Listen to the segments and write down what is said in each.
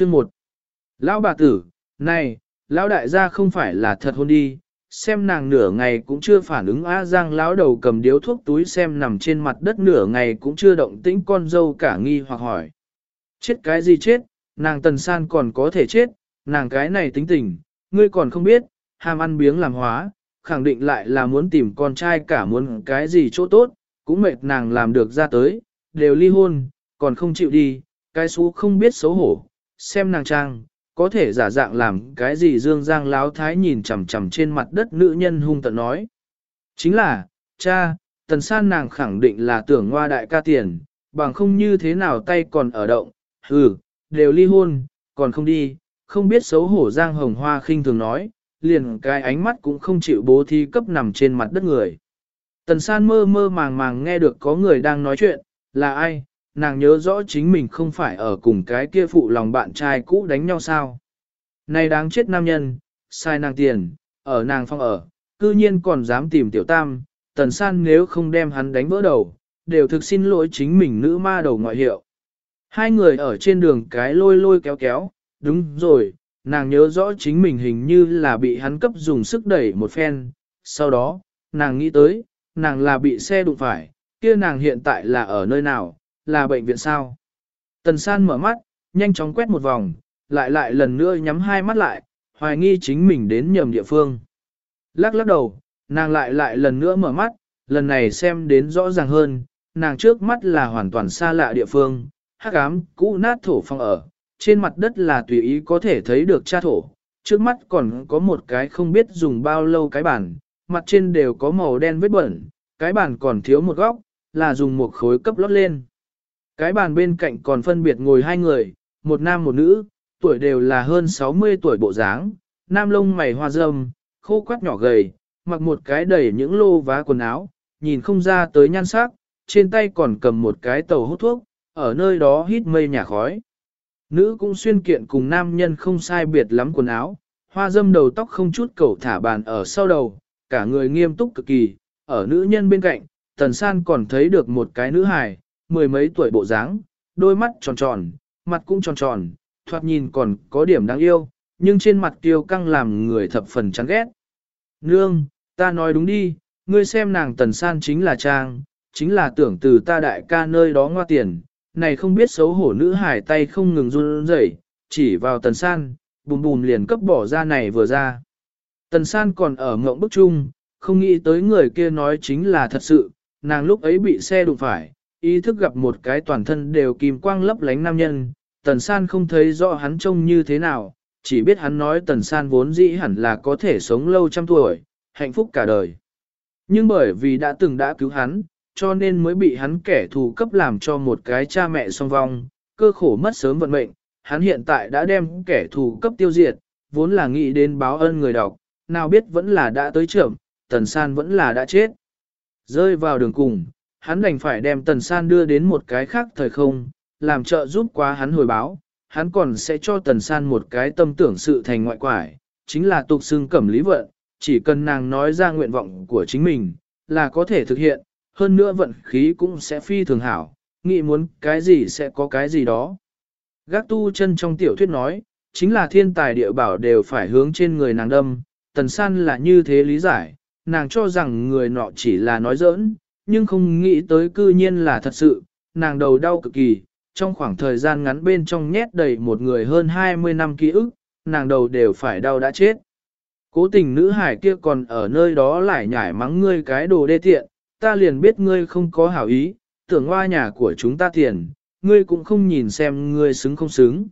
Chương 1 Lão bà tử, này, lão đại gia không phải là thật hôn đi, xem nàng nửa ngày cũng chưa phản ứng á giang lão đầu cầm điếu thuốc túi xem nằm trên mặt đất nửa ngày cũng chưa động tĩnh con dâu cả nghi hoặc hỏi. Chết cái gì chết, nàng tần san còn có thể chết, nàng cái này tính tình, ngươi còn không biết, ham ăn biếng làm hóa, khẳng định lại là muốn tìm con trai cả muốn cái gì chỗ tốt, cũng mệt nàng làm được ra tới, đều ly hôn, còn không chịu đi, cái xú không biết xấu hổ, xem nàng trang, có thể giả dạng làm cái gì dương giang láo thái nhìn chằm chằm trên mặt đất nữ nhân hung tận nói. Chính là, cha, tần san nàng khẳng định là tưởng Hoa đại ca tiền, bằng không như thế nào tay còn ở động, hừ, đều ly hôn, còn không đi, không biết xấu hổ giang hồng hoa khinh thường nói, liền cái ánh mắt cũng không chịu bố thí cấp nằm trên mặt đất người. Tần san mơ mơ màng màng nghe được có người đang nói chuyện, là ai, nàng nhớ rõ chính mình không phải ở cùng cái kia phụ lòng bạn trai cũ đánh nhau sao. Này đáng chết nam nhân, sai nàng tiền, ở nàng phong ở, cư nhiên còn dám tìm tiểu tam, tần san nếu không đem hắn đánh vỡ đầu, đều thực xin lỗi chính mình nữ ma đầu ngoại hiệu. Hai người ở trên đường cái lôi lôi kéo kéo, đúng rồi, nàng nhớ rõ chính mình hình như là bị hắn cấp dùng sức đẩy một phen, sau đó, nàng nghĩ tới, nàng là bị xe đụng phải, kia nàng hiện tại là ở nơi nào, là bệnh viện sao. Tần san mở mắt, nhanh chóng quét một vòng, lại lại lần nữa nhắm hai mắt lại, hoài nghi chính mình đến nhầm địa phương. Lắc lắc đầu, nàng lại lại lần nữa mở mắt, lần này xem đến rõ ràng hơn, nàng trước mắt là hoàn toàn xa lạ địa phương, hắc ám, cũ nát thổ phong ở, trên mặt đất là tùy ý có thể thấy được cha thổ, trước mắt còn có một cái không biết dùng bao lâu cái bàn, mặt trên đều có màu đen vết bẩn, cái bàn còn thiếu một góc, là dùng một khối cấp lót lên. Cái bàn bên cạnh còn phân biệt ngồi hai người, một nam một nữ, tuổi đều là hơn 60 tuổi bộ dáng, nam lông mày hoa râm, khô quắt nhỏ gầy, mặc một cái đầy những lô vá quần áo, nhìn không ra tới nhan sắc, trên tay còn cầm một cái tàu hút thuốc, ở nơi đó hít mây nhà khói. Nữ cũng xuyên kiện cùng nam nhân không sai biệt lắm quần áo, hoa dâm đầu tóc không chút cầu thả bàn ở sau đầu, cả người nghiêm túc cực kỳ, ở nữ nhân bên cạnh, tần san còn thấy được một cái nữ hài, mười mấy tuổi bộ dáng, đôi mắt tròn tròn, mặt cũng tròn tròn, thoạt nhìn còn có điểm đáng yêu, nhưng trên mặt tiêu căng làm người thập phần chán ghét. Nương, ta nói đúng đi, ngươi xem nàng tần san chính là trang, chính là tưởng từ ta đại ca nơi đó ngoa tiền, này không biết xấu hổ nữ hải tay không ngừng run rẩy, chỉ vào tần san, bùm bùm liền cấp bỏ ra này vừa ra. Tần san còn ở ngộng bức chung, không nghĩ tới người kia nói chính là thật sự, nàng lúc ấy bị xe đụng phải, ý thức gặp một cái toàn thân đều kim quang lấp lánh nam nhân, tần san không thấy rõ hắn trông như thế nào, chỉ biết hắn nói tần san vốn dĩ hẳn là có thể sống lâu trăm tuổi, hạnh phúc cả đời. Nhưng bởi vì đã từng đã cứu hắn, cho nên mới bị hắn kẻ thù cấp làm cho một cái cha mẹ song vong, cơ khổ mất sớm vận mệnh, hắn hiện tại đã đem kẻ thù cấp tiêu diệt, vốn là nghĩ đến báo ơn người đọc, nào biết vẫn là đã tới trưởng, tần san vẫn là đã chết. Rơi vào đường cùng, hắn đành phải đem tần san đưa đến một cái khác thời không, làm trợ giúp quá hắn hồi báo, hắn còn sẽ cho tần san một cái tâm tưởng sự thành ngoại quải, chính là tục xưng cẩm lý vận, chỉ cần nàng nói ra nguyện vọng của chính mình, là có thể thực hiện, hơn nữa vận khí cũng sẽ phi thường hảo, nghĩ muốn cái gì sẽ có cái gì đó. Gác tu chân trong tiểu thuyết nói, chính là thiên tài địa bảo đều phải hướng trên người nàng đâm, tần san là như thế lý giải, nàng cho rằng người nọ chỉ là nói giỡn, nhưng không nghĩ tới cư nhiên là thật sự, nàng đầu đau cực kỳ, trong khoảng thời gian ngắn bên trong nhét đầy một người hơn 20 năm ký ức, nàng đầu đều phải đau đã chết. Cố tình nữ hải kia còn ở nơi đó lại nhảy mắng ngươi cái đồ đê tiện, ta liền biết ngươi không có hảo ý, tưởng hoa nhà của chúng ta tiền, ngươi cũng không nhìn xem ngươi xứng không xứng.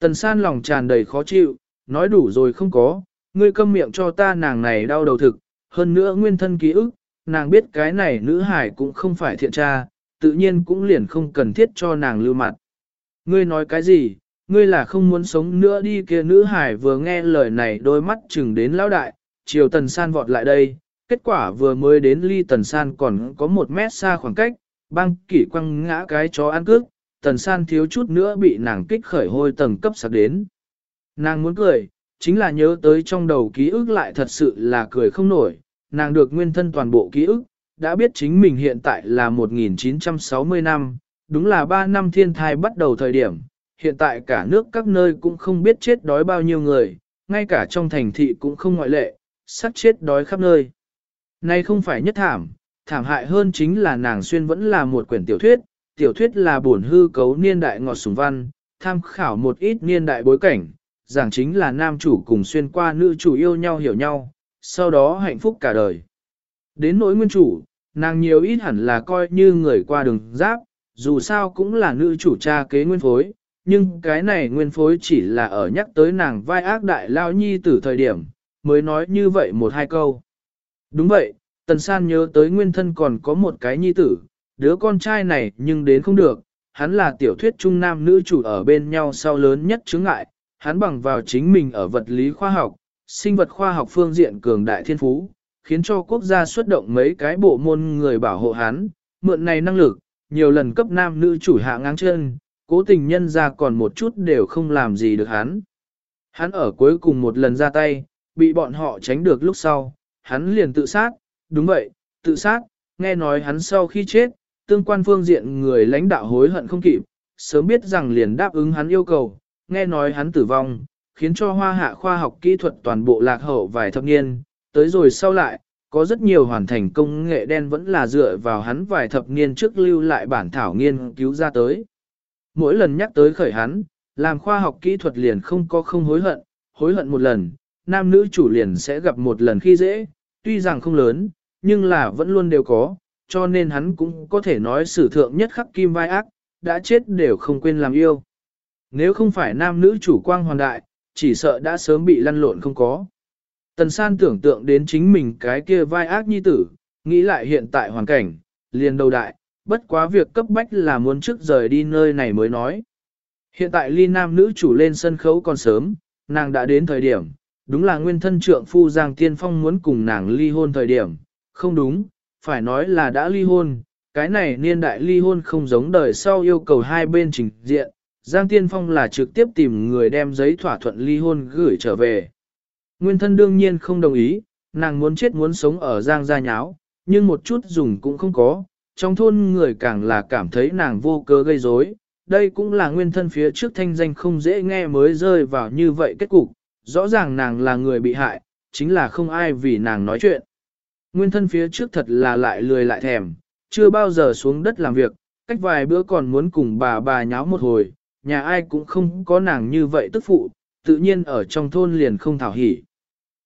Tần san lòng tràn đầy khó chịu, nói đủ rồi không có, ngươi câm miệng cho ta nàng này đau đầu thực, hơn nữa nguyên thân ký ức, nàng biết cái này nữ hải cũng không phải thiện tra, tự nhiên cũng liền không cần thiết cho nàng lưu mặt. Ngươi nói cái gì, ngươi là không muốn sống nữa đi kia nữ hải vừa nghe lời này đôi mắt chừng đến lão đại, chiều tần san vọt lại đây, kết quả vừa mới đến ly tần san còn có một mét xa khoảng cách, băng kỷ quăng ngã cái chó ăn cước, tần san thiếu chút nữa bị nàng kích khởi hôi tầng cấp sạc đến. Nàng muốn cười, chính là nhớ tới trong đầu ký ức lại thật sự là cười không nổi, nàng được nguyên thân toàn bộ ký ức, đã biết chính mình hiện tại là 1960 năm, đúng là 3 năm thiên thai bắt đầu thời điểm, hiện tại cả nước các nơi cũng không biết chết đói bao nhiêu người, ngay cả trong thành thị cũng không ngoại lệ, sát chết đói khắp nơi. Nay không phải nhất thảm, thảm hại hơn chính là nàng xuyên vẫn là một quyển tiểu thuyết, tiểu thuyết là bổn hư cấu niên đại ngọt sùng văn, tham khảo một ít niên đại bối cảnh, giảng chính là nam chủ cùng xuyên qua nữ chủ yêu nhau hiểu nhau, sau đó hạnh phúc cả đời. Đến nỗi nguyên chủ, nàng nhiều ít hẳn là coi như người qua đường giáp, dù sao cũng là nữ chủ cha kế nguyên phối, nhưng cái này nguyên phối chỉ là ở nhắc tới nàng vai ác đại lao nhi từ thời điểm, mới nói như vậy một hai câu. Đúng vậy, Tần San nhớ tới nguyên thân còn có một cái nhi tử, đứa con trai này nhưng đến không được, hắn là tiểu thuyết trung nam nữ chủ ở bên nhau sau lớn nhất chứng ngại, hắn bằng vào chính mình ở vật lý khoa học, sinh vật khoa học phương diện cường đại thiên phú, khiến cho quốc gia xuất động mấy cái bộ môn người bảo hộ hắn, mượn này năng lực, nhiều lần cấp nam nữ chủ hạ ngang chân, cố tình nhân ra còn một chút đều không làm gì được hắn. Hắn ở cuối cùng một lần ra tay, bị bọn họ tránh được lúc sau, hắn liền tự sát, đúng vậy, tự sát, nghe nói hắn sau khi chết, tương quan phương diện người lãnh đạo hối hận không kịp, sớm biết rằng liền đáp ứng hắn yêu cầu, nghe nói hắn tử vong, khiến cho hoa hạ khoa học kỹ thuật toàn bộ lạc hậu vài thập niên, tới rồi sau lại, có rất nhiều hoàn thành công nghệ đen vẫn là dựa vào hắn vài thập niên trước lưu lại bản thảo nghiên cứu ra tới. Mỗi lần nhắc tới khởi hắn, làm khoa học kỹ thuật liền không có không hối hận, hối hận một lần, nam nữ chủ liền sẽ gặp một lần khi dễ, tuy rằng không lớn, nhưng là vẫn luôn đều có, cho nên hắn cũng có thể nói sử thượng nhất khắc kim vai ác, đã chết đều không quên làm yêu. Nếu không phải nam nữ chủ quang hoàn đại, chỉ sợ đã sớm bị lăn lộn không có. Tần san tưởng tượng đến chính mình cái kia vai ác nhi tử, nghĩ lại hiện tại hoàn cảnh, liền đầu đại, bất quá việc cấp bách là muốn trước rời đi nơi này mới nói. Hiện tại ly nam nữ chủ lên sân khấu còn sớm, nàng đã đến thời điểm, đúng là nguyên thân trượng phu Giang Tiên Phong muốn cùng nàng ly hôn thời điểm, không đúng, phải nói là đã ly hôn, cái này niên đại ly hôn không giống đời sau yêu cầu hai bên trình diện, Giang Tiên Phong là trực tiếp tìm người đem giấy thỏa thuận ly hôn gửi trở về. Nguyên thân đương nhiên không đồng ý, nàng muốn chết muốn sống ở Giang gia nháo, nhưng một chút dùng cũng không có, trong thôn người càng là cảm thấy nàng vô cớ gây rối. Đây cũng là nguyên thân phía trước thanh danh không dễ nghe mới rơi vào như vậy kết cục, rõ ràng nàng là người bị hại, chính là không ai vì nàng nói chuyện. Nguyên thân phía trước thật là lại lười lại thèm, chưa bao giờ xuống đất làm việc, cách vài bữa còn muốn cùng bà bà nháo một hồi, nhà ai cũng không có nàng như vậy tức phụ, tự nhiên ở trong thôn liền không thảo hỉ.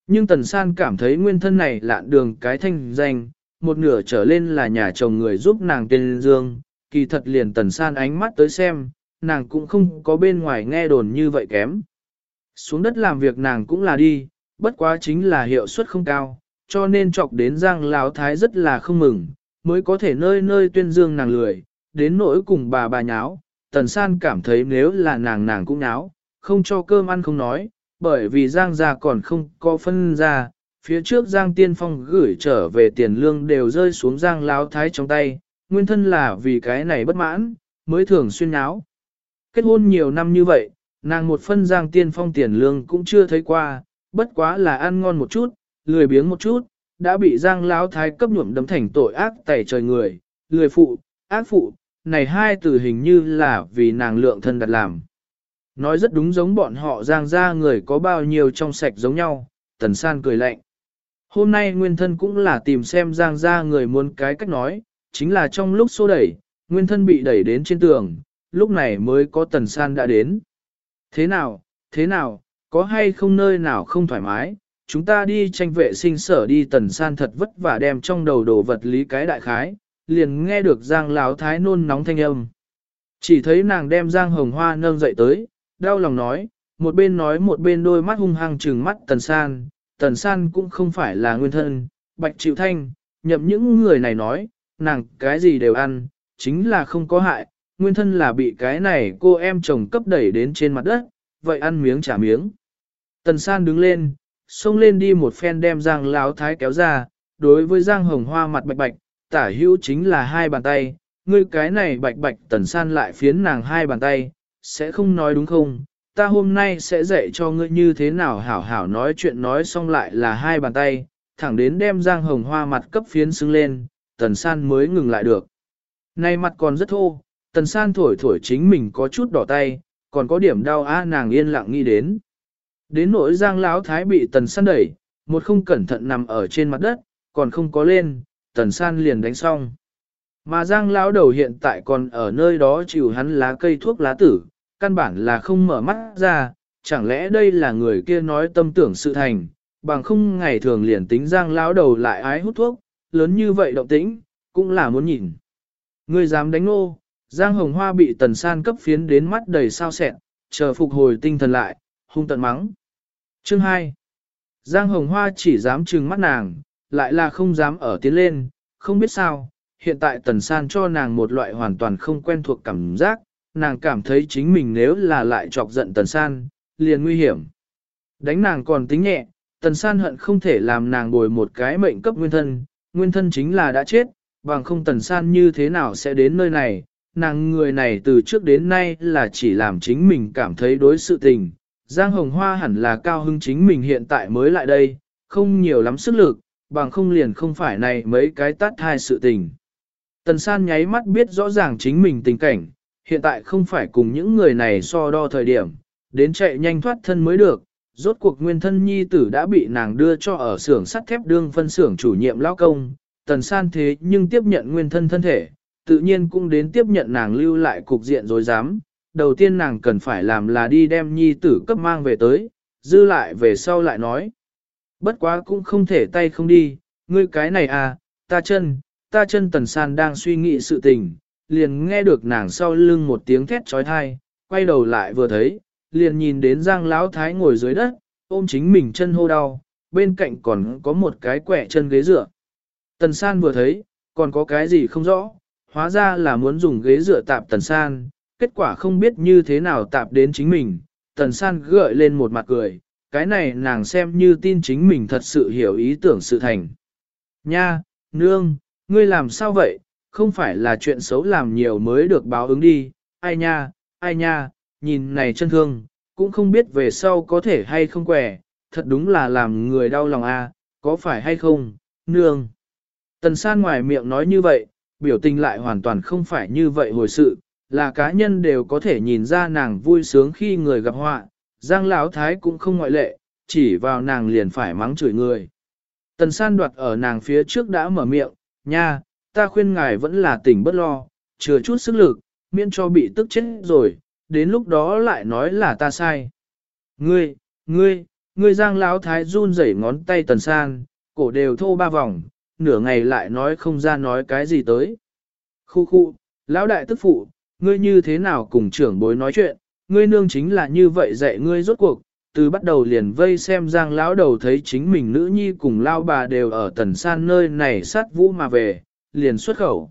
Nhưng Tần San cảm thấy nguyên thân này lạn đường cái thanh danh, một nửa trở lên là nhà chồng người giúp nàng tên Dương, kỳ thật liền Tần San ánh mắt tới xem, nàng cũng không có bên ngoài nghe đồn như vậy kém. Xuống đất làm việc nàng cũng là đi, bất quá chính là hiệu suất không cao, cho nên chọc đến Giang Lão Thái rất là không mừng, mới có thể nơi nơi tuyên dương nàng lười, đến nỗi cùng bà bà nháo, Tần San cảm thấy nếu là nàng nàng cũng nháo, không cho cơm ăn không nói, bởi vì Giang gia còn không có phân ra, phía trước Giang Tiên Phong gửi trở về tiền lương đều rơi xuống Giang Lão Thái trong tay, nguyên thân là vì cái này bất mãn, mới thường xuyên nháo. Kết hôn nhiều năm như vậy, nàng một phân Giang Tiên Phong tiền lương cũng chưa thấy qua, bất quá là ăn ngon một chút, lười biếng một chút, đã bị Giang Lão Thái cấp nhuộm đấm thành tội ác tẩy trời người, lười phụ, ác phụ, này hai từ hình như là vì nàng lượng thân đặt làm. Nói rất đúng giống bọn họ Giang ra người có bao nhiêu trong sạch giống nhau, Tần San cười lạnh. Hôm nay nguyên thân cũng là tìm xem Giang ra người muốn cái cách nói, chính là trong lúc xô đẩy, nguyên thân bị đẩy đến trên tường, lúc này mới có Tần San đã đến. Thế nào, thế nào, có hay không nơi nào không thoải mái, chúng ta đi tranh vệ sinh sở đi tần san thật vất vả đem trong đầu đồ vật lý cái đại khái, liền nghe được Giang Lão Thái nôn nóng thanh âm. Chỉ thấy nàng đem Giang Hồng Hoa nâng dậy tới, đau lòng nói, một bên nói một bên đôi mắt hung hăng trừng mắt tần san, tần san cũng không phải là nguyên thân, bạch chịu thanh, nhậm những người này nói, nàng cái gì đều ăn, chính là không có hại, nguyên thân là bị cái này cô em chồng cấp đẩy đến trên mặt đất, vậy ăn miếng trả miếng. Tần san đứng lên, xông lên đi một phen đem Giang Lão Thái kéo ra, đối với Giang Hồng Hoa mặt bạch bạch, tả hữu chính là hai bàn tay, ngươi cái này bạch bạch tần san lại phiến nàng hai bàn tay, sẽ không nói đúng không? Ta hôm nay sẽ dạy cho ngươi như thế nào hảo hảo nói chuyện nói xong lại là hai bàn tay, thẳng đến đem Giang Hồng Hoa mặt cấp phiến xứng lên, tần san mới ngừng lại được. Này mặt còn rất thô, tần san thổi thổi chính mình có chút đỏ tay, còn có điểm đau a nàng yên lặng nghĩ đến. Đến nỗi giang lão thái bị tần san đẩy, một không cẩn thận nằm ở trên mặt đất, còn không có lên, tần san liền đánh xong. Mà giang lão đầu hiện tại còn ở nơi đó chịu hắn lá cây thuốc lá tử, căn bản là không mở mắt ra, chẳng lẽ đây là người kia nói tâm tưởng sự thành, bằng không ngày thường liền tính giang lão đầu lại ái hút thuốc, lớn như vậy động tĩnh, cũng là muốn nhìn. Người dám đánh nô, giang hồng hoa bị tần san cấp phiến đến mắt đầy sao sẹn, chờ phục hồi tinh thần lại, hung tận mắng. Chương 2 Giang hồng hoa chỉ dám trừng mắt nàng, lại là không dám ở tiến lên, không biết sao, hiện tại tần san cho nàng một loại hoàn toàn không quen thuộc cảm giác, nàng cảm thấy chính mình nếu là lại chọc giận tần san, liền nguy hiểm. Đánh nàng còn tính nhẹ, tần san hận không thể làm nàng bồi một cái mệnh cấp nguyên thân, nguyên thân chính là đã chết, bằng không tần san như thế nào sẽ đến nơi này, nàng người này từ trước đến nay là chỉ làm chính mình cảm thấy đối sự tình. Giang Hồng Hoa hẳn là cao hưng chính mình hiện tại mới lại đây, không nhiều lắm sức lực, bằng không liền không phải này mấy cái tát hai sự tình. Tần san nháy mắt biết rõ ràng chính mình tình cảnh, hiện tại không phải cùng những người này so đo thời điểm, đến chạy nhanh thoát thân mới được. Rốt cuộc nguyên thân nhi tử đã bị nàng đưa cho ở xưởng sắt thép đương phân xưởng chủ nhiệm lao công, tần san thế nhưng tiếp nhận nguyên thân thân thể, tự nhiên cũng đến tiếp nhận nàng lưu lại cục diện rồi dám. Đầu tiên nàng cần phải làm là đi đem nhi tử cấp mang về tới, dư lại về sau lại nói. Bất quá cũng không thể tay không đi, ngươi cái này à, ta chân, ta chân tần san đang suy nghĩ sự tình, liền nghe được nàng sau lưng một tiếng thét trói thai, quay đầu lại vừa thấy, liền nhìn đến Giang Lão Thái ngồi dưới đất, ôm chính mình chân hô đau, bên cạnh còn có một cái quẻ chân ghế dựa. Tần San vừa thấy, còn có cái gì không rõ, hóa ra là muốn dùng ghế dựa tạp Tần San, kết quả không biết như thế nào tạp đến chính mình. Tần San gợi lên một mặt cười, cái này nàng xem như tin chính mình thật sự hiểu ý tưởng sự thành. Nha, nương, ngươi làm sao vậy, không phải là chuyện xấu làm nhiều mới được báo ứng đi, ai nha, ai nha, nhìn này chân thương, cũng không biết về sau có thể hay không quẻ, thật đúng là làm người đau lòng a, à, có phải hay không, nương. Tần san ngoài miệng nói như vậy, biểu tình lại hoàn toàn không phải như vậy hồi sự, là cá nhân đều có thể nhìn ra nàng vui sướng khi người gặp họa, giang lão thái cũng không ngoại lệ, chỉ vào nàng liền phải mắng chửi người. Tần san đoạt ở nàng phía trước đã mở miệng, nha, ta khuyên ngài vẫn là tỉnh bất lo, chừa chút sức lực, miễn cho bị tức chết rồi, đến lúc đó lại nói là ta sai. Ngươi, ngươi, ngươi giang lão thái run rẩy ngón tay tần san, cổ đều thô ba vòng, nửa ngày lại nói không ra nói cái gì tới. Khu khu, lão đại tức phụ, ngươi như thế nào cùng trưởng bối nói chuyện, ngươi nương chính là như vậy dạy ngươi rốt cuộc, từ bắt đầu liền vây xem giang lão đầu thấy chính mình nữ nhi cùng lao bà đều ở tần san nơi này sát vũ mà về, liền xuất khẩu.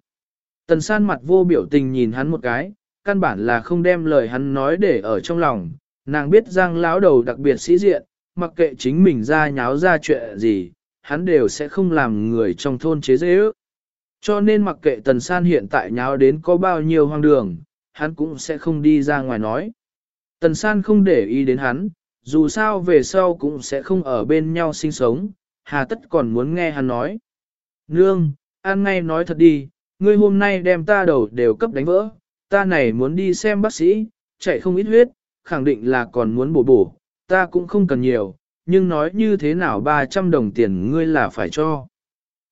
Tần san mặt vô biểu tình nhìn hắn một cái, căn bản là không đem lời hắn nói để ở trong lòng, nàng biết giang lão đầu đặc biệt sĩ diện, mặc kệ chính mình ra nháo ra chuyện gì, hắn đều sẽ không làm người trong thôn chế dễ ước. Cho nên mặc kệ tần san hiện tại nháo đến có bao nhiêu hoang đường, hắn cũng sẽ không đi ra ngoài nói. Tần san không để ý đến hắn, dù sao về sau cũng sẽ không ở bên nhau sinh sống, hà tất còn muốn nghe hắn nói. Nương, an ngay nói thật đi, ngươi hôm nay đem ta đầu đều cấp đánh vỡ, ta này muốn đi xem bác sĩ, chạy không ít huyết, khẳng định là còn muốn bổ bổ, ta cũng không cần nhiều, nhưng nói như thế nào 300 đồng tiền ngươi là phải cho.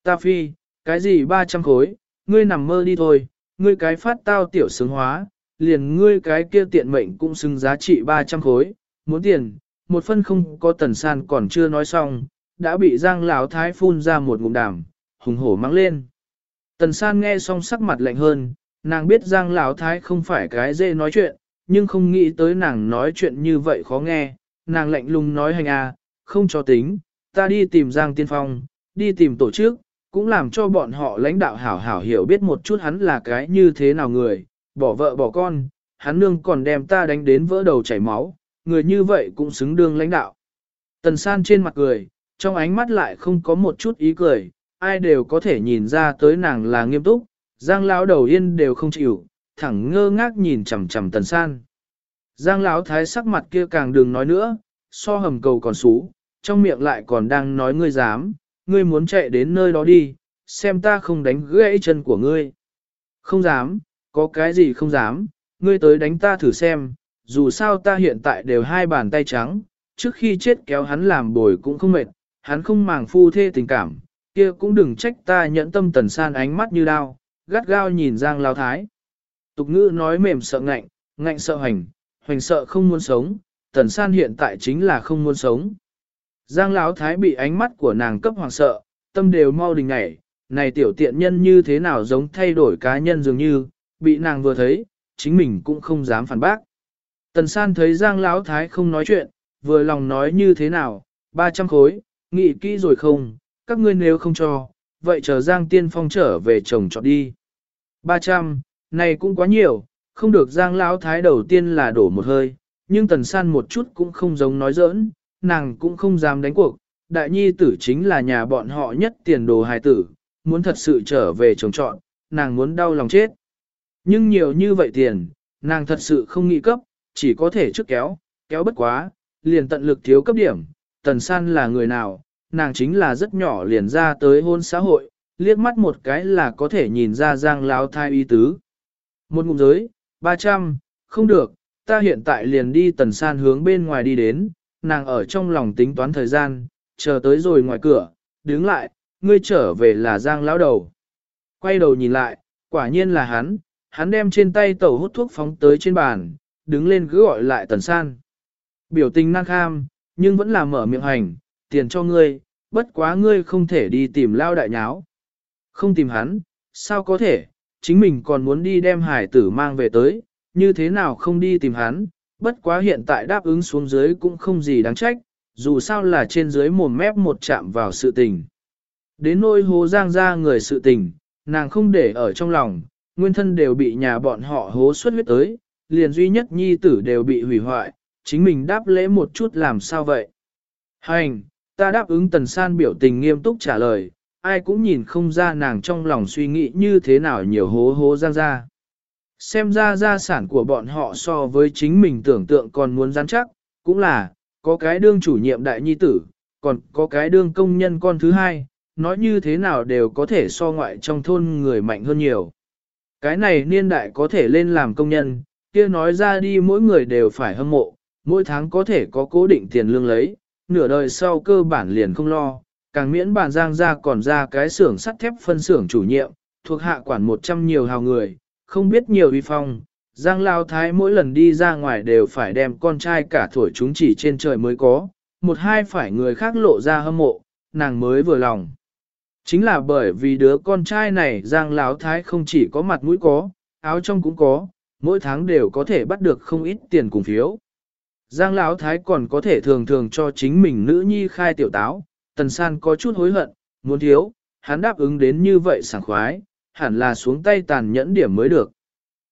Ta phi, cái gì 300 khối, ngươi nằm mơ đi thôi, ngươi cái phát tao tiểu sướng hóa, liền ngươi cái kia tiện mệnh cũng xứng giá trị 300 khối, muốn tiền, một phân không có tần san còn chưa nói xong, đã bị giang lão thái phun ra một ngụm đàm, hùng hổ mắng lên. Tần san nghe xong sắc mặt lạnh hơn, nàng biết giang lão thái không phải cái dễ nói chuyện, nhưng không nghĩ tới nàng nói chuyện như vậy khó nghe, nàng lạnh lùng nói hành à, không cho tính, ta đi tìm giang tiên phong, đi tìm tổ chức, cũng làm cho bọn họ lãnh đạo hảo hảo hiểu biết một chút hắn là cái như thế nào người, bỏ vợ bỏ con, hắn nương còn đem ta đánh đến vỡ đầu chảy máu, người như vậy cũng xứng đương lãnh đạo. Tần san trên mặt cười, trong ánh mắt lại không có một chút ý cười, ai đều có thể nhìn ra tới nàng là nghiêm túc, giang lão đầu yên đều không chịu, thẳng ngơ ngác nhìn chằm chằm tần san. Giang lão thái sắc mặt kia càng đừng nói nữa, so hầm cầu còn xú, trong miệng lại còn đang nói ngươi dám, ngươi muốn chạy đến nơi đó đi, xem ta không đánh gãy chân của ngươi. Không dám, có cái gì không dám, ngươi tới đánh ta thử xem, dù sao ta hiện tại đều hai bàn tay trắng, trước khi chết kéo hắn làm bồi cũng không mệt, hắn không màng phu thê tình cảm, kia cũng đừng trách ta nhẫn tâm tần san ánh mắt như đao, gắt gao nhìn Giang Lão Thái. Tục ngữ nói mềm sợ ngạnh, ngạnh sợ hành, hoành sợ không muốn sống, tần san hiện tại chính là không muốn sống. Giang Lão Thái bị ánh mắt của nàng cấp hoàng sợ, tâm đều mau đình ngảy, này tiểu tiện nhân như thế nào giống thay đổi cá nhân dường như, bị nàng vừa thấy, chính mình cũng không dám phản bác. Tần san thấy Giang Lão Thái không nói chuyện, vừa lòng nói như thế nào, 300 khối, nghị kỹ rồi không, các ngươi nếu không cho, vậy chờ Giang Tiên Phong trở về chồng chọn đi. 300, này cũng quá nhiều, không được Giang Lão Thái đầu tiên là đổ một hơi, nhưng Tần San một chút cũng không giống nói giỡn, nàng cũng không dám đánh cuộc, đại nhi tử chính là nhà bọn họ nhất tiền đồ hài tử, muốn thật sự trở về chồng chọn, nàng muốn đau lòng chết. Nhưng nhiều như vậy tiền, nàng thật sự không nghĩ cấp, chỉ có thể trước kéo, kéo bất quá, liền tận lực thiếu cấp điểm, tần san là người nào, nàng chính là rất nhỏ liền ra tới hôn xã hội, liếc mắt một cái là có thể nhìn ra giang láo thai y tứ. Một ngụm giới, 300, không được, ta hiện tại liền đi tần san hướng bên ngoài đi đến, nàng ở trong lòng tính toán thời gian, chờ tới rồi ngoài cửa, đứng lại, ngươi trở về là giang lão đầu. Quay đầu nhìn lại, quả nhiên là hắn, hắn đem trên tay tẩu hút thuốc phóng tới trên bàn, đứng lên cứ gọi lại tần san. Biểu tình năng kham, nhưng vẫn là mở miệng hành, tiền cho ngươi, bất quá ngươi không thể đi tìm lao đại nháo. Không tìm hắn, sao có thể, chính mình còn muốn đi đem hải tử mang về tới, như thế nào không đi tìm hắn, bất quá hiện tại đáp ứng xuống dưới cũng không gì đáng trách, dù sao là trên dưới mồm mép một chạm vào sự tình. Đến nôi hố giang ra người sự tình, nàng không để ở trong lòng, nguyên thân đều bị nhà bọn họ hố xuất huyết tới, liền duy nhất nhi tử đều bị hủy hoại, chính mình đáp lễ một chút làm sao vậy? Hành, ta đáp ứng tần san biểu tình nghiêm túc trả lời, ai cũng nhìn không ra nàng trong lòng suy nghĩ như thế nào nhiều hố hố giang ra. Xem ra gia sản của bọn họ so với chính mình tưởng tượng còn muốn rắn chắc, cũng là, có cái đương chủ nhiệm đại nhi tử, còn có cái đương công nhân con thứ hai, nói như thế nào đều có thể so ngoại trong thôn người mạnh hơn nhiều. Cái này niên đại có thể lên làm công nhân, kia nói ra đi mỗi người đều phải hâm mộ, mỗi tháng có thể có cố định tiền lương lấy, nửa đời sau cơ bản liền không lo, càng miễn bàn giang ra còn ra cái xưởng sắt thép phân xưởng chủ nhiệm, thuộc hạ quản 100 nhiều hào người, không biết nhiều uy phong. Giang Lao Thái mỗi lần đi ra ngoài đều phải đem con trai cả thổi chúng chỉ trên trời mới có, một hai phải người khác lộ ra hâm mộ, nàng mới vừa lòng. Chính là bởi vì đứa con trai này Giang Lão Thái không chỉ có mặt mũi có, áo trong cũng có, mỗi tháng đều có thể bắt được không ít tiền cùng phiếu. Giang Lão Thái còn có thể thường thường cho chính mình nữ nhi khai tiểu táo, Tần San có chút hối hận, muốn thiếu, hắn đáp ứng đến như vậy sảng khoái, hẳn là xuống tay tàn nhẫn điểm mới được.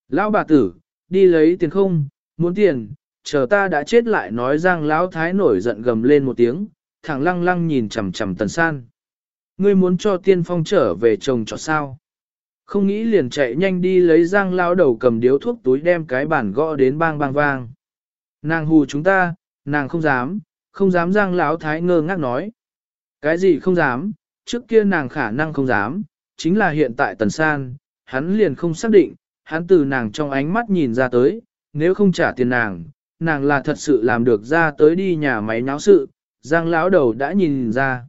Lão bà tử, đi lấy tiền không, muốn tiền, chờ ta đã chết lại nói Giang Lão Thái nổi giận gầm lên một tiếng, thẳng lăng lăng nhìn chằm chằm Tần San. Ngươi muốn cho tiên phong trở về chồng cho sao? Không nghĩ liền chạy nhanh đi lấy Giang Lão đầu cầm điếu thuốc túi đem cái bản gõ đến bang bang vang. Nàng hù chúng ta, nàng không dám, không dám Giang Lão Thái ngơ ngác nói. Cái gì không dám, trước kia nàng khả năng không dám, chính là hiện tại Tần San, hắn liền không xác định, hắn từ nàng trong ánh mắt nhìn ra tới, nếu không trả tiền nàng, nàng là thật sự làm được ra tới đi nhà máy náo sự, Giang lão đầu đã nhìn ra.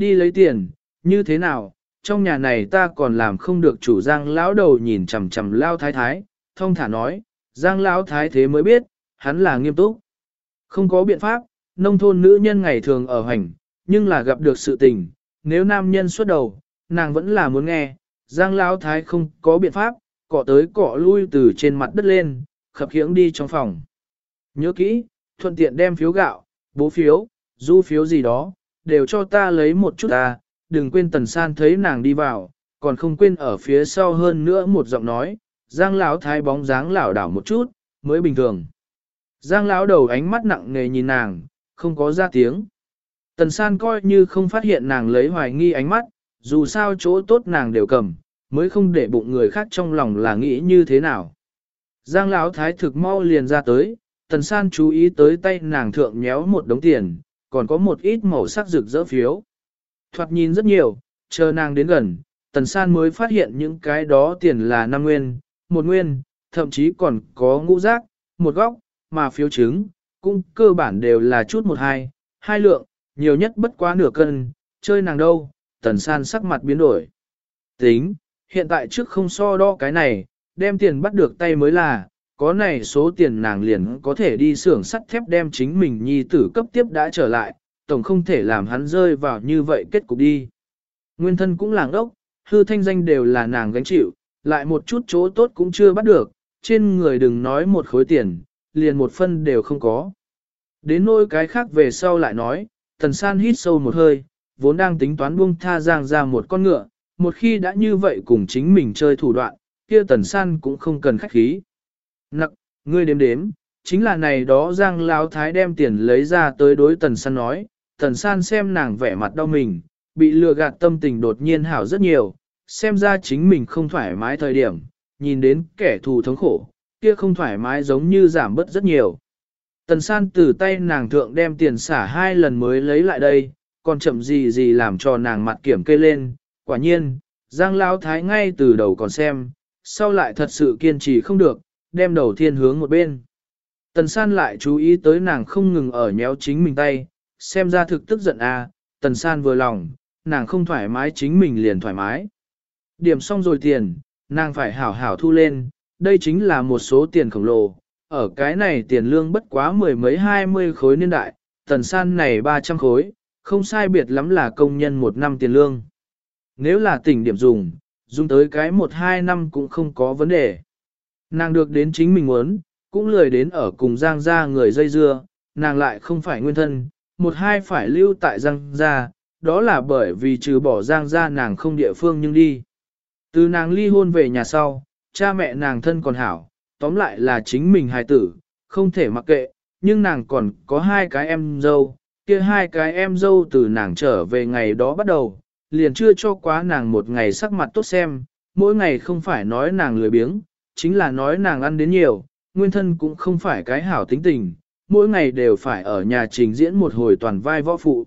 Đi lấy tiền, như thế nào, trong nhà này ta còn làm không được chủ Giang lão đầu nhìn chằm chằm lao thái thái, thông thả nói, Giang lão thái thế mới biết, hắn là nghiêm túc. Không có biện pháp, nông thôn nữ nhân ngày thường ở hành, nhưng là gặp được sự tình, nếu nam nhân xuất đầu, nàng vẫn là muốn nghe, Giang Lão Thái không có biện pháp, cọ tới cọ lui từ trên mặt đất lên, khập khiễng đi trong phòng. Nhớ kỹ, thuận tiện đem phiếu gạo, bố phiếu, du phiếu gì đó, đều cho ta lấy một chút ta, đừng quên Tần San thấy nàng đi vào, còn không quên ở phía sau hơn nữa một giọng nói, Giang Lão Thái bóng dáng lảo đảo một chút, mới bình thường. Giang Lão đầu ánh mắt nặng nề nhìn nàng, không có ra tiếng. Tần san coi như không phát hiện nàng lấy hoài nghi ánh mắt, dù sao chỗ tốt nàng đều cầm, mới không để bụng người khác trong lòng là nghĩ như thế nào. Giang lão thái thực mau liền ra tới, tần san chú ý tới tay nàng thượng nhéo một đống tiền, còn có một ít màu sắc rực rỡ phiếu. Thoạt nhìn rất nhiều, chờ nàng đến gần, tần san mới phát hiện những cái đó tiền là năm nguyên, một nguyên, thậm chí còn có ngũ giác, một góc, mà phiếu trứng, cũng cơ bản đều là chút một hai, hai lượng, nhiều nhất bất quá nửa cân, chơi nàng đâu, tần san sắc mặt biến đổi. Tính, hiện tại trước không so đo cái này, đem tiền bắt được tay mới là, có này số tiền nàng liền có thể đi xưởng sắt thép đem chính mình nhi tử cấp tiếp đã trở lại, tổng không thể làm hắn rơi vào như vậy kết cục đi. Nguyên thân cũng làng ốc, hư thanh danh đều là nàng gánh chịu, lại một chút chỗ tốt cũng chưa bắt được, trên người đừng nói một khối tiền, liền một phân đều không có. Đến nỗi cái khác về sau lại nói, thần san hít sâu một hơi, vốn đang tính toán buông tha giang ra một con ngựa, một khi đã như vậy cùng chính mình chơi thủ đoạn, kia tần san cũng không cần khách khí. Nặc, ngươi đếm đếm, chính là này đó giang lão thái đem tiền lấy ra tới đối tần san nói, tần san xem nàng vẻ mặt đau mình, bị lừa gạt tâm tình đột nhiên hảo rất nhiều, xem ra chính mình không thoải mái thời điểm, nhìn đến kẻ thù thống khổ, kia không thoải mái giống như giảm bớt rất nhiều. Tần san từ tay nàng thượng đem tiền xả hai lần mới lấy lại đây, còn chậm gì gì làm cho nàng mặt kiểm kê lên, quả nhiên, Giang Lão Thái ngay từ đầu còn xem, sau lại thật sự kiên trì không được, đem đầu thiên hướng một bên. Tần san lại chú ý tới nàng không ngừng ở nhéo chính mình tay, xem ra thực tức giận à, tần san vừa lòng, nàng không thoải mái chính mình liền thoải mái. Điểm xong rồi tiền, nàng phải hảo hảo thu lên, đây chính là một số tiền khổng lồ, ở cái này tiền lương bất quá mười mấy hai mươi khối niên đại, tần san này 300 khối, không sai biệt lắm là công nhân một năm tiền lương. Nếu là tỉnh điểm dùng, dùng tới cái một hai năm cũng không có vấn đề. Nàng được đến chính mình muốn, cũng lười đến ở cùng Giang gia người dây dưa, nàng lại không phải nguyên thân, một hai phải lưu tại Giang gia, đó là bởi vì trừ bỏ Giang gia nàng không địa phương nhưng đi. Từ nàng ly hôn về nhà sau, cha mẹ nàng thân còn hảo, tóm lại là chính mình hài tử, không thể mặc kệ, nhưng nàng còn có hai cái em dâu, kia hai cái em dâu từ nàng trở về ngày đó bắt đầu, liền chưa cho quá nàng một ngày sắc mặt tốt xem, mỗi ngày không phải nói nàng lười biếng, chính là nói nàng ăn đến nhiều, nguyên thân cũng không phải cái hảo tính tình, mỗi ngày đều phải ở nhà trình diễn một hồi toàn vai võ phụ.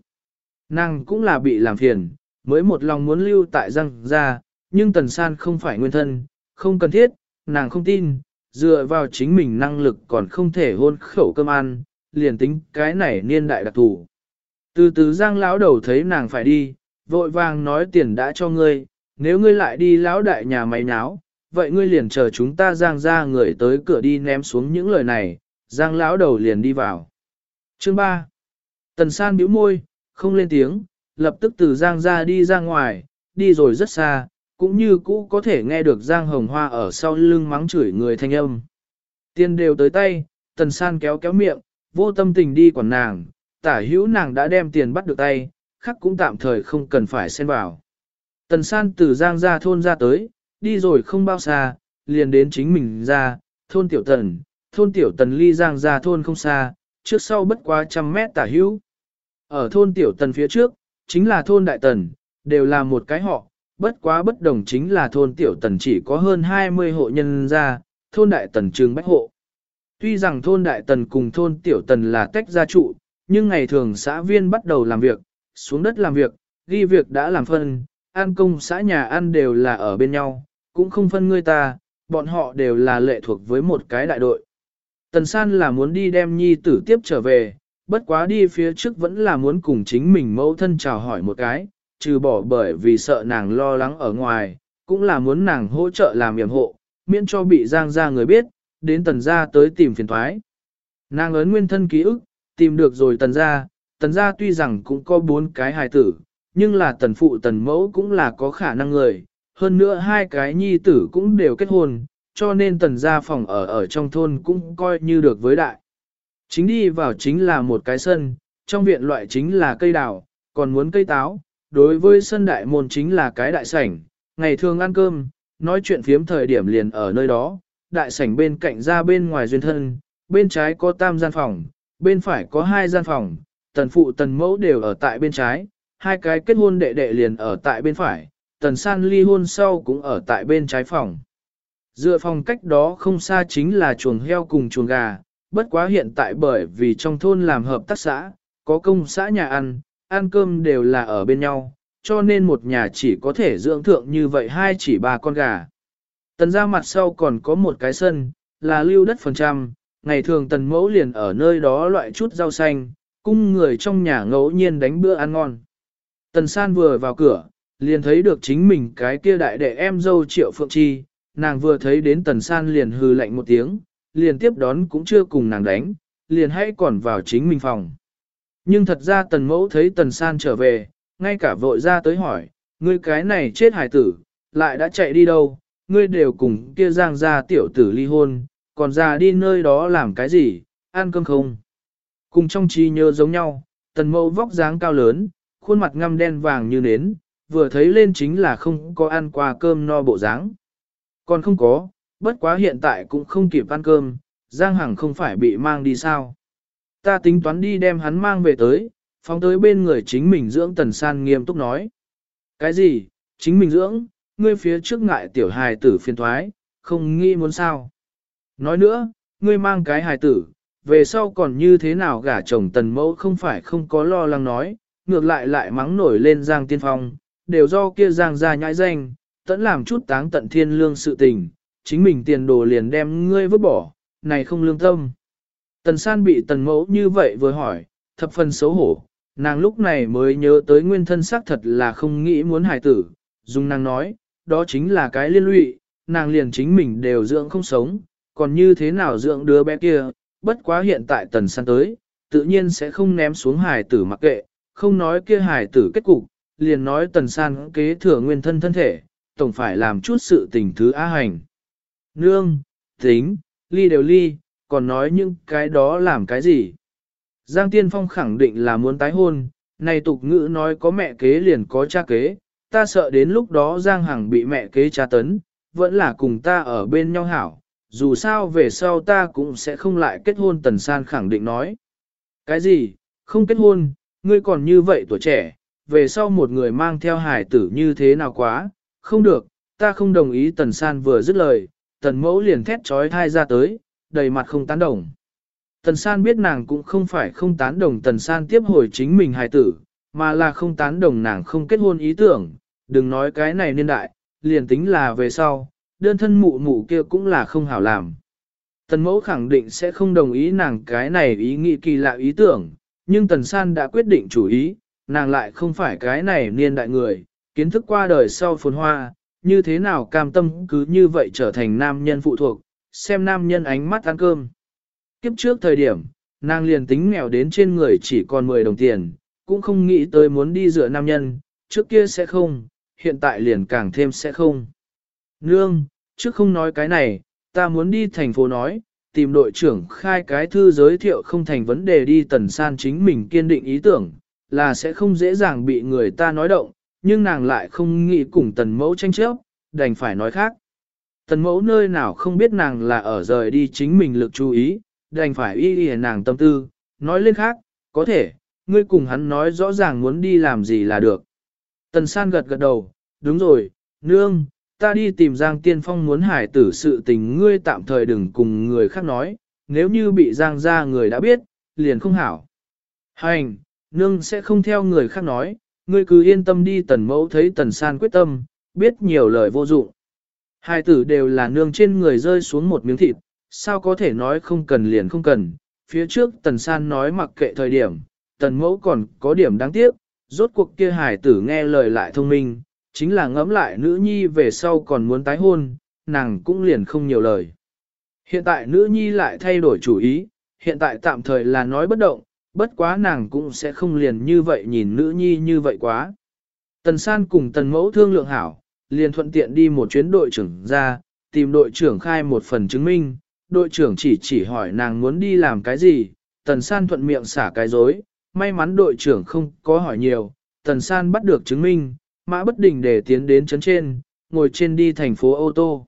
Nàng cũng là bị làm phiền, mới một lòng muốn lưu tại răng ra, nhưng tần san không phải nguyên thân, không cần thiết, nàng không tin, dựa vào chính mình năng lực còn không thể hôn khẩu cơm ăn, liền tính cái này niên đại đặc thủ. Từ từ giang lão đầu thấy nàng phải đi, vội vàng nói tiền đã cho ngươi, nếu ngươi lại đi lão đại nhà máy náo, vậy ngươi liền chờ chúng ta giang ra người tới cửa đi ném xuống những lời này, giang lão đầu liền đi vào. Chương 3 Tần san bĩu môi, không lên tiếng, lập tức từ giang ra đi ra ngoài, đi rồi rất xa, cũng như cũ có thể nghe được giang hồng hoa ở sau lưng mắng chửi người thanh âm. Tiền đều tới tay, tần san kéo kéo miệng, vô tâm tình đi quản nàng, tả hữu nàng đã đem tiền bắt được tay, khắc cũng tạm thời không cần phải xen vào. Tần san từ giang ra thôn ra tới, đi rồi không bao xa, liền đến chính mình ra, thôn tiểu tần, thôn tiểu tần ly giang ra thôn không xa, trước sau bất quá trăm mét tả hữu. Ở thôn tiểu tần phía trước, chính là thôn đại tần, đều là một cái họ, bất quá bất đồng chính là thôn tiểu tần chỉ có hơn 20 hộ nhân ra, thôn đại tần trường bách hộ. Tuy rằng thôn đại tần cùng thôn tiểu tần là tách gia trụ, nhưng ngày thường xã viên bắt đầu làm việc, xuống đất làm việc, ghi việc đã làm phân, an công xã nhà ăn đều là ở bên nhau, cũng không phân ngươi ta, bọn họ đều là lệ thuộc với một cái đại đội. Tần san là muốn đi đem nhi tử tiếp trở về, bất quá đi phía trước vẫn là muốn cùng chính mình mẫu thân chào hỏi một cái, trừ bỏ bởi vì sợ nàng lo lắng ở ngoài, cũng là muốn nàng hỗ trợ làm yểm hộ, miễn cho bị giang ra người biết, đến tần gia tới tìm phiền thoái. Nàng ấn nguyên thân ký ức, tìm được rồi tần gia, tần gia tuy rằng cũng có bốn cái hài tử, nhưng là tần phụ tần mẫu cũng là có khả năng người, hơn nữa hai cái nhi tử cũng đều kết hôn, cho nên tần gia phòng ở ở trong thôn cũng coi như được với đại. Chính đi vào chính là một cái sân, trong viện loại chính là cây đào, còn muốn cây táo, đối với sân đại môn chính là cái đại sảnh, ngày thường ăn cơm, nói chuyện phiếm thời điểm liền ở nơi đó, đại sảnh bên cạnh ra bên ngoài duyên thân, bên trái có tam gian phòng, bên phải có hai gian phòng, tần phụ tần mẫu đều ở tại bên trái, hai cái kết hôn đệ đệ liền ở tại bên phải, tần san ly hôn sau cũng ở tại bên trái phòng. Dựa phòng cách đó không xa chính là chuồng heo cùng chuồng gà, bất quá hiện tại bởi vì trong thôn làm hợp tác xã, có công xã nhà ăn, ăn cơm đều là ở bên nhau, cho nên một nhà chỉ có thể dưỡng thượng như vậy hai chỉ ba con gà. Tần ra mặt sau còn có một cái sân, là lưu đất phần trăm, ngày thường tần mẫu liền ở nơi đó loại chút rau xanh, cung người trong nhà ngẫu nhiên đánh bữa ăn ngon. Tần san vừa vào cửa, liền thấy được chính mình cái kia đại đệ em dâu triệu phượng chi, nàng vừa thấy đến tần san liền hừ lạnh một tiếng, liền tiếp đón cũng chưa cùng nàng đánh, liền hãy còn vào chính mình phòng. Nhưng thật ra tần mẫu thấy tần san trở về, ngay cả vội ra tới hỏi, ngươi cái này chết hải tử, lại đã chạy đi đâu, ngươi đều cùng kia giang ra tiểu tử ly hôn, còn ra đi nơi đó làm cái gì, ăn cơm không. Cùng trong trí nhớ giống nhau, tần mẫu vóc dáng cao lớn, khuôn mặt ngăm đen vàng như nến, vừa thấy lên chính là không có ăn qua cơm no bộ dáng. Còn không có, bất quá hiện tại cũng không kịp ăn cơm, Giang Hằng không phải bị mang đi sao. Ta tính toán đi đem hắn mang về tới, phóng tới bên người chính mình dưỡng tần san nghiêm túc nói. Cái gì, chính mình dưỡng, ngươi phía trước ngại tiểu hài tử phiền thoái, không nghĩ muốn sao. Nói nữa, ngươi mang cái hài tử, về sau còn như thế nào gả chồng tần mẫu không phải không có lo lắng nói, ngược lại lại mắng nổi lên Giang Tiên Phong, đều do kia Giang ra nhãi danh, tẫn làm chút táng tận thiên lương sự tình, chính mình tiền đồ liền đem ngươi vứt bỏ, này không lương tâm. Tần san bị tần mẫu như vậy vừa hỏi, thập phần xấu hổ, nàng lúc này mới nhớ tới nguyên thân xác thật là không nghĩ muốn hài tử, dùng nàng nói, đó chính là cái liên lụy, nàng liền chính mình đều dưỡng không sống, còn như thế nào dưỡng đứa bé kia, bất quá hiện tại tần san tới, tự nhiên sẽ không ném xuống hài tử mặc kệ, không nói kia hài tử kết cục, liền nói tần san kế thừa nguyên thân thân thể, tổng phải làm chút sự tình thứ á hành. Nương, tính, ly đều ly, còn nói những cái đó làm cái gì. Giang Tiên Phong khẳng định là muốn tái hôn, này tục ngữ nói có mẹ kế liền có cha kế, ta sợ đến lúc đó Giang Hằng bị mẹ kế tra tấn, vẫn là cùng ta ở bên nhau hảo, dù sao về sau ta cũng sẽ không lại kết hôn Tần San khẳng định nói. Cái gì, không kết hôn, ngươi còn như vậy tuổi trẻ, về sau một người mang theo hải tử như thế nào quá, không được, ta không đồng ý Tần San vừa dứt lời, Tần Mẫu liền thét trói thai ra tới, đầy mặt không tán đồng. Tần San biết nàng cũng không phải không tán đồng Tần San tiếp hồi chính mình hải tử, mà là không tán đồng nàng không kết hôn ý tưởng, đừng nói cái này niên đại, liền tính là về sau, đơn thân mụ mụ kia cũng là không hảo làm. Tần mẫu khẳng định sẽ không đồng ý nàng cái này ý nghĩ kỳ lạ ý tưởng, nhưng Tần San đã quyết định chủ ý, nàng lại không phải cái này niên đại người, kiến thức qua đời sau phồn hoa, như thế nào cam tâm cứ như vậy trở thành nam nhân phụ thuộc, xem nam nhân ánh mắt ăn cơm. Kiếp trước thời điểm, nàng liền tính nghèo đến trên người chỉ còn 10 đồng tiền, cũng không nghĩ tới muốn đi dựa nam nhân, trước kia sẽ không, hiện tại liền càng thêm sẽ không. Nương, trước không nói cái này, ta muốn đi thành phố nói, tìm đội trưởng khai cái thư giới thiệu không thành vấn đề đi tần san chính mình kiên định ý tưởng, là sẽ không dễ dàng bị người ta nói động, nhưng nàng lại không nghĩ cùng tần mẫu tranh chấp, đành phải nói khác. Tần mẫu nơi nào không biết nàng là ở rời đi chính mình lực chú ý, đành phải y y nàng tâm tư, nói lên khác, có thể, ngươi cùng hắn nói rõ ràng muốn đi làm gì là được. Tần san gật gật đầu, đúng rồi, nương, ta đi tìm Giang Tiên Phong muốn hải tử sự tình ngươi tạm thời đừng cùng người khác nói, nếu như bị Giang ra người đã biết, liền không hảo. Hành, nương sẽ không theo người khác nói, ngươi cứ yên tâm đi tần mẫu thấy tần san quyết tâm, biết nhiều lời vô dụng. Hai tử đều là nương trên người rơi xuống một miếng thịt, sao có thể nói không cần liền không cần. Phía trước tần san nói mặc kệ thời điểm, tần mẫu còn có điểm đáng tiếc, rốt cuộc kia hải tử nghe lời lại thông minh, chính là ngẫm lại nữ nhi về sau còn muốn tái hôn, nàng cũng liền không nhiều lời. Hiện tại nữ nhi lại thay đổi chủ ý, hiện tại tạm thời là nói bất động, bất quá nàng cũng sẽ không liền như vậy nhìn nữ nhi như vậy quá. Tần san cùng tần mẫu thương lượng hảo, liền thuận tiện đi một chuyến đội trưởng ra, tìm đội trưởng khai một phần chứng minh, đội trưởng chỉ chỉ hỏi nàng muốn đi làm cái gì, tần san thuận miệng xả cái dối, may mắn đội trưởng không có hỏi nhiều, tần san bắt được chứng minh, mã bất định để tiến đến chấn trên, ngồi trên đi thành phố ô tô.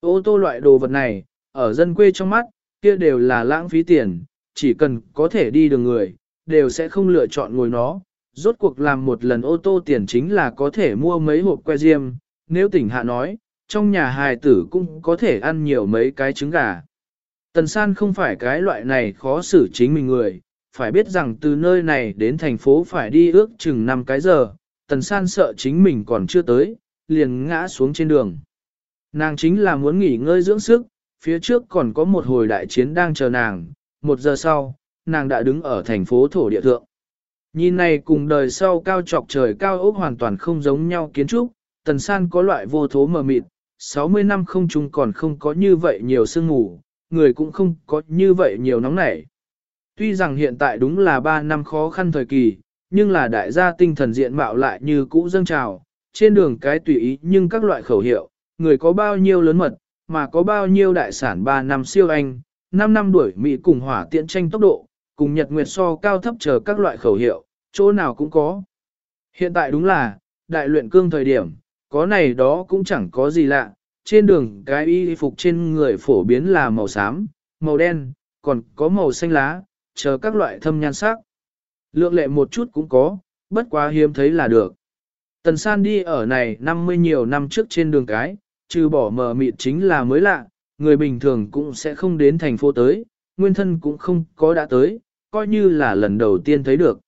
Ô tô loại đồ vật này, ở dân quê trong mắt, kia đều là lãng phí tiền, chỉ cần có thể đi đường người, đều sẽ không lựa chọn ngồi nó. Rốt cuộc làm một lần ô tô tiền chính là có thể mua mấy hộp que diêm, nếu tỉnh hạ nói, trong nhà hài tử cũng có thể ăn nhiều mấy cái trứng gà. Tần san không phải cái loại này khó xử chính mình người, phải biết rằng từ nơi này đến thành phố phải đi ước chừng 5 cái giờ, tần san sợ chính mình còn chưa tới, liền ngã xuống trên đường. Nàng chính là muốn nghỉ ngơi dưỡng sức, phía trước còn có một hồi đại chiến đang chờ nàng, một giờ sau, nàng đã đứng ở thành phố thổ địa thượng. Nhìn này cùng đời sau cao trọc trời cao ốc hoàn toàn không giống nhau kiến trúc, tần san có loại vô thố mờ mịt, 60 năm không chung còn không có như vậy nhiều sương ngủ, người cũng không có như vậy nhiều nóng nảy. Tuy rằng hiện tại đúng là 3 năm khó khăn thời kỳ, nhưng là đại gia tinh thần diện mạo lại như cũ dâng trào, trên đường cái tùy ý nhưng các loại khẩu hiệu, người có bao nhiêu lớn mật, mà có bao nhiêu đại sản 3 năm siêu anh, 5 năm đuổi Mỹ cùng hỏa tiện tranh tốc độ, cùng nhật nguyệt so cao thấp chờ các loại khẩu hiệu, chỗ nào cũng có. Hiện tại đúng là, đại luyện cương thời điểm, có này đó cũng chẳng có gì lạ, trên đường cái y phục trên người phổ biến là màu xám, màu đen, còn có màu xanh lá, chờ các loại thâm nhan sắc. Lượng lệ một chút cũng có, bất quá hiếm thấy là được. Tần san đi ở này 50 nhiều năm trước trên đường cái, trừ bỏ mờ mịt chính là mới lạ, người bình thường cũng sẽ không đến thành phố tới, nguyên thân cũng không có đã tới, coi như là lần đầu tiên thấy được.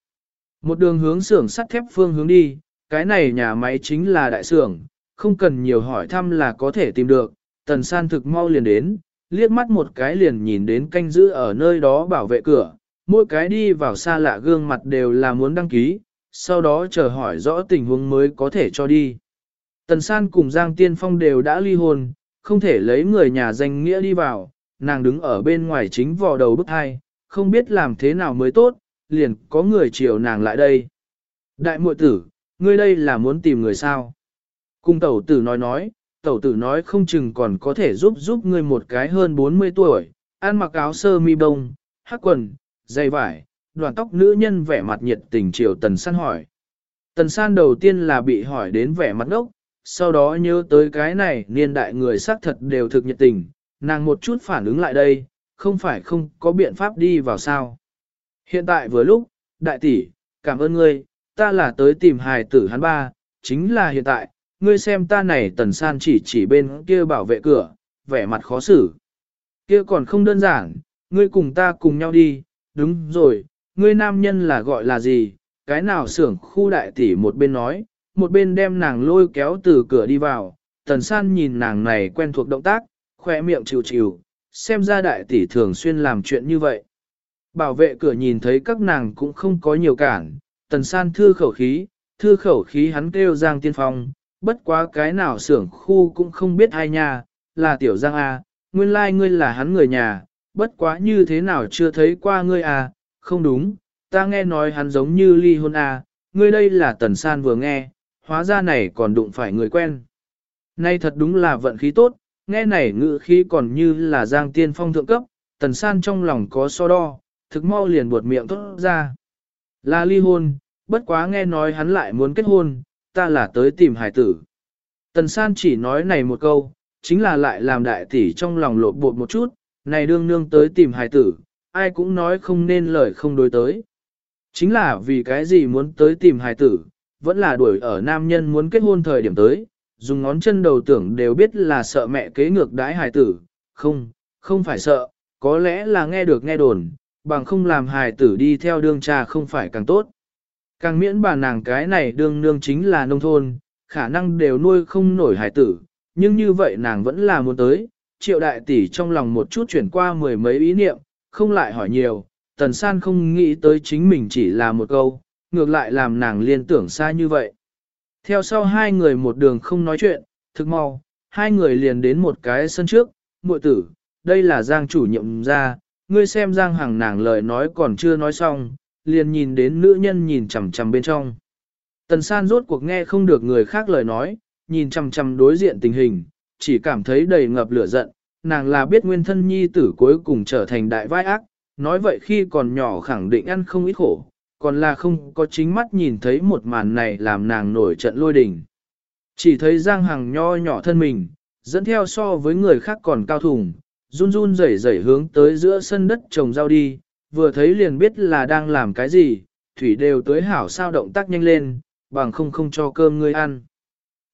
Một đường hướng xưởng sắt thép phương hướng đi, cái này nhà máy chính là đại xưởng, không cần nhiều hỏi thăm là có thể tìm được, tần san thực mau liền đến, liếc mắt một cái liền nhìn đến canh giữ ở nơi đó bảo vệ cửa, mỗi cái đi vào xa lạ gương mặt đều là muốn đăng ký, sau đó chờ hỏi rõ tình huống mới có thể cho đi. Tần san cùng Giang Tiên Phong đều đã ly hôn, không thể lấy người nhà danh nghĩa đi vào, nàng đứng ở bên ngoài chính vò đầu bức hai, không biết làm thế nào mới tốt, liền có người chiều nàng lại đây. Đại muội tử, ngươi đây là muốn tìm người sao? Cung tẩu tử nói nói, tẩu tử nói không chừng còn có thể giúp giúp ngươi một cái hơn 40 tuổi, ăn mặc áo sơ mi bông, hắc quần, dây vải, đoàn tóc nữ nhân vẻ mặt nhiệt tình chiều tần san hỏi. Tần san đầu tiên là bị hỏi đến vẻ mặt ngốc, sau đó nhớ tới cái này niên đại người xác thật đều thực nhiệt tình, nàng một chút phản ứng lại đây, không phải không có biện pháp đi vào sao. Hiện tại vừa lúc, đại tỷ, cảm ơn ngươi, ta là tới tìm hài tử hắn ba, chính là hiện tại, ngươi xem ta này tần san chỉ chỉ bên kia bảo vệ cửa, vẻ mặt khó xử. Kia còn không đơn giản, ngươi cùng ta cùng nhau đi, đúng rồi, ngươi nam nhân là gọi là gì, cái nào xưởng khu đại tỷ một bên nói, một bên đem nàng lôi kéo từ cửa đi vào, tần san nhìn nàng này quen thuộc động tác, khoe miệng chịu chịu, xem ra đại tỷ thường xuyên làm chuyện như vậy. Bảo vệ cửa nhìn thấy các nàng cũng không có nhiều cản, tần san thư khẩu khí, thư khẩu khí hắn kêu Giang Tiên Phong, bất quá cái nào xưởng khu cũng không biết ai nha, là tiểu Giang A, nguyên lai like ngươi là hắn người nhà, bất quá như thế nào chưa thấy qua ngươi à, không đúng, ta nghe nói hắn giống như ly hôn à, ngươi đây là tần san vừa nghe, hóa ra này còn đụng phải người quen. Nay thật đúng là vận khí tốt, nghe này ngự khí còn như là giang tiên phong thượng cấp, tần san trong lòng có so đo, thực mau liền buột miệng tốt ra. Là ly hôn, bất quá nghe nói hắn lại muốn kết hôn, ta là tới tìm hải tử. Tần san chỉ nói này một câu, chính là lại làm đại tỷ trong lòng lộn bột một chút, này đương nương tới tìm hải tử, ai cũng nói không nên lời không đối tới. Chính là vì cái gì muốn tới tìm hải tử, vẫn là đuổi ở nam nhân muốn kết hôn thời điểm tới, dùng ngón chân đầu tưởng đều biết là sợ mẹ kế ngược đái hài tử, không, không phải sợ, có lẽ là nghe được nghe đồn, bằng không làm hài tử đi theo đương cha không phải càng tốt. Càng miễn bà nàng cái này đương nương chính là nông thôn, khả năng đều nuôi không nổi hài tử, nhưng như vậy nàng vẫn là muốn tới, triệu đại tỷ trong lòng một chút chuyển qua mười mấy ý niệm, không lại hỏi nhiều, tần san không nghĩ tới chính mình chỉ là một câu, ngược lại làm nàng liên tưởng xa như vậy. Theo sau hai người một đường không nói chuyện, thực mau, hai người liền đến một cái sân trước, muội tử, đây là giang chủ nhiệm ra, ngươi xem giang hàng nàng lời nói còn chưa nói xong, liền nhìn đến nữ nhân nhìn chằm chằm bên trong. Tần san rốt cuộc nghe không được người khác lời nói, nhìn chằm chằm đối diện tình hình, chỉ cảm thấy đầy ngập lửa giận, nàng là biết nguyên thân nhi tử cuối cùng trở thành đại vai ác, nói vậy khi còn nhỏ khẳng định ăn không ít khổ, còn là không có chính mắt nhìn thấy một màn này làm nàng nổi trận lôi đình. Chỉ thấy Giang Hằng nho nhỏ thân mình, dẫn theo so với người khác còn cao thùng, run run rẩy rẩy hướng tới giữa sân đất trồng rau đi, vừa thấy liền biết là đang làm cái gì, thủy đều tới hảo sao động tác nhanh lên, bằng không không cho cơm ngươi ăn.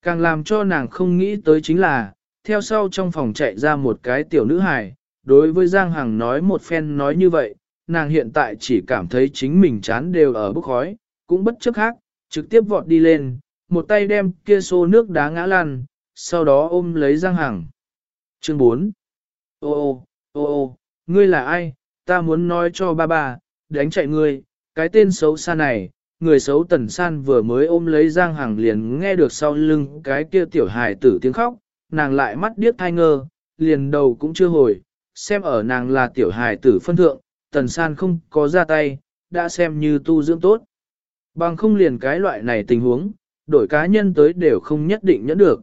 Càng làm cho nàng không nghĩ tới chính là, theo sau trong phòng chạy ra một cái tiểu nữ hài, đối với Giang Hằng nói một phen nói như vậy, nàng hiện tại chỉ cảm thấy chính mình chán đều ở bức khói, cũng bất chấp khác, trực tiếp vọt đi lên, một tay đem kia xô nước đá ngã lăn, sau đó ôm lấy Giang Hằng. Chương 4 Ô ô, ô ô, ngươi là ai, ta muốn nói cho ba ba, đánh chạy ngươi, cái tên xấu xa này, người xấu tần san vừa mới ôm lấy Giang Hằng liền nghe được sau lưng cái kia tiểu hài tử tiếng khóc, nàng lại mắt điếc thai ngơ, liền đầu cũng chưa hồi, xem ở nàng là tiểu hài tử phân thượng, tần san không có ra tay, đã xem như tu dưỡng tốt. Bằng không liền cái loại này tình huống, đổi cá nhân tới đều không nhất định nhẫn được.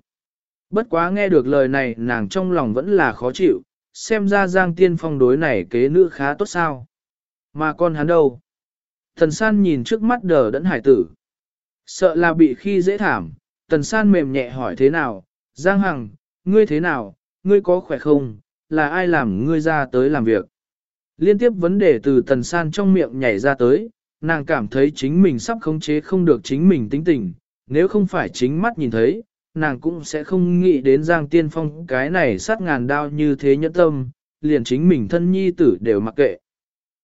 Bất quá nghe được lời này nàng trong lòng vẫn là khó chịu, xem ra Giang Tiên Phong đối này kế nữ khá tốt sao. Mà con hắn đâu? Thần san nhìn trước mắt đờ đẫn hải tử. Sợ là bị khi dễ thảm, tần san mềm nhẹ hỏi thế nào, Giang Hằng, ngươi thế nào, ngươi có khỏe không, là ai làm ngươi ra tới làm việc. Liên tiếp vấn đề từ tần san trong miệng nhảy ra tới, nàng cảm thấy chính mình sắp khống chế không được chính mình tính tình, nếu không phải chính mắt nhìn thấy, nàng cũng sẽ không nghĩ đến Giang Tiên Phong cái này sát ngàn đao như thế nhẫn tâm, liền chính mình thân nhi tử đều mặc kệ.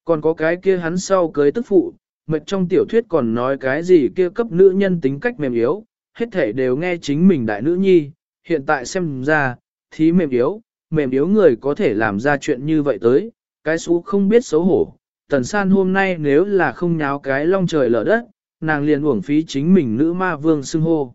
Còn có cái kia hắn sau cưới tức phụ, mệt trong tiểu thuyết còn nói cái gì kia cấp nữ nhân tính cách mềm yếu, hết thể đều nghe chính mình đại nữ nhi, hiện tại xem ra, thí mềm yếu, mềm yếu người có thể làm ra chuyện như vậy tới, cái xú không biết xấu hổ. Tần san hôm nay nếu là không nháo cái long trời lở đất, nàng liền uổng phí chính mình nữ ma vương xưng hô.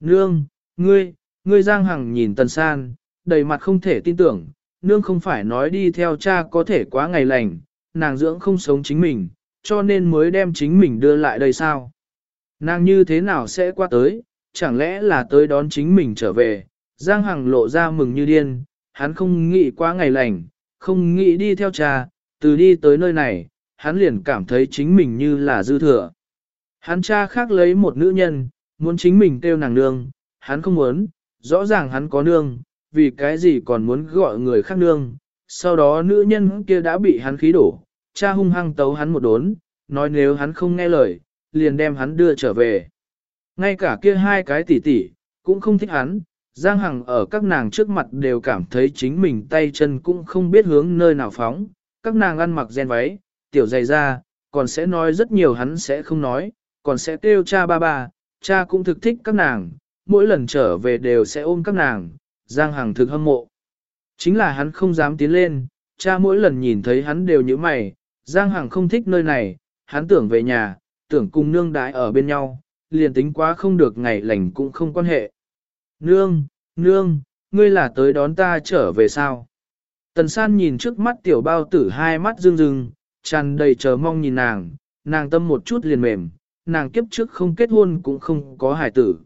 Nương, ngươi, ngươi Giang Hằng nhìn tần san, đầy mặt không thể tin tưởng, nương không phải nói đi theo cha có thể quá ngày lành, nàng dưỡng không sống chính mình, cho nên mới đem chính mình đưa lại đây sao? Nàng như thế nào sẽ qua tới, chẳng lẽ là tới đón chính mình trở về? Giang Hằng lộ ra mừng như điên, hắn không nghĩ quá ngày lành, không nghĩ đi theo cha, từ đi tới nơi này, hắn liền cảm thấy chính mình như là dư thừa. Hắn cha khác lấy một nữ nhân, muốn chính mình kêu nàng nương, hắn không muốn, rõ ràng hắn có nương, vì cái gì còn muốn gọi người khác nương. Sau đó nữ nhân kia đã bị hắn khí đổ, cha hung hăng tấu hắn một đốn, nói nếu hắn không nghe lời, liền đem hắn đưa trở về. Ngay cả kia hai cái tỷ tỷ cũng không thích hắn, Giang Hằng ở các nàng trước mặt đều cảm thấy chính mình tay chân cũng không biết hướng nơi nào phóng, các nàng ăn mặc gen váy, tiểu dày da, còn sẽ nói rất nhiều hắn sẽ không nói, còn sẽ kêu cha ba ba, cha cũng thực thích các nàng, mỗi lần trở về đều sẽ ôm các nàng, Giang Hằng thực hâm mộ. Chính là hắn không dám tiến lên, cha mỗi lần nhìn thấy hắn đều như mày, Giang Hằng không thích nơi này, hắn tưởng về nhà, tưởng cùng nương đái ở bên nhau, liền tính quá không được ngày lành cũng không quan hệ. Nương, nương, ngươi là tới đón ta trở về sao? Tần san nhìn trước mắt tiểu bao tử hai mắt rưng rưng, tràn đầy chờ mong nhìn nàng, nàng tâm một chút liền mềm, nàng kiếp trước không kết hôn cũng không có hải tử.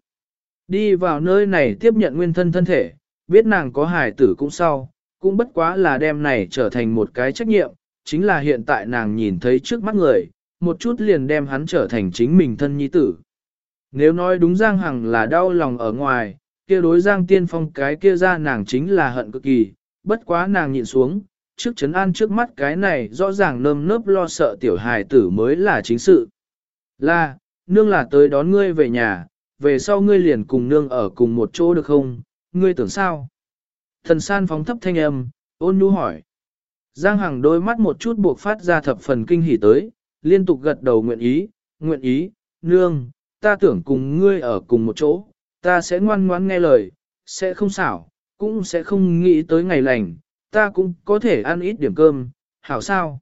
Đi vào nơi này tiếp nhận nguyên thân thân thể, biết nàng có hải tử cũng sau, cũng bất quá là đem này trở thành một cái trách nhiệm, chính là hiện tại nàng nhìn thấy trước mắt người, một chút liền đem hắn trở thành chính mình thân nhi tử. Nếu nói đúng Giang Hằng là đau lòng ở ngoài, kia đối Giang Tiên Phong cái kia ra nàng chính là hận cực kỳ, bất quá nàng nhịn xuống, trước chấn an trước mắt cái này rõ ràng nơm nớp lo sợ tiểu hài tử mới là chính sự. Là, nương là tới đón ngươi về nhà, về sau ngươi liền cùng nương ở cùng một chỗ được không, ngươi tưởng sao? Thần san phóng thấp thanh âm, ôn nhu hỏi. Giang Hằng đôi mắt một chút buộc phát ra thập phần kinh hỉ tới, liên tục gật đầu nguyện ý, nguyện ý, nương, ta tưởng cùng ngươi ở cùng một chỗ, ta sẽ ngoan ngoãn nghe lời, sẽ không xảo, cũng sẽ không nghĩ tới ngày lành, ta cũng có thể ăn ít điểm cơm, hảo sao?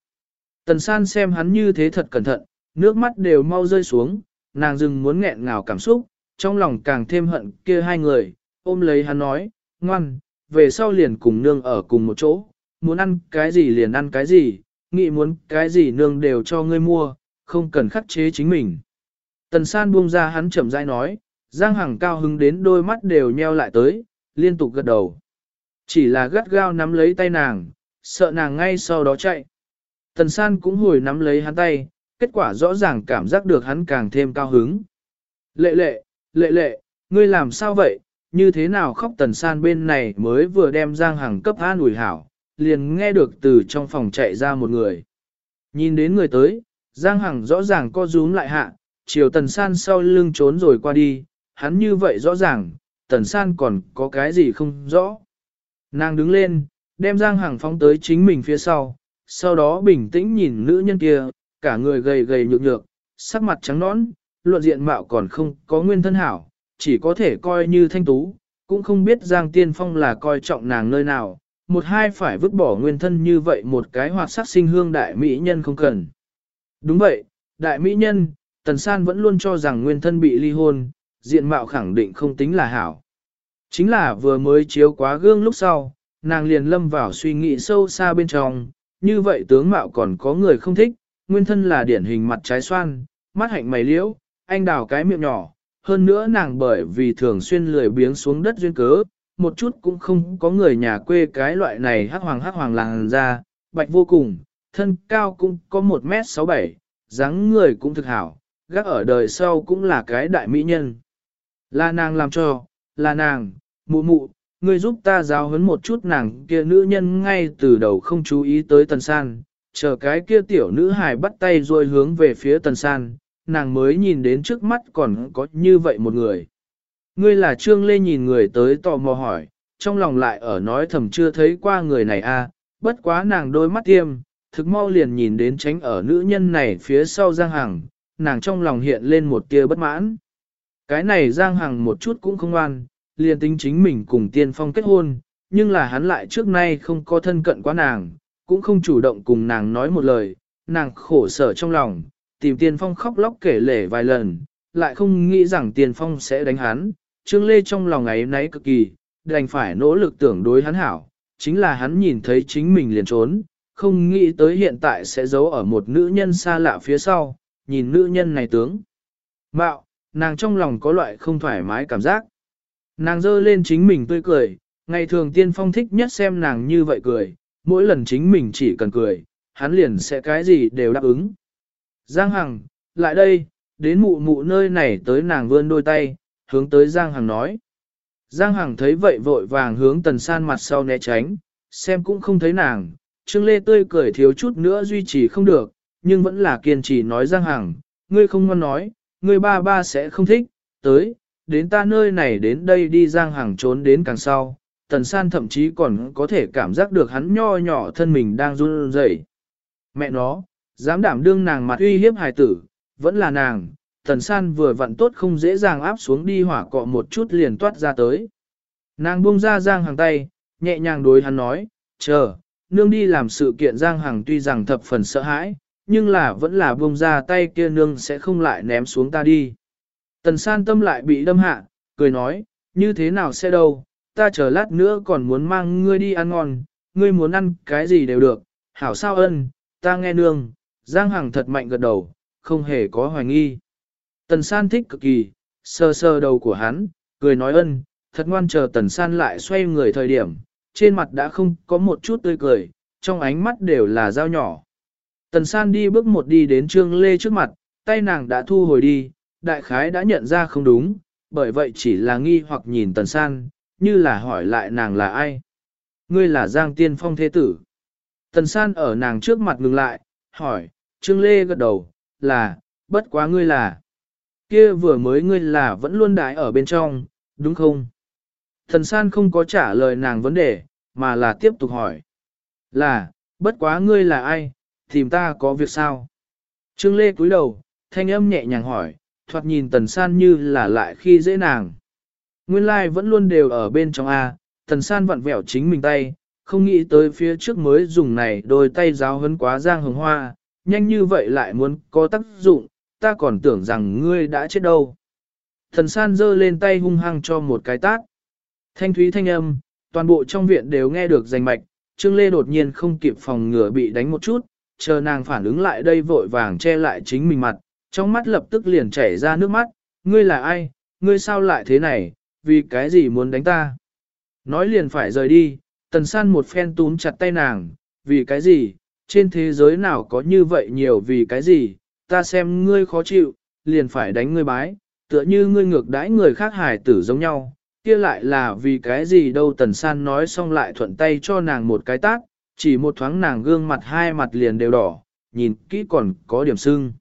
Tần san xem hắn như thế thật cẩn thận, nước mắt đều mau rơi xuống, nàng dừng muốn nghẹn ngào cảm xúc, trong lòng càng thêm hận kia hai người, ôm lấy hắn nói, ngoan, về sau liền cùng nương ở cùng một chỗ, muốn ăn cái gì liền ăn cái gì, nghĩ muốn cái gì nương đều cho ngươi mua, không cần khắc chế chính mình. Tần san buông ra hắn chậm rãi nói, Giang Hằng cao hứng đến đôi mắt đều nheo lại tới, liên tục gật đầu. Chỉ là gắt gao nắm lấy tay nàng, sợ nàng ngay sau đó chạy. Tần san cũng hồi nắm lấy hắn tay, kết quả rõ ràng cảm giác được hắn càng thêm cao hứng. Lệ lệ, lệ lệ, ngươi làm sao vậy, như thế nào khóc tần san bên này mới vừa đem Giang Hằng cấp an ủi hảo, liền nghe được từ trong phòng chạy ra một người. Nhìn đến người tới, Giang Hằng rõ ràng co rúm lại hạ, chiều tần san sau lưng trốn rồi qua đi, hắn như vậy rõ ràng, tần san còn có cái gì không rõ. Nàng đứng lên, đem Giang Hằng phóng tới chính mình phía sau, sau đó bình tĩnh nhìn nữ nhân kia, cả người gầy gầy nhược nhược, sắc mặt trắng nõn, luận diện mạo còn không có nguyên thân hảo, chỉ có thể coi như thanh tú, cũng không biết Giang Tiên Phong là coi trọng nàng nơi nào, một hai phải vứt bỏ nguyên thân như vậy một cái hoạt sắc sinh hương đại mỹ nhân không cần. Đúng vậy, đại mỹ nhân, Tần San vẫn luôn cho rằng nguyên thân bị ly hôn, diện mạo khẳng định không tính là hảo. Chính là vừa mới chiếu quá gương lúc sau, nàng liền lâm vào suy nghĩ sâu xa bên trong, như vậy tướng mạo còn có người không thích, nguyên thân là điển hình mặt trái xoan, mắt hạnh mày liễu, anh đào cái miệng nhỏ, hơn nữa nàng bởi vì thường xuyên lười biếng xuống đất duyên cớ, một chút cũng không có người nhà quê cái loại này hắc hoàng hắc hoàng làng ra, bạch vô cùng, thân cao cũng có 1m67, dáng người cũng thực hảo, gác ở đời sau cũng là cái đại mỹ nhân. Là nàng làm cho, là nàng, mụ mụ, ngươi giúp ta giáo huấn một chút nàng kia nữ nhân ngay từ đầu không chú ý tới tần san, chờ cái kia tiểu nữ hài bắt tay rồi hướng về phía tần san, nàng mới nhìn đến trước mắt còn có như vậy một người. Ngươi là Trương Lê nhìn người tới tò mò hỏi, trong lòng lại ở nói thầm chưa thấy qua người này a, à, bất quá nàng đôi mắt tiêm, thực mau liền nhìn đến tránh ở nữ nhân này phía sau Giang Hằng, nàng trong lòng hiện lên một tia bất mãn. Cái này Giang Hằng một chút cũng không ngoan, liền tính chính mình cùng tiên phong kết hôn, nhưng là hắn lại trước nay không có thân cận quá nàng, cũng không chủ động cùng nàng nói một lời, nàng khổ sở trong lòng, tìm tiên phong khóc lóc kể lể vài lần, lại không nghĩ rằng tiên phong sẽ đánh hắn, Trương Lê trong lòng ấy nấy cực kỳ, đành phải nỗ lực tưởng đối hắn hảo, chính là hắn nhìn thấy chính mình liền trốn, không nghĩ tới hiện tại sẽ giấu ở một nữ nhân xa lạ phía sau, nhìn nữ nhân này tướng. Mạo, nàng trong lòng có loại không thoải mái cảm giác. Nàng dơ lên chính mình tươi cười, ngày thường tiên phong thích nhất xem nàng như vậy cười, mỗi lần chính mình chỉ cần cười, hắn liền sẽ cái gì đều đáp ứng. Giang Hằng, lại đây, đến mụ mụ nơi này tới nàng vươn đôi tay, hướng tới Giang Hằng nói. Giang Hằng thấy vậy vội vàng hướng tần san mặt sau né tránh, xem cũng không thấy nàng, Trương Lê tươi cười thiếu chút nữa duy trì không được, nhưng vẫn là kiên trì nói Giang Hằng, ngươi không ngon nói, ngươi ba ba sẽ không thích, tới, đến ta nơi này đến đây đi Giang hàng trốn đến càng sau, tần san thậm chí còn có thể cảm giác được hắn nho nhỏ thân mình đang run rẩy. Mẹ nó, dám đảm đương nàng mặt uy hiếp hài tử, vẫn là nàng, tần san vừa vặn tốt không dễ dàng áp xuống đi hỏa cọ một chút liền toát ra tới. Nàng buông ra Giang hàng tay, nhẹ nhàng đối hắn nói, chờ, nương đi làm sự kiện Giang hàng tuy rằng thập phần sợ hãi, nhưng là vẫn là buông ra tay kia nương sẽ không lại ném xuống ta đi. Tần san tâm lại bị đâm hạ, cười nói, như thế nào sẽ đâu, ta chờ lát nữa còn muốn mang ngươi đi ăn ngon, ngươi muốn ăn cái gì đều được, hảo sao ân, ta nghe nương, Giang Hằng thật mạnh gật đầu, không hề có hoài nghi. Tần san thích cực kỳ, sơ sơ đầu của hắn, cười nói ân, thật ngoan chờ tần san lại xoay người thời điểm, trên mặt đã không có một chút tươi cười, trong ánh mắt đều là dao nhỏ. Tần san đi bước một đi đến trương lê trước mặt, tay nàng đã thu hồi đi, đại khái đã nhận ra không đúng, bởi vậy chỉ là nghi hoặc nhìn tần san, như là hỏi lại nàng là ai. Ngươi là Giang Tiên Phong thế tử. Tần san ở nàng trước mặt ngừng lại, hỏi, trương lê gật đầu, là, bất quá ngươi là. Kia vừa mới ngươi là vẫn luôn đại ở bên trong, đúng không? Thần san không có trả lời nàng vấn đề, mà là tiếp tục hỏi. Là, bất quá ngươi là ai, tìm ta có việc sao? Trương Lê cúi đầu, thanh âm nhẹ nhàng hỏi, thoạt nhìn tần san như là lại khi dễ nàng. Nguyên lai like vẫn luôn đều ở bên trong A, tần san vặn vẹo chính mình tay, không nghĩ tới phía trước mới dùng này đôi tay giáo hấn quá giang hồng hoa, nhanh như vậy lại muốn có tác dụng, ta còn tưởng rằng ngươi đã chết đâu. Thần san giơ lên tay hung hăng cho một cái tát. Thanh thúy thanh âm, toàn bộ trong viện đều nghe được rành mạch, Trương Lê đột nhiên không kịp phòng ngừa bị đánh một chút, chờ nàng phản ứng lại đây vội vàng che lại chính mình mặt, trong mắt lập tức liền chảy ra nước mắt, ngươi là ai, ngươi sao lại thế này, vì cái gì muốn đánh ta. Nói liền phải rời đi, tần san một phen túm chặt tay nàng, vì cái gì, trên thế giới nào có như vậy nhiều vì cái gì, ta xem ngươi khó chịu, liền phải đánh ngươi bái, tựa như ngươi ngược đãi người khác hài tử giống nhau, kia lại là vì cái gì đâu? Tần san nói xong lại thuận tay cho nàng một cái tát, chỉ một thoáng nàng gương mặt hai mặt liền đều đỏ, nhìn kỹ còn có điểm sưng.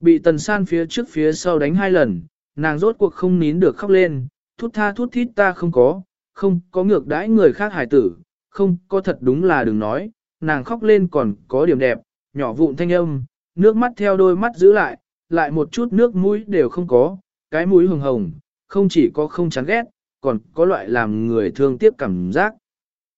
Bị tần san phía trước phía sau đánh hai lần, nàng rốt cuộc không nín được khóc lên, thút tha thút thít ta không có, không có ngược đãi người khác hài tử, không có thật đúng là đừng nói, nàng khóc lên còn có điểm đẹp, nhỏ vụn thanh âm, nước mắt theo đôi mắt giữ lại, lại một chút nước mũi đều không có, cái mũi hồng hồng, không chỉ có không chán ghét, còn có loại làm người thương tiếc cảm giác.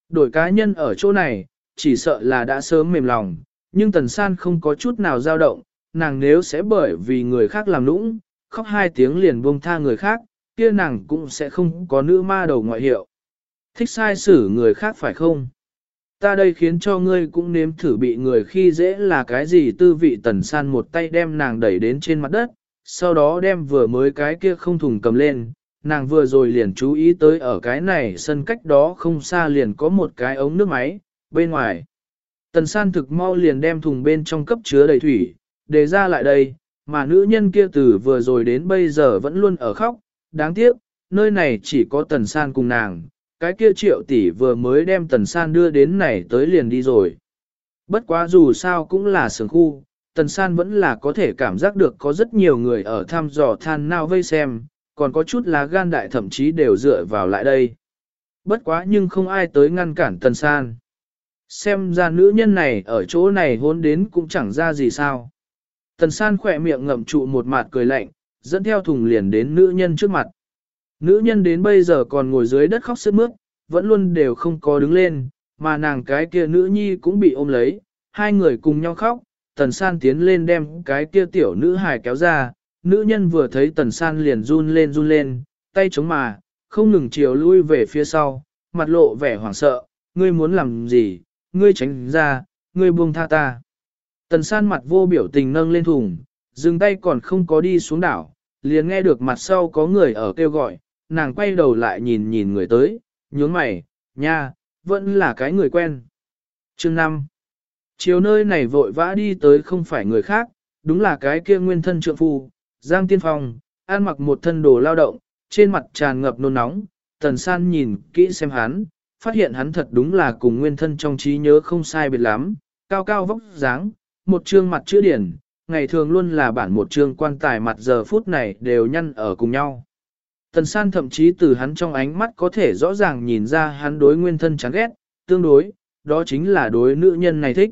Đổi cá nhân ở chỗ này, chỉ sợ là đã sớm mềm lòng, nhưng tần san không có chút nào dao động, nàng nếu sẽ bởi vì người khác làm nũng, khóc hai tiếng liền buông tha người khác, kia nàng cũng sẽ không có nữ ma đầu ngoại hiệu. Thích sai xử người khác phải không? Ta đây khiến cho ngươi cũng nếm thử bị người khi dễ là cái gì tư vị tần san một tay đem nàng đẩy đến trên mặt đất, sau đó đem vừa mới cái kia không thùng cầm lên, nàng vừa rồi liền chú ý tới ở cái này sân cách đó không xa liền có một cái ống nước máy, bên ngoài. Tần san thực mau liền đem thùng bên trong cấp chứa đầy thủy, để ra lại đây, mà nữ nhân kia từ vừa rồi đến bây giờ vẫn luôn ở khóc, đáng tiếc, nơi này chỉ có tần san cùng nàng, cái kia triệu tỷ vừa mới đem tần san đưa đến này tới liền đi rồi. Bất quá dù sao cũng là sưởng khu, tần san vẫn là có thể cảm giác được có rất nhiều người ở thăm dò than nao vây xem, còn có chút lá gan đại thậm chí đều dựa vào lại đây. Bất quá nhưng không ai tới ngăn cản tần san. Xem ra nữ nhân này ở chỗ này hôn đến cũng chẳng ra gì sao. Tần san khỏe miệng ngậm trụ một mặt cười lạnh, dẫn theo thùng liền đến nữ nhân trước mặt. Nữ nhân đến bây giờ còn ngồi dưới đất khóc sướt mướt, vẫn luôn đều không có đứng lên, mà nàng cái kia nữ nhi cũng bị ôm lấy, hai người cùng nhau khóc, tần san tiến lên đem cái kia tiểu nữ hài kéo ra, nữ nhân vừa thấy tần san liền run lên run lên, tay chống mà, không ngừng chiều lui về phía sau, mặt lộ vẻ hoảng sợ, ngươi muốn làm gì, ngươi tránh ra, ngươi buông tha ta. Tần san mặt vô biểu tình nâng lên thùng, dừng tay còn không có đi xuống đảo, liền nghe được mặt sau có người ở kêu gọi, nàng quay đầu lại nhìn nhìn người tới, nhướng mày, nha, vẫn là cái người quen. Chương 5 Chiều nơi này vội vã đi tới không phải người khác, đúng là cái kia nguyên thân trượng phu, Giang Tiên Phong, ăn mặc một thân đồ lao động, trên mặt tràn ngập nôn nóng, tần san nhìn kỹ xem hắn, phát hiện hắn thật đúng là cùng nguyên thân trong trí nhớ không sai biệt lắm, cao cao vóc dáng, một trương mặt chữ điển, ngày thường luôn là bản một trương quan tài mặt giờ phút này đều nhăn ở cùng nhau. Tần san thậm chí từ hắn trong ánh mắt có thể rõ ràng nhìn ra hắn đối nguyên thân chán ghét, tương đối, đó chính là đối nữ nhân này thích.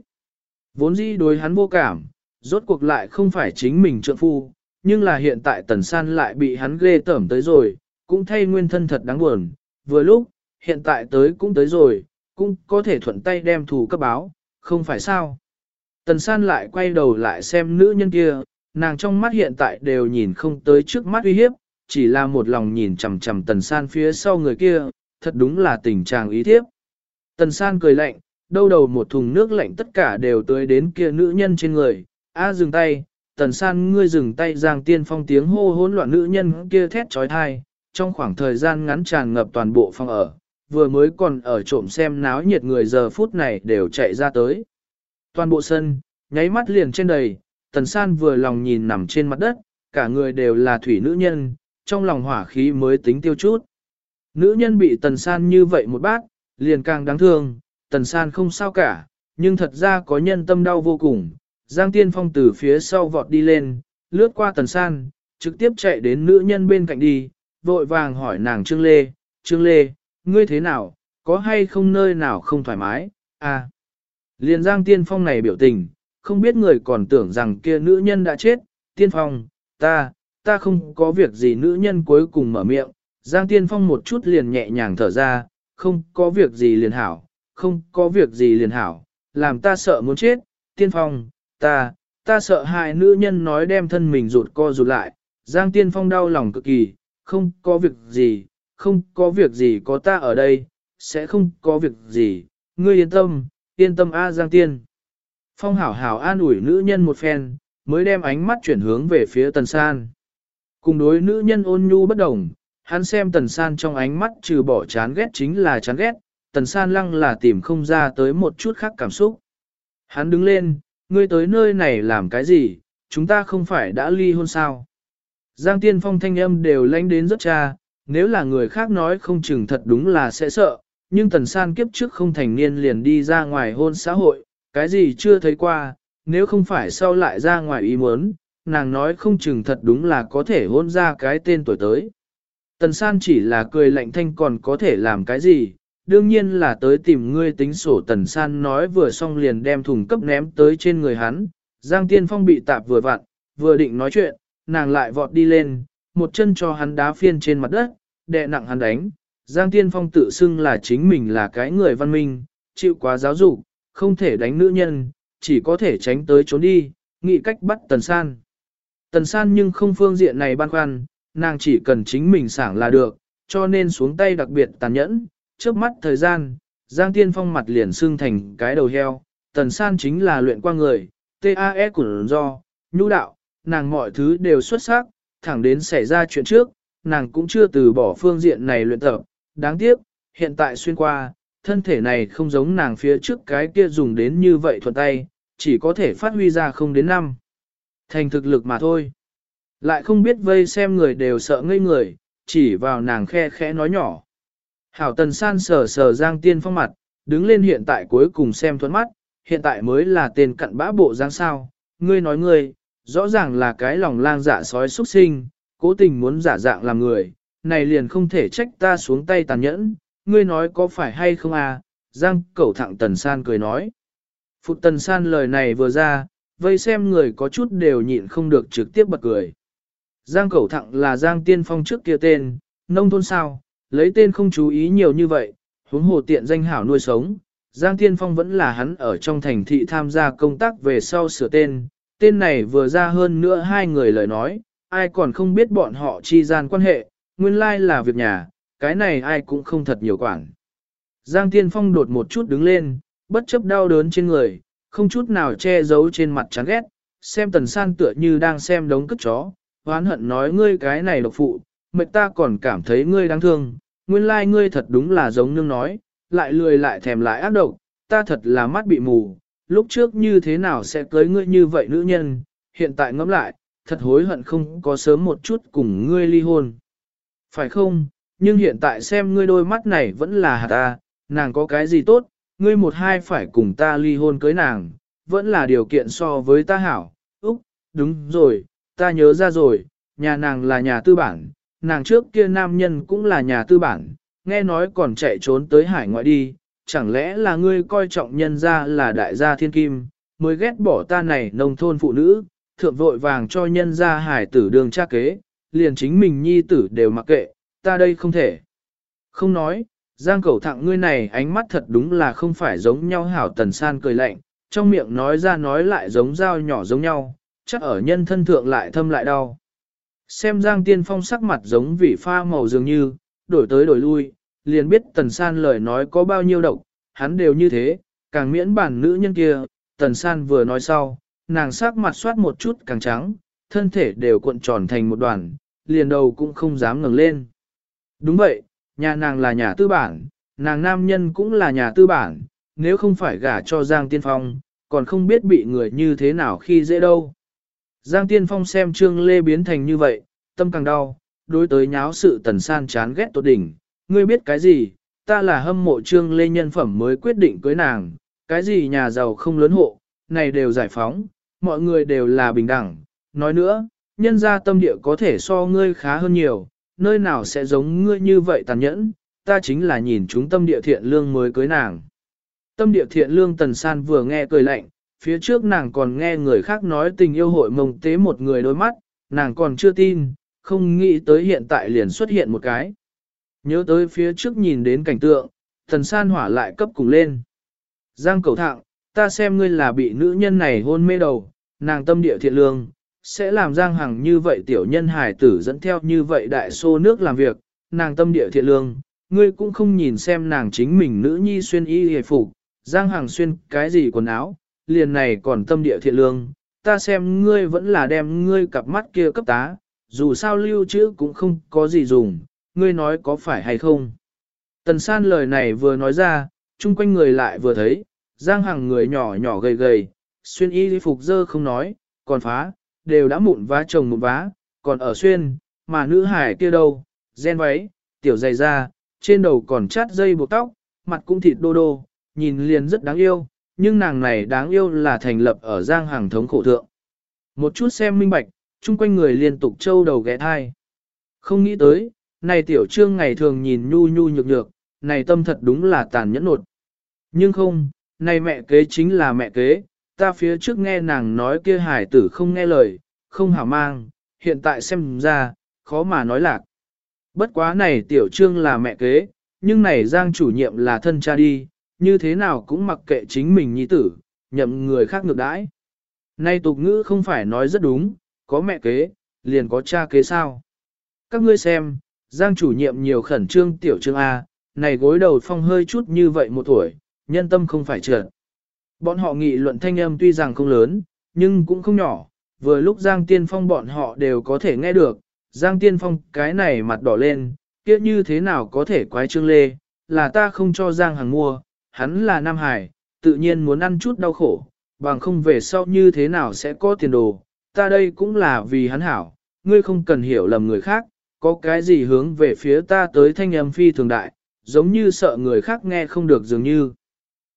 Vốn dĩ đối hắn vô cảm, rốt cuộc lại không phải chính mình trượng phu, nhưng là hiện tại tần san lại bị hắn ghê tởm tới rồi, cũng thay nguyên thân thật đáng buồn, vừa lúc, hiện tại tới cũng tới rồi, cũng có thể thuận tay đem thù cấp báo, không phải sao. Tần san lại quay đầu lại xem nữ nhân kia, nàng trong mắt hiện tại đều nhìn không tới trước mắt uy hiếp, chỉ là một lòng nhìn chằm chằm tần san phía sau người kia, thật đúng là tình trạng ý thiếp. Tần san cười lạnh, đâu đầu một thùng nước lạnh tất cả đều tới đến kia nữ nhân trên người, a dừng tay, tần san ngươi dừng tay giang tiên phong tiếng hô hỗn loạn nữ nhân kia thét trói thai, trong khoảng thời gian ngắn tràn ngập toàn bộ phòng ở, vừa mới còn ở trộm xem náo nhiệt người giờ phút này đều chạy ra tới. Toàn bộ sân, nháy mắt liền trên đầy, tần san vừa lòng nhìn nằm trên mặt đất, cả người đều là thủy nữ nhân, trong lòng hỏa khí mới tính tiêu chút. Nữ nhân bị tần san như vậy một bát, liền càng đáng thương, tần san không sao cả, nhưng thật ra có nhân tâm đau vô cùng. Giang Tiên Phong từ phía sau vọt đi lên, lướt qua tần san, trực tiếp chạy đến nữ nhân bên cạnh đi, vội vàng hỏi nàng Trương Lê, Trương Lê, ngươi thế nào, có hay không nơi nào không thoải mái, à. Liền Giang Tiên Phong này biểu tình, không biết người còn tưởng rằng kia nữ nhân đã chết, Tiên Phong, ta, ta không có việc gì nữ nhân cuối cùng mở miệng, Giang Tiên Phong một chút liền nhẹ nhàng thở ra, không có việc gì liền hảo, không có việc gì liền hảo, làm ta sợ muốn chết, Tiên Phong, ta, ta sợ hai nữ nhân nói đem thân mình rụt co rụt lại, Giang Tiên Phong đau lòng cực kỳ, không có việc gì, không có việc gì có ta ở đây, sẽ không có việc gì, ngươi yên tâm, yên tâm A Giang Tiên. Phong hảo hảo an ủi nữ nhân một phen, mới đem ánh mắt chuyển hướng về phía Tần San. Cùng đối nữ nhân ôn nhu bất đồng, hắn xem tần san trong ánh mắt trừ bỏ chán ghét chính là chán ghét, tần san lăng là tìm không ra tới một chút khác cảm xúc. Hắn đứng lên, ngươi tới nơi này làm cái gì, chúng ta không phải đã ly hôn sao. Giang tiên phong thanh âm đều lánh đến rất cha, nếu là người khác nói không chừng thật đúng là sẽ sợ, nhưng tần san kiếp trước không thành niên liền đi ra ngoài hôn xã hội, cái gì chưa thấy qua, nếu không phải sau lại ra ngoài ý muốn, nàng nói không chừng thật đúng là có thể hôn ra cái tên tuổi tới. Tần san chỉ là cười lạnh thanh còn có thể làm cái gì, đương nhiên là tới tìm ngươi tính sổ tần san nói vừa xong liền đem thùng cấp ném tới trên người hắn, Giang Tiên Phong bị tạp vừa vặn, vừa định nói chuyện, nàng lại vọt đi lên, một chân cho hắn đá phiên trên mặt đất, đè nặng hắn đánh, Giang Tiên Phong tự xưng là chính mình là cái người văn minh, chịu quá giáo dục, không thể đánh nữ nhân, chỉ có thể tránh tới trốn đi, nghĩ cách bắt Tần San. Tần San nhưng không phương diện này băn khoăn, nàng chỉ cần chính mình sảng là được, cho nên xuống tay đặc biệt tàn nhẫn, trước mắt thời gian, Giang Tiên Phong mặt liền xưng thành cái đầu heo, Tần San chính là luyện qua người, TAE của do, nhu đạo, nàng mọi thứ đều xuất sắc, thẳng đến xảy ra chuyện trước, nàng cũng chưa từ bỏ phương diện này luyện tập, đáng tiếc, hiện tại xuyên qua, thân thể này không giống nàng phía trước cái kia dùng đến như vậy thuận tay, chỉ có thể phát huy ra không đến năm. Thành thực lực mà thôi. Lại không biết vây xem người đều sợ ngây người, chỉ vào nàng khe khẽ nói nhỏ. Hảo tần san sờ sờ giang tiên phong mặt, đứng lên hiện tại cuối cùng xem thuẫn mắt, hiện tại mới là tên cặn bã bộ giang sao, ngươi nói ngươi, rõ ràng là cái lòng lang dạ sói xuất sinh, cố tình muốn giả dạng làm người, này liền không thể trách ta xuống tay tàn nhẫn, ngươi nói có phải hay không à, giang cẩu thẳng tần san cười nói. Phụ tần san lời này vừa ra, vây xem người có chút đều nhịn không được trực tiếp bật cười. Giang cẩu thẳng là giang tiên phong trước kia tên, nông thôn sao, lấy tên không chú ý nhiều như vậy, huống hồ tiện danh hảo nuôi sống. Giang Tiên Phong vẫn là hắn ở trong thành thị tham gia công tác về sau sửa tên, tên này vừa ra hơn nữa hai người lời nói, ai còn không biết bọn họ chi gian quan hệ, nguyên lai là việc nhà, cái này ai cũng không thật nhiều quản. Giang Tiên Phong đột một chút đứng lên, bất chấp đau đớn trên người, không chút nào che giấu trên mặt chán ghét, xem tần san tựa như đang xem đống cất chó, hoán hận nói ngươi cái này độc phụ, mệt ta còn cảm thấy ngươi đáng thương, nguyên lai like ngươi thật đúng là giống nương nói, lại lười lại thèm lại ác độc, ta thật là mắt bị mù, lúc trước như thế nào sẽ cưới ngươi như vậy nữ nhân, hiện tại ngẫm lại, thật hối hận không có sớm một chút cùng ngươi ly hôn. Phải không, nhưng hiện tại xem ngươi đôi mắt này vẫn là hạt ta, nàng có cái gì tốt, ngươi một hai phải cùng ta ly hôn cưới nàng, vẫn là điều kiện so với ta hảo. Úc, đúng rồi, ta nhớ ra rồi, nhà nàng là nhà tư bản, nàng trước kia nam nhân cũng là nhà tư bản, nghe nói còn chạy trốn tới hải ngoại đi, chẳng lẽ là ngươi coi trọng nhân ra là đại gia thiên kim, mới ghét bỏ ta này nông thôn phụ nữ, thượng vội vàng cho nhân ra hải tử đường cha kế, liền chính mình nhi tử đều mặc kệ, ta đây không thể. Không nói, giang cầu thẳng ngươi này ánh mắt thật đúng là không phải giống nhau hảo tần san cười lạnh, trong miệng nói ra nói lại giống dao nhỏ giống nhau, chắc ở nhân thân thượng lại thâm lại đau. Xem Giang Tiên Phong sắc mặt giống vị pha màu dường như, đổi tới đổi lui, liền biết Tần San lời nói có bao nhiêu độc, hắn đều như thế, càng miễn bản nữ nhân kia, Tần San vừa nói sau, nàng sắc mặt soát một chút càng trắng, thân thể đều cuộn tròn thành một đoàn, liền đầu cũng không dám ngẩng lên. Đúng vậy, nhà nàng là nhà tư bản, nàng nam nhân cũng là nhà tư bản, nếu không phải gả cho Giang Tiên Phong, còn không biết bị người như thế nào khi dễ đâu. Giang Tiên Phong xem Trương Lê biến thành như vậy, tâm càng đau, đối tới nháo sự tần san chán ghét tột đỉnh. Ngươi biết cái gì, ta là hâm mộ Trương Lê nhân phẩm mới quyết định cưới nàng, cái gì nhà giàu không lớn hộ, này đều giải phóng, mọi người đều là bình đẳng. Nói nữa, nhân gia tâm địa có thể so ngươi khá hơn nhiều, nơi nào sẽ giống ngươi như vậy tàn nhẫn, ta chính là nhìn chúng tâm địa thiện lương mới cưới nàng. Tâm địa thiện lương tần san vừa nghe cười lạnh, phía trước nàng còn nghe người khác nói tình yêu hội mông tế một người đôi mắt, nàng còn chưa tin, không nghĩ tới hiện tại liền xuất hiện một cái. Nhớ tới phía trước nhìn đến cảnh tượng, thần san hỏa lại cấp cùng lên. Giang cầu thạng, ta xem ngươi là bị nữ nhân này hôn mê đầu, nàng tâm địa thiện lương, sẽ làm Giang Hằng như vậy tiểu nhân hải tử dẫn theo như vậy đại xô nước làm việc, nàng tâm địa thiện lương, ngươi cũng không nhìn xem nàng chính mình nữ nhi xuyên y hề phục, Giang Hằng xuyên cái gì quần áo, liền này còn tâm địa thiện lương, ta xem ngươi vẫn là đem ngươi cặp mắt kia cấp tá, dù sao lưu trữ cũng không có gì dùng, ngươi nói có phải hay không. Tần san lời này vừa nói ra, chung quanh người lại vừa thấy, giang hàng người nhỏ nhỏ gầy gầy, xuyên y phục dơ không nói, còn phá, đều đã mụn vá chồng mụn vá, còn ở xuyên, mà nữ hải kia đâu, gen váy, tiểu dày da, trên đầu còn chát dây buộc tóc, mặt cũng thịt đô đô, nhìn liền rất đáng yêu, nhưng nàng này đáng yêu là thành lập ở giang hàng thống khổ thượng. Một chút xem minh bạch, chung quanh người liên tục trâu đầu ghé thai. Không nghĩ tới, này tiểu trương ngày thường nhìn nhu nhu nhược nhược, này tâm thật đúng là tàn nhẫn nột. Nhưng không, này mẹ kế chính là mẹ kế, ta phía trước nghe nàng nói kia hải tử không nghe lời, không hảo mang, hiện tại xem ra, khó mà nói lạc. Bất quá này tiểu trương là mẹ kế, nhưng này Giang chủ nhiệm là thân cha đi, như thế nào cũng mặc kệ chính mình nhi tử, nhậm người khác ngược đãi. Nay tục ngữ không phải nói rất đúng, có mẹ kế, liền có cha kế sao. Các ngươi xem, Giang chủ nhiệm nhiều khẩn trương tiểu trương A, này gối đầu phong hơi chút như vậy một tuổi, nhân tâm không phải trượt. Bọn họ nghị luận thanh âm tuy rằng không lớn, nhưng cũng không nhỏ, vừa lúc Giang Tiên Phong bọn họ đều có thể nghe được, Giang Tiên Phong cái này mặt đỏ lên, kia như thế nào có thể quái trương lê, là ta không cho Giang hàng mua, hắn là Nam Hải, tự nhiên muốn ăn chút đau khổ, bằng không về sau như thế nào sẽ có tiền đồ, ta đây cũng là vì hắn hảo, ngươi không cần hiểu lầm người khác, có cái gì hướng về phía ta tới thanh âm phi thường đại, giống như sợ người khác nghe không được dường như.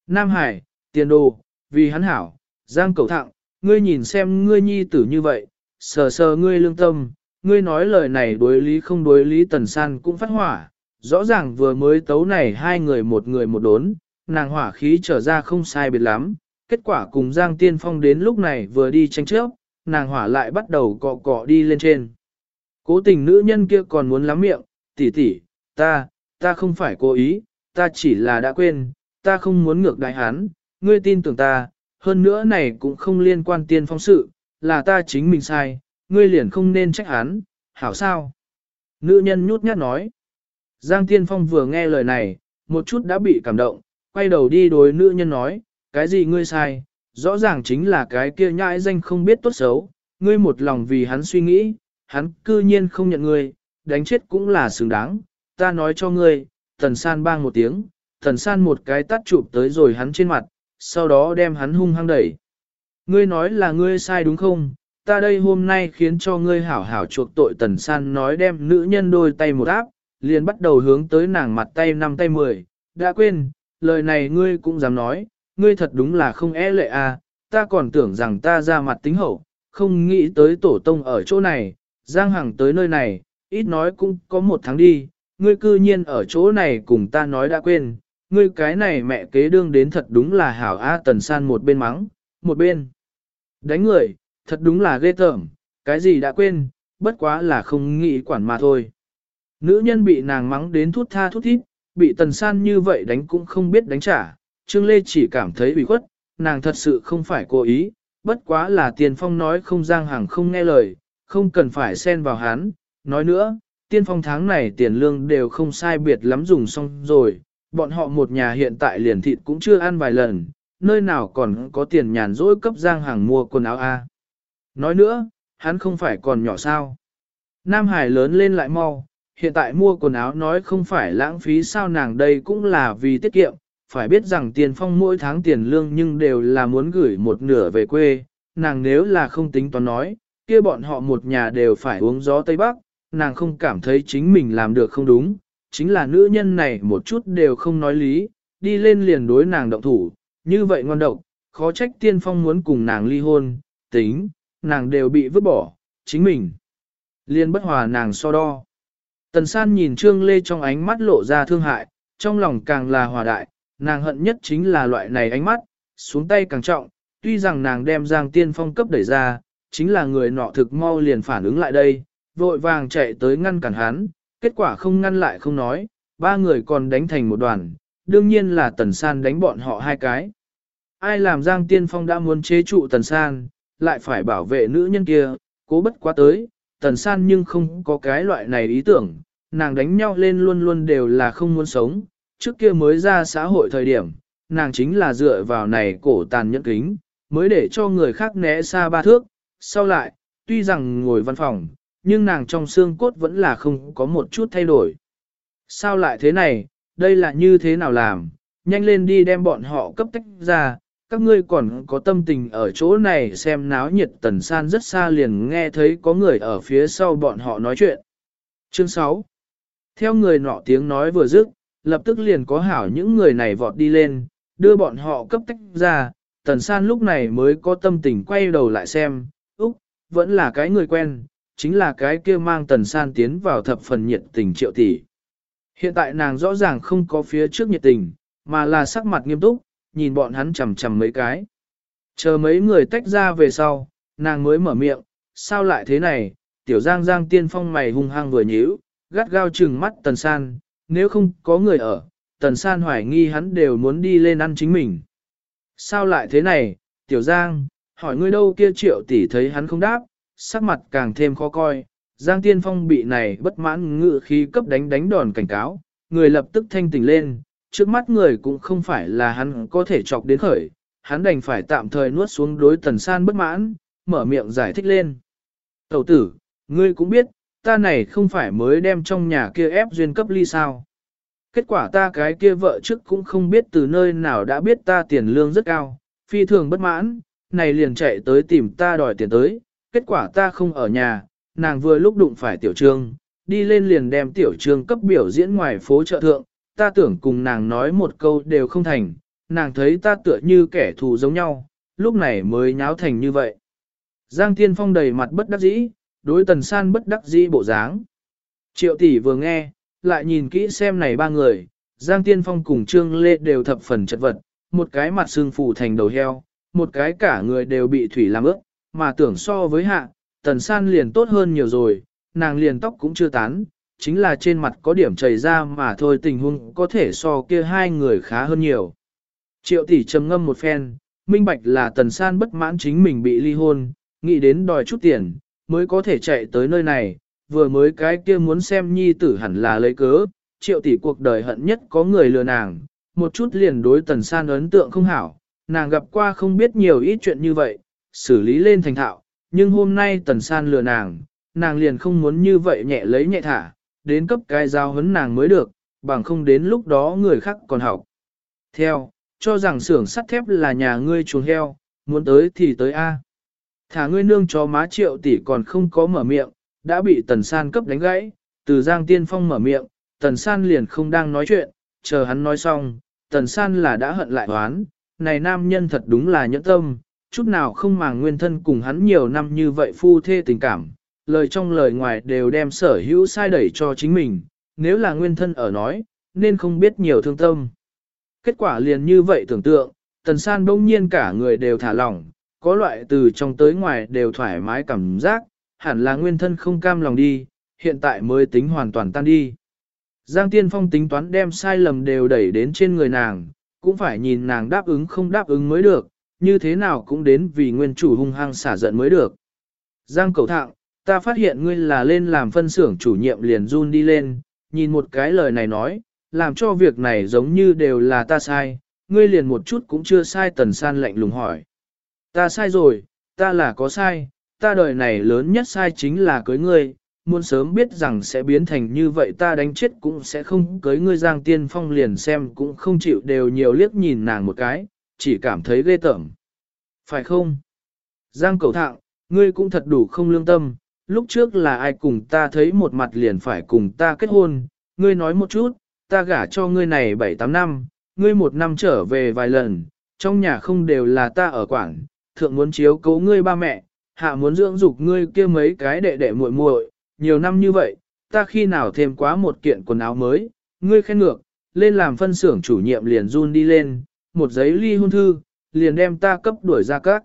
Nam Hải, tiền đồ, vì hắn hảo, Giang cầu thẳng, ngươi nhìn xem ngươi nhi tử như vậy, sờ sờ ngươi lương tâm, ngươi nói lời này đối lý không đối lý tần san cũng phát hỏa, rõ ràng vừa mới tấu này hai người một người một đốn, nàng hỏa khí trở ra không sai biệt lắm, kết quả cùng Giang Tiên Phong đến lúc này vừa đi tranh trước, nàng hỏa lại bắt đầu cọ cọ đi lên trên. Cố tình nữ nhân kia còn muốn lắm miệng, tỷ tỷ, ta, ta không phải cố ý, ta chỉ là đã quên, ta không muốn ngược đại hán, ngươi tin tưởng ta, hơn nữa này cũng không liên quan tiên phong sự, là ta chính mình sai, ngươi liền không nên trách hắn, hảo sao? Nữ nhân nhút nhát nói. Giang Tiên Phong vừa nghe lời này, một chút đã bị cảm động, quay đầu đi đối nữ nhân nói, cái gì ngươi sai, rõ ràng chính là cái kia nhãi danh không biết tốt xấu, ngươi một lòng vì hắn suy nghĩ, hắn cư nhiên không nhận ngươi, đánh chết cũng là xứng đáng, ta nói cho ngươi, thần san bang một tiếng, thần san một cái tắt chụp tới rồi hắn trên mặt, sau đó đem hắn hung hăng đẩy. Ngươi nói là ngươi sai đúng không? Ta đây hôm nay khiến cho ngươi hảo hảo chuộc tội tần san nói đem nữ nhân đôi tay một áp, liền bắt đầu hướng tới nàng mặt tay năm tay mười. Đã quên, lời này ngươi cũng dám nói, ngươi thật đúng là không e lệ à, ta còn tưởng rằng ta ra mặt tính hậu, không nghĩ tới tổ tông ở chỗ này, Giang Hằng tới nơi này, ít nói cũng có một tháng đi, ngươi cư nhiên ở chỗ này cùng ta nói đã quên, ngươi cái này mẹ kế đương đến thật đúng là hảo A tần san một bên mắng, một bên đánh người, thật đúng là ghê tởm, cái gì đã quên, bất quá là không nghĩ quản mà thôi. Nữ nhân bị nàng mắng đến thút tha thút thít, bị tần san như vậy đánh cũng không biết đánh trả, Trương Lê chỉ cảm thấy ủy khuất, nàng thật sự không phải cố ý, bất quá là tiền phong nói không giang hàng không nghe lời, không cần phải xen vào hắn, nói nữa, tiên phong tháng này tiền lương đều không sai biệt lắm dùng xong rồi, bọn họ một nhà hiện tại liền thịt cũng chưa ăn vài lần, nơi nào còn có tiền nhàn rỗi cấp giang hàng mua quần áo a. Nói nữa, hắn không phải còn nhỏ sao. Nam Hải lớn lên lại mau, hiện tại mua quần áo nói không phải lãng phí sao nàng đây cũng là vì tiết kiệm, phải biết rằng tiền phong mỗi tháng tiền lương nhưng đều là muốn gửi một nửa về quê, nàng nếu là không tính toán nói, kia bọn họ một nhà đều phải uống gió Tây Bắc, nàng không cảm thấy chính mình làm được không đúng, chính là nữ nhân này một chút đều không nói lý, đi lên liền đối nàng động thủ, như vậy ngon độc, khó trách tiên phong muốn cùng nàng ly hôn, tính, nàng đều bị vứt bỏ, chính mình. Liên bất hòa nàng so đo. Tần san nhìn Trương Lê trong ánh mắt lộ ra thương hại, trong lòng càng là hòa đại, nàng hận nhất chính là loại này ánh mắt, xuống tay càng trọng, tuy rằng nàng đem Giang Tiên Phong cấp đẩy ra, chính là người nọ thực mau liền phản ứng lại đây, vội vàng chạy tới ngăn cản hắn, kết quả không ngăn lại không nói, ba người còn đánh thành một đoàn, đương nhiên là Tần San đánh bọn họ hai cái. Ai làm Giang Tiên Phong đã muốn chế trụ Tần San, lại phải bảo vệ nữ nhân kia, cố bất quá tới, Tần San nhưng không có cái loại này ý tưởng, nàng đánh nhau lên luôn luôn đều là không muốn sống, trước kia mới ra xã hội thời điểm, nàng chính là dựa vào này cổ tàn nhẫn kính, mới để cho người khác né xa ba thước, sau lại, tuy rằng ngồi văn phòng, nhưng nàng trong xương cốt vẫn là không có một chút thay đổi. Sao lại thế này, đây là như thế nào làm, nhanh lên đi đem bọn họ cấp tách ra, các ngươi còn có tâm tình ở chỗ này xem náo nhiệt tần san rất xa liền nghe thấy có người ở phía sau bọn họ nói chuyện. Chương 6 Theo người nọ tiếng nói vừa dứt, lập tức liền có hảo những người này vọt đi lên, đưa bọn họ cấp tách ra, tần san lúc này mới có tâm tình quay đầu lại xem, vẫn là cái người quen, chính là cái kia mang tần san tiến vào thập phần nhiệt tình triệu tỷ. Hiện tại nàng rõ ràng không có phía trước nhiệt tình, mà là sắc mặt nghiêm túc, nhìn bọn hắn chầm chầm mấy cái. Chờ mấy người tách ra về sau, nàng mới mở miệng, sao lại thế này, tiểu giang giang tiên phong mày hung hăng vừa nhíu, gắt gao trừng mắt tần san, nếu không có người ở, tần san hoài nghi hắn đều muốn đi lên ăn chính mình. Sao lại thế này, tiểu giang, hỏi ngươi đâu kia triệu tỷ thấy hắn không đáp, sắc mặt càng thêm khó coi, giang tiên phong bị này bất mãn ngự khí cấp đánh đánh đòn cảnh cáo, người lập tức thanh tỉnh lên, trước mắt người cũng không phải là hắn có thể chọc đến khởi, hắn đành phải tạm thời nuốt xuống đối tần san bất mãn, mở miệng giải thích lên. Tẩu tử, ngươi cũng biết, ta này không phải mới đem trong nhà kia ép duyên cấp ly sao. Kết quả ta cái kia vợ trước cũng không biết từ nơi nào đã biết ta tiền lương rất cao, phi thường bất mãn, này liền chạy tới tìm ta đòi tiền tới, kết quả ta không ở nhà, nàng vừa lúc đụng phải tiểu trương, đi lên liền đem tiểu trương cấp biểu diễn ngoài phố chợ thượng, ta tưởng cùng nàng nói một câu đều không thành, nàng thấy ta tựa như kẻ thù giống nhau, lúc này mới nháo thành như vậy. Giang Thiên Phong đầy mặt bất đắc dĩ, đối tần san bất đắc dĩ bộ dáng. Triệu tỷ vừa nghe, lại nhìn kỹ xem này ba người, Giang Thiên Phong cùng Trương Lê đều thập phần chật vật, một cái mặt xương phủ thành đầu heo, một cái cả người đều bị thủy làm ướt, mà tưởng so với hạ, tần san liền tốt hơn nhiều rồi, nàng liền tóc cũng chưa tán, chính là trên mặt có điểm chảy ra mà thôi tình huống có thể so kia hai người khá hơn nhiều. Triệu tỷ trầm ngâm một phen, minh bạch là tần san bất mãn chính mình bị ly hôn, nghĩ đến đòi chút tiền, mới có thể chạy tới nơi này, vừa mới cái kia muốn xem nhi tử hẳn là lấy cớ, triệu tỷ cuộc đời hận nhất có người lừa nàng, một chút liền đối tần san ấn tượng không hảo, nàng gặp qua không biết nhiều ít chuyện như vậy, xử lý lên thành thạo, nhưng hôm nay tần san lừa nàng, nàng liền không muốn như vậy nhẹ lấy nhẹ thả, đến cấp cái giao hấn nàng mới được, bằng không đến lúc đó người khác còn học. Theo, cho rằng xưởng sắt thép là nhà ngươi chuồng heo, muốn tới thì tới A. Thả ngươi nương cho má triệu tỷ còn không có mở miệng, đã bị tần san cấp đánh gãy, từ giang tiên phong mở miệng, tần san liền không đang nói chuyện, chờ hắn nói xong, tần san là đã hận lại hoán, này nam nhân thật đúng là nhẫn tâm, chút nào không màng nguyên thân cùng hắn nhiều năm như vậy phu thê tình cảm, lời trong lời ngoài đều đem sở hữu sai đẩy cho chính mình, nếu là nguyên thân ở nói, nên không biết nhiều thương tâm. Kết quả liền như vậy tưởng tượng, tần san bỗng nhiên cả người đều thả lỏng, có loại từ trong tới ngoài đều thoải mái cảm giác, hẳn là nguyên thân không cam lòng đi, hiện tại mới tính hoàn toàn tan đi. Giang Tiên Phong tính toán đem sai lầm đều đẩy đến trên người nàng, cũng phải nhìn nàng đáp ứng không đáp ứng mới được, như thế nào cũng đến vì nguyên chủ hung hăng xả giận mới được. Giang cầu thạng, ta phát hiện ngươi là lên làm phân xưởng chủ nhiệm liền run đi lên, nhìn một cái lời này nói, làm cho việc này giống như đều là ta sai, ngươi liền một chút cũng chưa sai tần san lạnh lùng hỏi. Ta sai rồi, ta là có sai, ta đời này lớn nhất sai chính là cưới ngươi, muốn sớm biết rằng sẽ biến thành như vậy ta đánh chết cũng sẽ không cưới ngươi Giang Tiên Phong liền xem cũng không chịu đều nhiều liếc nhìn nàng một cái, chỉ cảm thấy ghê tởm. Phải không? Giang cầu thạng, ngươi cũng thật đủ không lương tâm, lúc trước là ai cùng ta thấy một mặt liền phải cùng ta kết hôn, ngươi nói một chút, ta gả cho ngươi này 7-8 năm, ngươi một năm trở về vài lần, trong nhà không đều là ta ở quảng, thượng muốn chiếu cố ngươi ba mẹ, hạ muốn dưỡng dục ngươi kia mấy cái đệ đệ muội muội, nhiều năm như vậy, ta khi nào thêm quá một kiện quần áo mới, ngươi khen ngược, lên làm phân xưởng chủ nhiệm liền run đi lên, một giấy ly hôn thư, liền đem ta cấp đuổi ra các.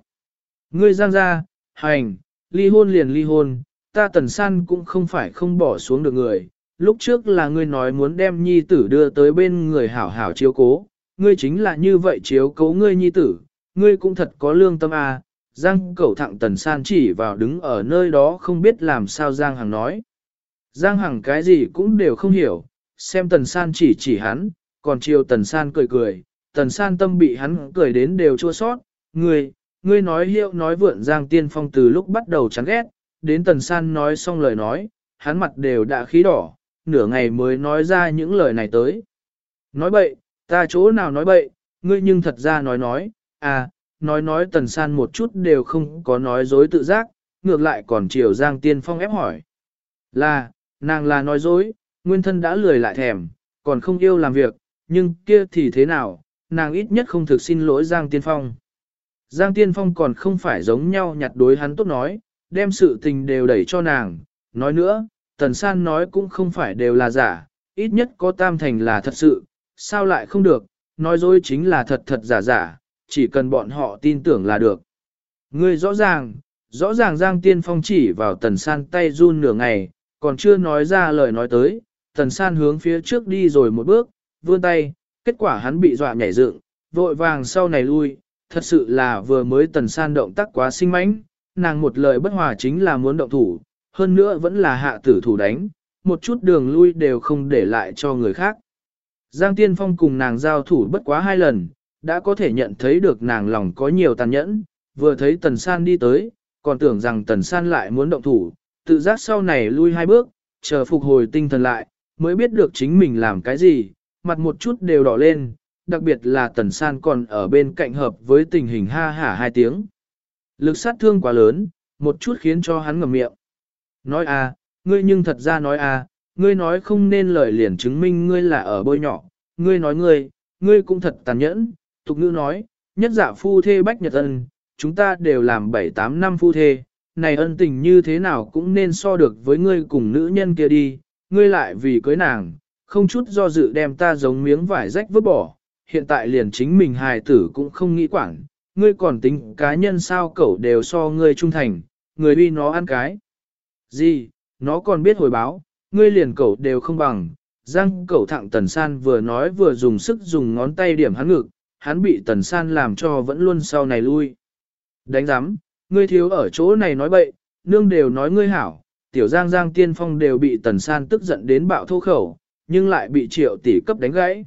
Ngươi giang ra, hành, ly hôn liền ly hôn, ta tần san cũng không phải không bỏ xuống được người, lúc trước là ngươi nói muốn đem nhi tử đưa tới bên người hảo hảo chiếu cố, ngươi chính là như vậy chiếu cố ngươi nhi tử, ngươi cũng thật có lương tâm à, Giang cẩu thẳng tần san chỉ vào đứng ở nơi đó không biết làm sao Giang Hằng nói. Giang Hằng cái gì cũng đều không hiểu, xem tần san chỉ chỉ hắn, còn chiều tần san cười cười, tần san tâm bị hắn cười đến đều chua sót, ngươi, ngươi nói hiệu nói vượn Giang Tiên Phong từ lúc bắt đầu chán ghét, đến tần san nói xong lời nói, hắn mặt đều đã khí đỏ, nửa ngày mới nói ra những lời này tới. Nói bậy, ta chỗ nào nói bậy, ngươi nhưng thật ra nói nói, à, nói nói tần san một chút đều không có nói dối tự giác, ngược lại còn chiều Giang Tiên Phong ép hỏi. Là, nàng là nói dối, nguyên thân đã lười lại thèm, còn không yêu làm việc, nhưng kia thì thế nào, nàng ít nhất không thực xin lỗi Giang Tiên Phong. Giang Tiên Phong còn không phải giống nhau nhặt đối hắn tốt nói, đem sự tình đều đẩy cho nàng. Nói nữa, Tần San nói cũng không phải đều là giả, ít nhất có tam thành là thật sự, sao lại không được, nói dối chính là thật thật giả giả, chỉ cần bọn họ tin tưởng là được. Ngươi rõ ràng, rõ ràng Giang Tiên Phong chỉ vào tần san tay run nửa ngày, còn chưa nói ra lời nói tới, tần san hướng phía trước đi rồi một bước, vươn tay, kết quả hắn bị dọa nhảy dựng, vội vàng sau này lui, thật sự là vừa mới tần san động tác quá sinh mãnh, nàng một lời bất hòa chính là muốn động thủ, hơn nữa vẫn là hạ tử thủ đánh, một chút đường lui đều không để lại cho người khác. Giang Tiên Phong cùng nàng giao thủ bất quá hai lần, đã có thể nhận thấy được nàng lòng có nhiều tàn nhẫn, vừa thấy Tần San đi tới, còn tưởng rằng Tần San lại muốn động thủ, tự giác sau này lui hai bước, chờ phục hồi tinh thần lại, mới biết được chính mình làm cái gì, mặt một chút đều đỏ lên, đặc biệt là Tần San còn ở bên cạnh hợp với tình hình ha hả hai tiếng. Lực sát thương quá lớn, một chút khiến cho hắn ngầm miệng. Nói à, ngươi nhưng thật ra nói à, ngươi nói không nên lời liền chứng minh ngươi là ở bôi nhỏ, ngươi nói ngươi, ngươi cũng thật tàn nhẫn, tục ngữ nói, nhất giả phu thê bách nhật ân, chúng ta đều làm 7-8 năm phu thê, này ân tình như thế nào cũng nên so được với ngươi cùng nữ nhân kia đi, ngươi lại vì cưới nàng, không chút do dự đem ta giống miếng vải rách vứt bỏ, hiện tại liền chính mình hài tử cũng không nghĩ quản, ngươi còn tính cá nhân sao cẩu đều so ngươi trung thành, người uy nó ăn cái. Gì, nó còn biết hồi báo, ngươi liền cẩu đều không bằng. Giang cẩu thẳng tần san vừa nói vừa dùng sức dùng ngón tay điểm hắn ngực, hắn bị tần san làm cho vẫn luôn sau này lui. Đánh giám, ngươi thiếu ở chỗ này nói bậy, nương đều nói ngươi hảo, tiểu giang giang tiên phong đều bị tần san tức giận đến bạo thô khẩu, nhưng lại bị triệu tỷ cấp đánh gãy.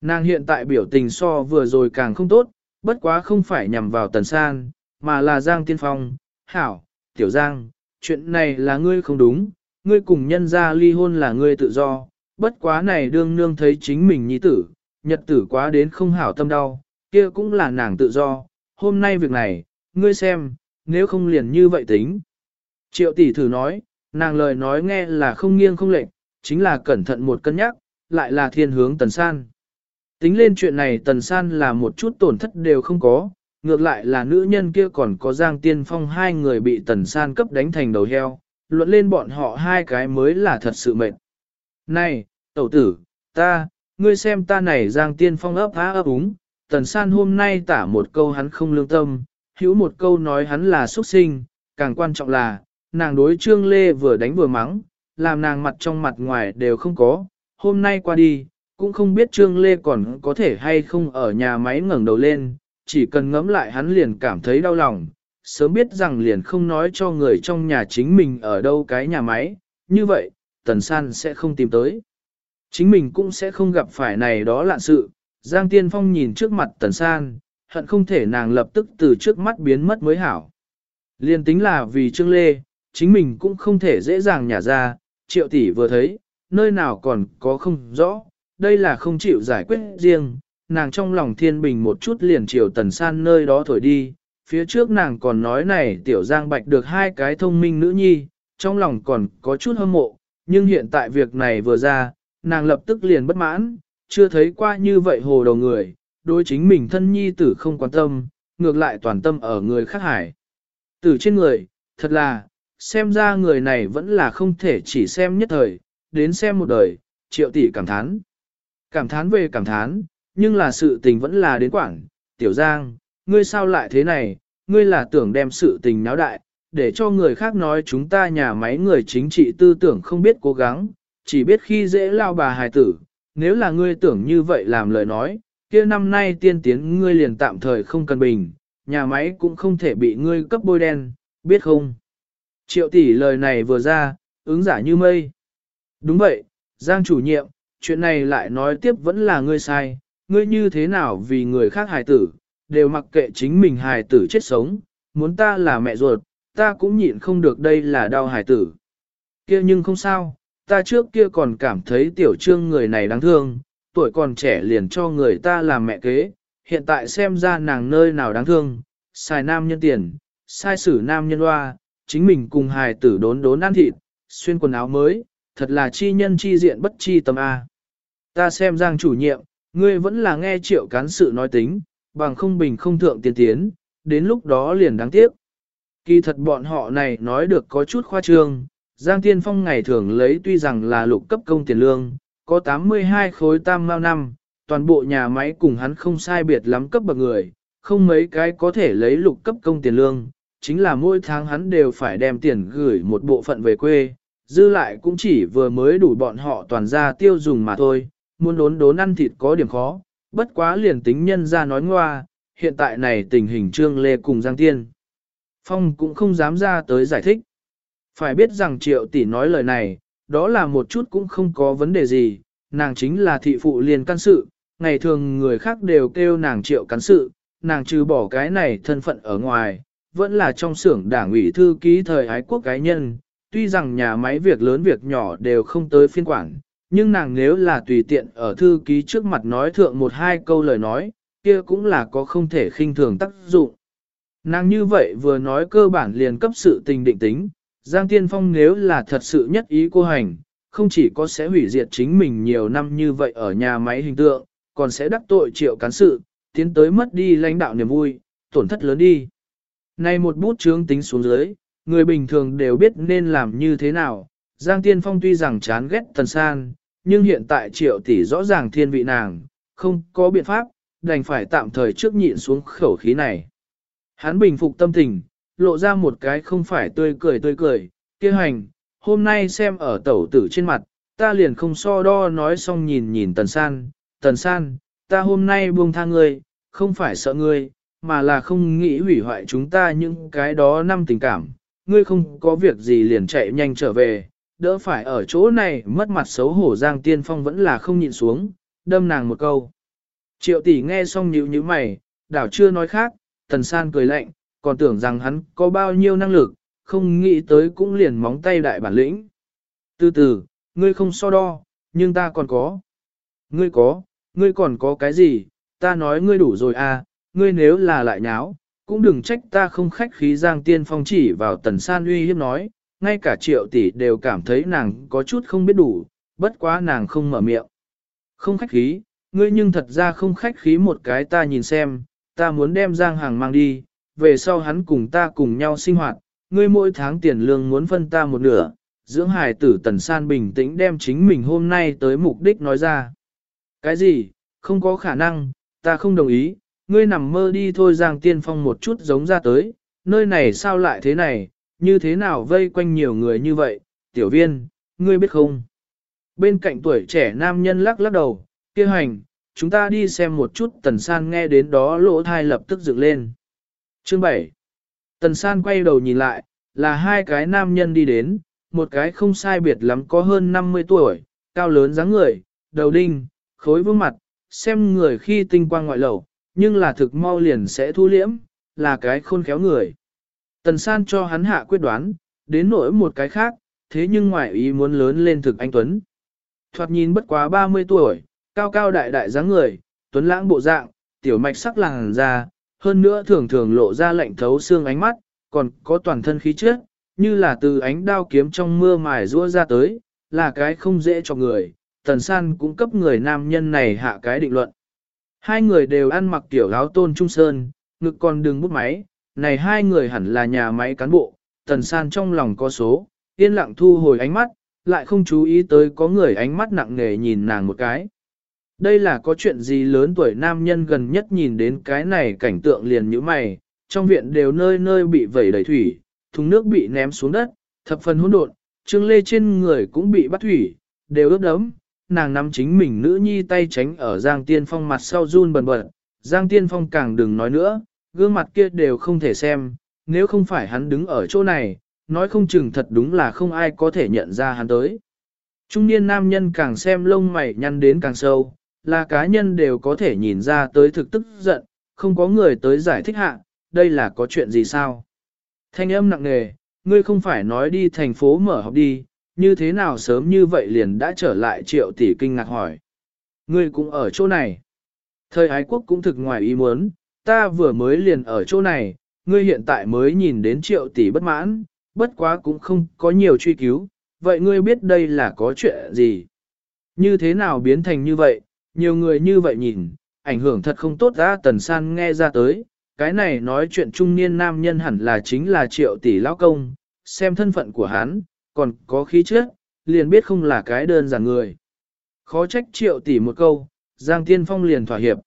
Nàng hiện tại biểu tình so vừa rồi càng không tốt, bất quá không phải nhằm vào tần san, mà là giang tiên phong, hảo, tiểu giang, chuyện này là ngươi không đúng, ngươi cùng nhân gia ly hôn là ngươi tự do, bất quá này đương nương thấy chính mình nhi tử, nhật tử quá đến không hảo tâm đau, kia cũng là nàng tự do, hôm nay việc này, ngươi xem, nếu không liền như vậy tính. Triệu tỷ thử nói, nàng lời nói nghe là không nghiêng không lệch, chính là cẩn thận một cân nhắc, lại là thiên hướng tần san. Tính lên chuyện này tần san là một chút tổn thất đều không có, ngược lại là nữ nhân kia còn có giang tiên phong hai người bị tần san cấp đánh thành đầu heo, luận lên bọn họ hai cái mới là thật sự mệt. Này, tẩu tử, ta, ngươi xem ta này giang tiên phong ấp há ấp úng, tần san hôm nay tả một câu hắn không lương tâm, hữu một câu nói hắn là xuất sinh, càng quan trọng là, nàng đối trương lê vừa đánh vừa mắng, làm nàng mặt trong mặt ngoài đều không có, hôm nay qua đi, cũng không biết trương lê còn có thể hay không ở nhà máy ngẩng đầu lên, chỉ cần ngẫm lại hắn liền cảm thấy đau lòng, sớm biết rằng liền không nói cho người trong nhà chính mình ở đâu cái nhà máy, như vậy, Tần San sẽ không tìm tới. Chính mình cũng sẽ không gặp phải này đó lạ sự, Giang Tiên Phong nhìn trước mặt Tần San, hận không thể nàng lập tức từ trước mắt biến mất mới hảo. Liên tính là vì Trương Lê, chính mình cũng không thể dễ dàng nhả ra, triệu tỷ vừa thấy, nơi nào còn có không rõ, đây là không chịu giải quyết riêng, nàng trong lòng thiên bình một chút liền chiều tần san nơi đó thổi đi, phía trước nàng còn nói này tiểu giang bạch được hai cái thông minh nữ nhi, trong lòng còn có chút hâm mộ, nhưng hiện tại việc này vừa ra, nàng lập tức liền bất mãn, chưa thấy qua như vậy hồ đầu người, đối chính mình thân nhi tử không quan tâm, ngược lại toàn tâm ở người khác hải. Tử trên người, thật là, xem ra người này vẫn là không thể chỉ xem nhất thời, đến xem một đời, triệu tỷ cảm thán. Cảm thán về cảm thán, nhưng là sự tình vẫn là đến quảng, tiểu giang, ngươi sao lại thế này, ngươi là tưởng đem sự tình náo đại, để cho người khác nói chúng ta nhà máy người chính trị tư tưởng không biết cố gắng, chỉ biết khi dễ lao bà hài tử, nếu là ngươi tưởng như vậy làm lời nói, kia năm nay tiên tiến ngươi liền tạm thời không cần bình, nhà máy cũng không thể bị ngươi cấp bôi đen, biết không? Triệu tỷ lời này vừa ra, ứng giả như mây. Đúng vậy, Giang chủ nhiệm, chuyện này lại nói tiếp vẫn là ngươi sai, ngươi như thế nào vì người khác hài tử, đều mặc kệ chính mình hài tử chết sống, muốn ta là mẹ ruột, ta cũng nhịn không được đây là đau hài tử. kia nhưng không sao, ta trước kia còn cảm thấy tiểu trương người này đáng thương, tuổi còn trẻ liền cho người ta làm mẹ kế, hiện tại xem ra nàng nơi nào đáng thương, xài nam nhân tiền, sai xử nam nhân hoa, chính mình cùng hài tử đốn đốn ăn thịt, xuyên quần áo mới, thật là chi nhân chi diện bất chi tâm A. Ta xem giang chủ nhiệm, ngươi vẫn là nghe triệu cán sự nói tính, bằng không bình không thượng tiên tiến, đến lúc đó liền đáng tiếc. Kỳ thật bọn họ này nói được có chút khoa trương, Giang Tiên Phong ngày thường lấy tuy rằng là lục cấp công tiền lương, có 82 khối tam mao năm, toàn bộ nhà máy cùng hắn không sai biệt lắm cấp bậc người, không mấy cái có thể lấy lục cấp công tiền lương, chính là mỗi tháng hắn đều phải đem tiền gửi một bộ phận về quê, dư lại cũng chỉ vừa mới đủ bọn họ toàn ra tiêu dùng mà thôi, muốn đốn đốn ăn thịt có điểm khó, bất quá liền tính nhân ra nói ngoa, hiện tại này tình hình trương lê cùng Giang Tiên. Phong cũng không dám ra tới giải thích. Phải biết rằng triệu tỷ nói lời này, đó là một chút cũng không có vấn đề gì, nàng chính là thị phụ liền căn sự, ngày thường người khác đều kêu nàng triệu cán sự, nàng trừ bỏ cái này thân phận ở ngoài, vẫn là trong xưởng đảng ủy thư ký thời ái quốc cá nhân, tuy rằng nhà máy việc lớn việc nhỏ đều không tới phiên quản, nhưng nàng nếu là tùy tiện ở thư ký trước mặt nói thượng một hai câu lời nói, kia cũng là có không thể khinh thường tác dụng. Nàng như vậy vừa nói cơ bản liền cấp sự tình định tính, Giang Tiên Phong nếu là thật sự nhất ý cô hành, không chỉ có sẽ hủy diệt chính mình nhiều năm như vậy ở nhà máy hình tượng, còn sẽ đắc tội triệu cán sự, tiến tới mất đi lãnh đạo niềm vui, tổn thất lớn đi. Này một bút chướng tính xuống dưới, người bình thường đều biết nên làm như thế nào. Giang Tiên Phong tuy rằng chán ghét Tần San, nhưng hiện tại triệu tỷ rõ ràng thiên vị nàng, không có biện pháp, đành phải tạm thời trước nhịn xuống khẩu khí này. Hắn bình phục tâm tình, lộ ra một cái không phải tươi cười tươi cười, kia hành, hôm nay xem ở tẩu tử trên mặt, ta liền không so đo nói xong nhìn nhìn Tần San, Tần San, ta hôm nay buông tha ngươi, không phải sợ ngươi, mà là không nghĩ hủy hoại chúng ta những cái đó năm tình cảm, ngươi không có việc gì liền chạy nhanh trở về, đỡ phải ở chỗ này mất mặt xấu hổ Giang Tiên Phong vẫn là không nhịn xuống, đâm nàng một câu. Triệu tỷ nghe xong nhíu như mày, đảo chưa nói khác, Tần San cười lạnh, còn tưởng rằng hắn có bao nhiêu năng lực, không nghĩ tới cũng liền móng tay đại bản lĩnh. Từ từ, ngươi không so đo, nhưng ta còn có. Ngươi có, ngươi còn có cái gì, ta nói ngươi đủ rồi à, ngươi nếu là lại nháo, cũng đừng trách ta không khách khí Giang Tiên Phong chỉ vào Tần San uy hiếp nói, ngay cả triệu tỷ đều cảm thấy nàng có chút không biết đủ, bất quá nàng không mở miệng. Không khách khí, ngươi nhưng thật ra không khách khí một cái ta nhìn xem, ta muốn đem Giang Hàng mang đi, về sau hắn cùng ta cùng nhau sinh hoạt, ngươi mỗi tháng tiền lương muốn phân ta một nửa, dưỡng hài tử Tần San bình tĩnh đem chính mình hôm nay tới mục đích nói ra. Cái gì, không có khả năng, ta không đồng ý, ngươi nằm mơ đi thôi Giang Tiên Phong một chút giống ra tới, nơi này sao lại thế này, như thế nào vây quanh nhiều người như vậy, tiểu viên, ngươi biết không? Bên cạnh tuổi trẻ nam nhân lắc lắc đầu, kia hành, chúng ta đi xem một chút Tần San nghe đến đó lỗ thai lập tức dựng lên. Chương 7 Tần San quay đầu nhìn lại, là hai cái nam nhân đi đến, một cái không sai biệt lắm có hơn 50 tuổi, cao lớn dáng người, đầu đinh, khối vương mặt, xem người khi tinh quang ngoại lầu, nhưng là thực mau liền sẽ thu liễm, là cái khôn khéo người. Tần san cho hắn hạ quyết đoán, đến nỗi một cái khác, thế nhưng ngoại ý muốn lớn lên thực anh Tuấn. Thoạt nhìn bất quá 30 tuổi, cao cao đại đại dáng người, Tuấn lãng bộ dạng, tiểu mạch sắc làng ra, hơn nữa thường thường lộ ra lạnh thấu xương ánh mắt, còn có toàn thân khí chất, như là từ ánh đao kiếm trong mưa mài rũa ra tới, là cái không dễ cho người, tần san cũng cấp người nam nhân này hạ cái định luận. Hai người đều ăn mặc tiểu áo tôn trung sơn, ngực còn đừng bút máy, này hai người hẳn là nhà máy cán bộ, tần san trong lòng có số, yên lặng thu hồi ánh mắt, lại không chú ý tới có người ánh mắt nặng nề nhìn nàng một cái. Đây là có chuyện gì lớn tuổi nam nhân gần nhất nhìn đến cái này cảnh tượng liền như mày, trong viện đều nơi nơi bị vẩy đầy thủy, thùng nước bị ném xuống đất, thập phần hỗn độn, trương lê trên người cũng bị bắt thủy, đều ướt đẫm, nàng nắm chính mình nữ nhi tay tránh ở Giang Tiên Phong mặt sau run bần bật, Giang Tiên Phong càng đừng nói nữa, gương mặt kia đều không thể xem, nếu không phải hắn đứng ở chỗ này, nói không chừng thật đúng là không ai có thể nhận ra hắn tới. Trung niên nam nhân càng xem lông mày nhăn đến càng sâu, là cá nhân đều có thể nhìn ra tới thực tức giận, không có người tới giải thích hạ, đây là có chuyện gì sao? Thanh âm nặng nề, ngươi không phải nói đi thành phố mở học đi, như thế nào sớm như vậy liền đã trở lại triệu tỷ kinh ngạc hỏi. Ngươi cũng ở chỗ này. Thời ái quốc cũng thực ngoài ý muốn, ta vừa mới liền ở chỗ này, ngươi hiện tại mới nhìn đến triệu tỷ bất mãn, bất quá cũng không có nhiều truy cứu, vậy ngươi biết đây là có chuyện gì? Như thế nào biến thành như vậy, nhiều người như vậy nhìn, ảnh hưởng thật không tốt ra tần san nghe ra tới, cái này nói chuyện trung niên nam nhân hẳn là chính là triệu tỷ lão công, xem thân phận của hắn, còn có khí chất, liền biết không là cái đơn giản người. Khó trách triệu tỷ một câu, Giang Tiên Phong liền thỏa hiệp.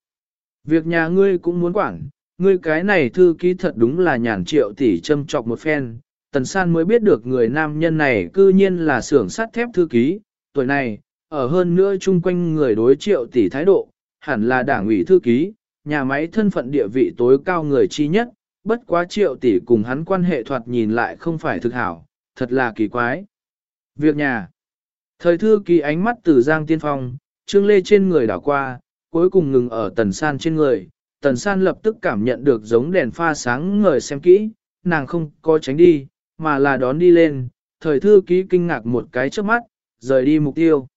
Việc nhà ngươi cũng muốn quản, ngươi cái này thư ký thật đúng là nhàn triệu tỷ châm chọc một phen, Tần San mới biết được người nam nhân này cư nhiên là xưởng sắt thép thư ký, tuổi này, ở hơn nữa chung quanh người đối triệu tỷ thái độ, hẳn là đảng ủy thư ký, nhà máy thân phận địa vị tối cao người chi nhất, bất quá triệu tỷ cùng hắn quan hệ thoạt nhìn lại không phải thực hảo, thật là kỳ quái. Việc nhà Thời thư ký ánh mắt từ Giang Tiên Phong, Trương Lê trên người đảo qua, cuối cùng ngừng ở Tần San trên người. Tần San lập tức cảm nhận được giống đèn pha sáng ngời xem kỹ, nàng không có tránh đi, mà là đón đi lên. Thời thư ký kinh ngạc một cái trước mắt, rời đi mục tiêu.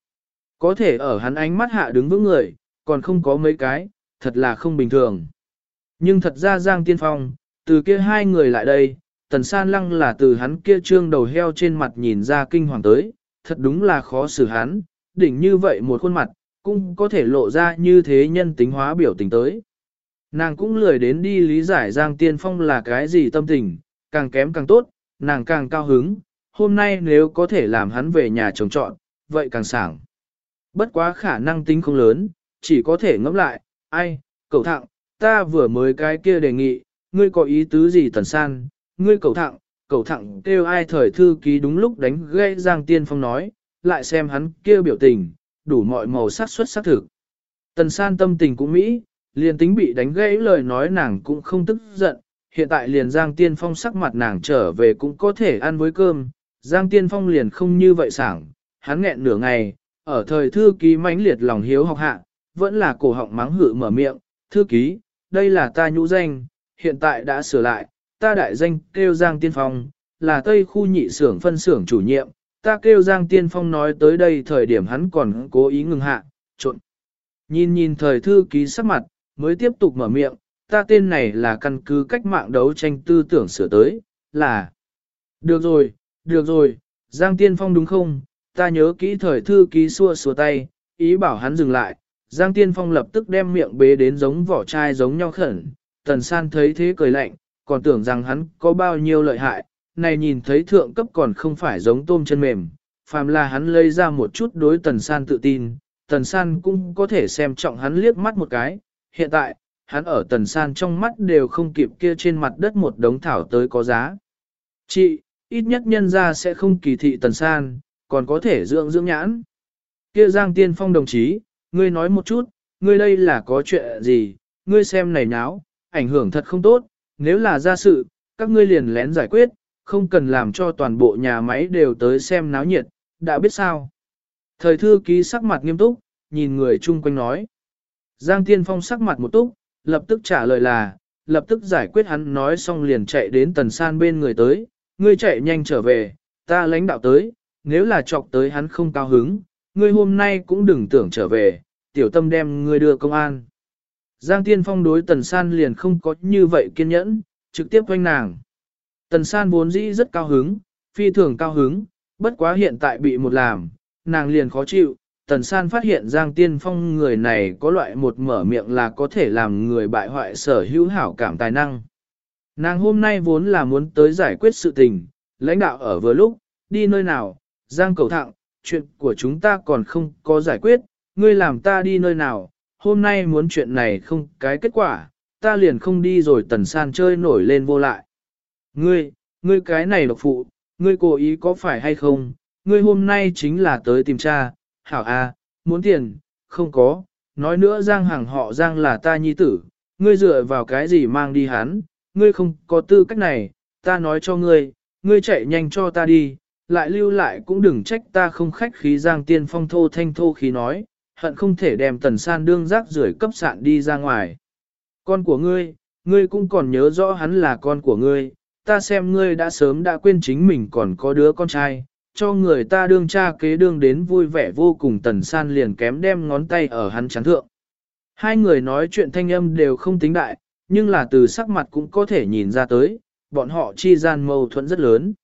Có thể ở hắn ánh mắt hạ đứng vững người, còn không có mấy cái, thật là không bình thường. Nhưng thật ra Giang Tiên Phong, từ kia hai người lại đây, Tần San Lăng là từ hắn kia trương đầu heo trên mặt nhìn ra kinh hoàng tới, thật đúng là khó xử hắn, đỉnh như vậy một khuôn mặt, cũng có thể lộ ra như thế nhân tính hóa biểu tình tới. Nàng cũng lười đến đi lý giải Giang Tiên Phong là cái gì tâm tình, càng kém càng tốt, nàng càng cao hứng, hôm nay nếu có thể làm hắn về nhà trồng trọn, vậy càng sảng. Bất quá khả năng tính không lớn, chỉ có thể ngẫm lại, ai, cậu thẳng, ta vừa mới cái kia đề nghị, ngươi có ý tứ gì tần san, ngươi cậu thẳng, cậu thẳng kêu ai thời thư ký đúng lúc đánh gây Giang Tiên Phong nói, lại xem hắn kêu biểu tình, đủ mọi màu sắc xuất sắc thực. Tần san tâm tình cũng mỹ, liền tính bị đánh gãy lời nói nàng cũng không tức giận, hiện tại liền Giang Tiên Phong sắc mặt nàng trở về cũng có thể ăn với cơm, Giang Tiên Phong liền không như vậy sảng, hắn nghẹn nửa ngày, ở thời thư ký mãnh liệt lòng hiếu học hạ, vẫn là cổ họng mắng hự mở miệng, thư ký, đây là ta nhũ danh, hiện tại đã sửa lại, ta đại danh kêu Giang Tiên Phong, là Tây khu nhị xưởng phân xưởng chủ nhiệm, ta kêu Giang Tiên Phong nói tới đây thời điểm hắn còn cố ý ngừng hạ, trộn. Nhìn nhìn thời thư ký sắc mặt, mới tiếp tục mở miệng, ta tên này là căn cứ cách mạng đấu tranh tư tưởng sửa tới, là. Được rồi, được rồi, Giang Tiên Phong đúng không? Ta nhớ kỹ thời thư ký xua xua tay, ý bảo hắn dừng lại. Giang Tiên Phong lập tức đem miệng bế đến giống vỏ chai giống nhau khẩn. Tần San thấy thế cười lạnh, còn tưởng rằng hắn có bao nhiêu lợi hại, này nhìn thấy thượng cấp còn không phải giống tôm chân mềm, phàm là hắn lấy ra một chút đối tần san tự tin, tần san cũng có thể xem trọng hắn liếc mắt một cái, hiện tại, hắn ở tần san trong mắt đều không kịp kia trên mặt đất một đống thảo tới có giá. Chị, ít nhất nhân ra sẽ không kỳ thị tần san, còn có thể dưỡng dưỡng nhãn. Kia Giang Tiên Phong đồng chí, ngươi nói một chút, ngươi đây là có chuyện gì, ngươi xem này náo, ảnh hưởng thật không tốt, nếu là ra sự, các ngươi liền lén giải quyết, không cần làm cho toàn bộ nhà máy đều tới xem náo nhiệt, đã biết sao. Thời thư ký sắc mặt nghiêm túc, nhìn người chung quanh nói. Giang Tiên Phong sắc mặt một túc, lập tức trả lời là, lập tức giải quyết hắn nói xong liền chạy đến tần san bên người tới, ngươi chạy nhanh trở về, ta lãnh đạo tới, nếu là chọc tới hắn không cao hứng, ngươi hôm nay cũng đừng tưởng trở về, tiểu tâm đem ngươi đưa công an. Giang Tiên Phong đối tần san liền không có như vậy kiên nhẫn, trực tiếp quanh nàng. Tần san vốn dĩ rất cao hứng, phi thường cao hứng, bất quá hiện tại bị một làm, nàng liền khó chịu. Tần san phát hiện Giang Tiên Phong người này có loại một mở miệng là có thể làm người bại hoại sở hữu hảo cảm tài năng. Nàng hôm nay vốn là muốn tới giải quyết sự tình, lãnh đạo ở vừa lúc, đi nơi nào, Giang cầu thẳng, chuyện của chúng ta còn không có giải quyết, ngươi làm ta đi nơi nào, hôm nay muốn chuyện này không cái kết quả, ta liền không đi rồi tần san chơi nổi lên vô lại. Ngươi, ngươi cái này độc phụ, ngươi cố ý có phải hay không, ngươi hôm nay chính là tới tìm cha, hảo a, muốn tiền, không có, nói nữa Giang hàng họ Giang là ta nhi tử, ngươi dựa vào cái gì mang đi hắn, ngươi không có tư cách này, ta nói cho ngươi, ngươi chạy nhanh cho ta đi, lại lưu lại cũng đừng trách ta không khách khí Giang tiên phong thô thanh thô khí nói, hận không thể đem tần san đương rác rưởi cấp sạn đi ra ngoài. Con của ngươi, ngươi cũng còn nhớ rõ hắn là con của ngươi, ta xem ngươi đã sớm đã quên chính mình còn có đứa con trai, cho người ta đương cha kế đương đến vui vẻ vô cùng tần san liền kém đem ngón tay ở hắn chán thượng. Hai người nói chuyện thanh âm đều không tính đại, nhưng là từ sắc mặt cũng có thể nhìn ra tới, bọn họ chi gian mâu thuẫn rất lớn.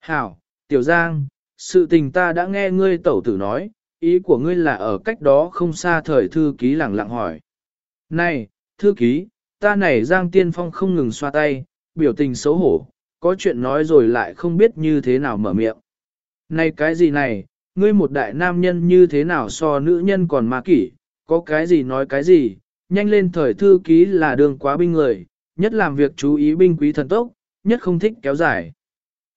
Hảo, Tiểu Giang, sự tình ta đã nghe ngươi tẩu tử nói, ý của ngươi là ở cách đó không xa thời thư ký lẳng lặng hỏi. Này, thư ký, ta này Giang Tiên Phong không ngừng xoa tay, biểu tình xấu hổ, có chuyện nói rồi lại không biết như thế nào mở miệng. Này cái gì này, ngươi một đại nam nhân như thế nào so nữ nhân còn ma kỷ, có cái gì nói cái gì, nhanh lên thời thư ký là đường quá binh người, nhất làm việc chú ý binh quý thần tốc, nhất không thích kéo dài.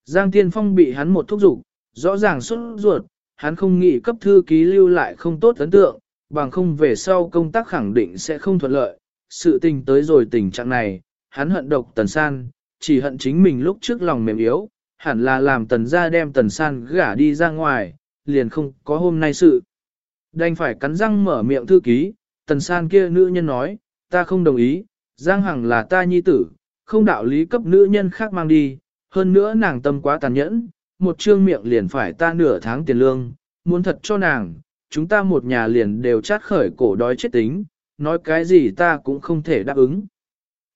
Giang Tiên Phong bị hắn một thúc giục, rõ ràng xuất ruột, hắn không nghĩ cấp thư ký lưu lại không tốt ấn tượng, bằng không về sau công tác khẳng định sẽ không thuận lợi. Sự tình tới rồi tình trạng này, hắn hận độc tần san, chỉ hận chính mình lúc trước lòng mềm yếu, hẳn là làm tần ra đem tần san gả đi ra ngoài, liền không có hôm nay sự. Đành phải cắn răng mở miệng thư ký, tần san kia nữ nhân nói, ta không đồng ý, Giang Hằng là ta nhi tử, không đạo lý cấp nữ nhân khác mang đi, hơn nữa nàng tâm quá tàn nhẫn, một trương miệng liền phải ta nửa tháng tiền lương, muốn thật cho nàng, chúng ta một nhà liền đều chát khởi cổ đói chết tính, nói cái gì ta cũng không thể đáp ứng.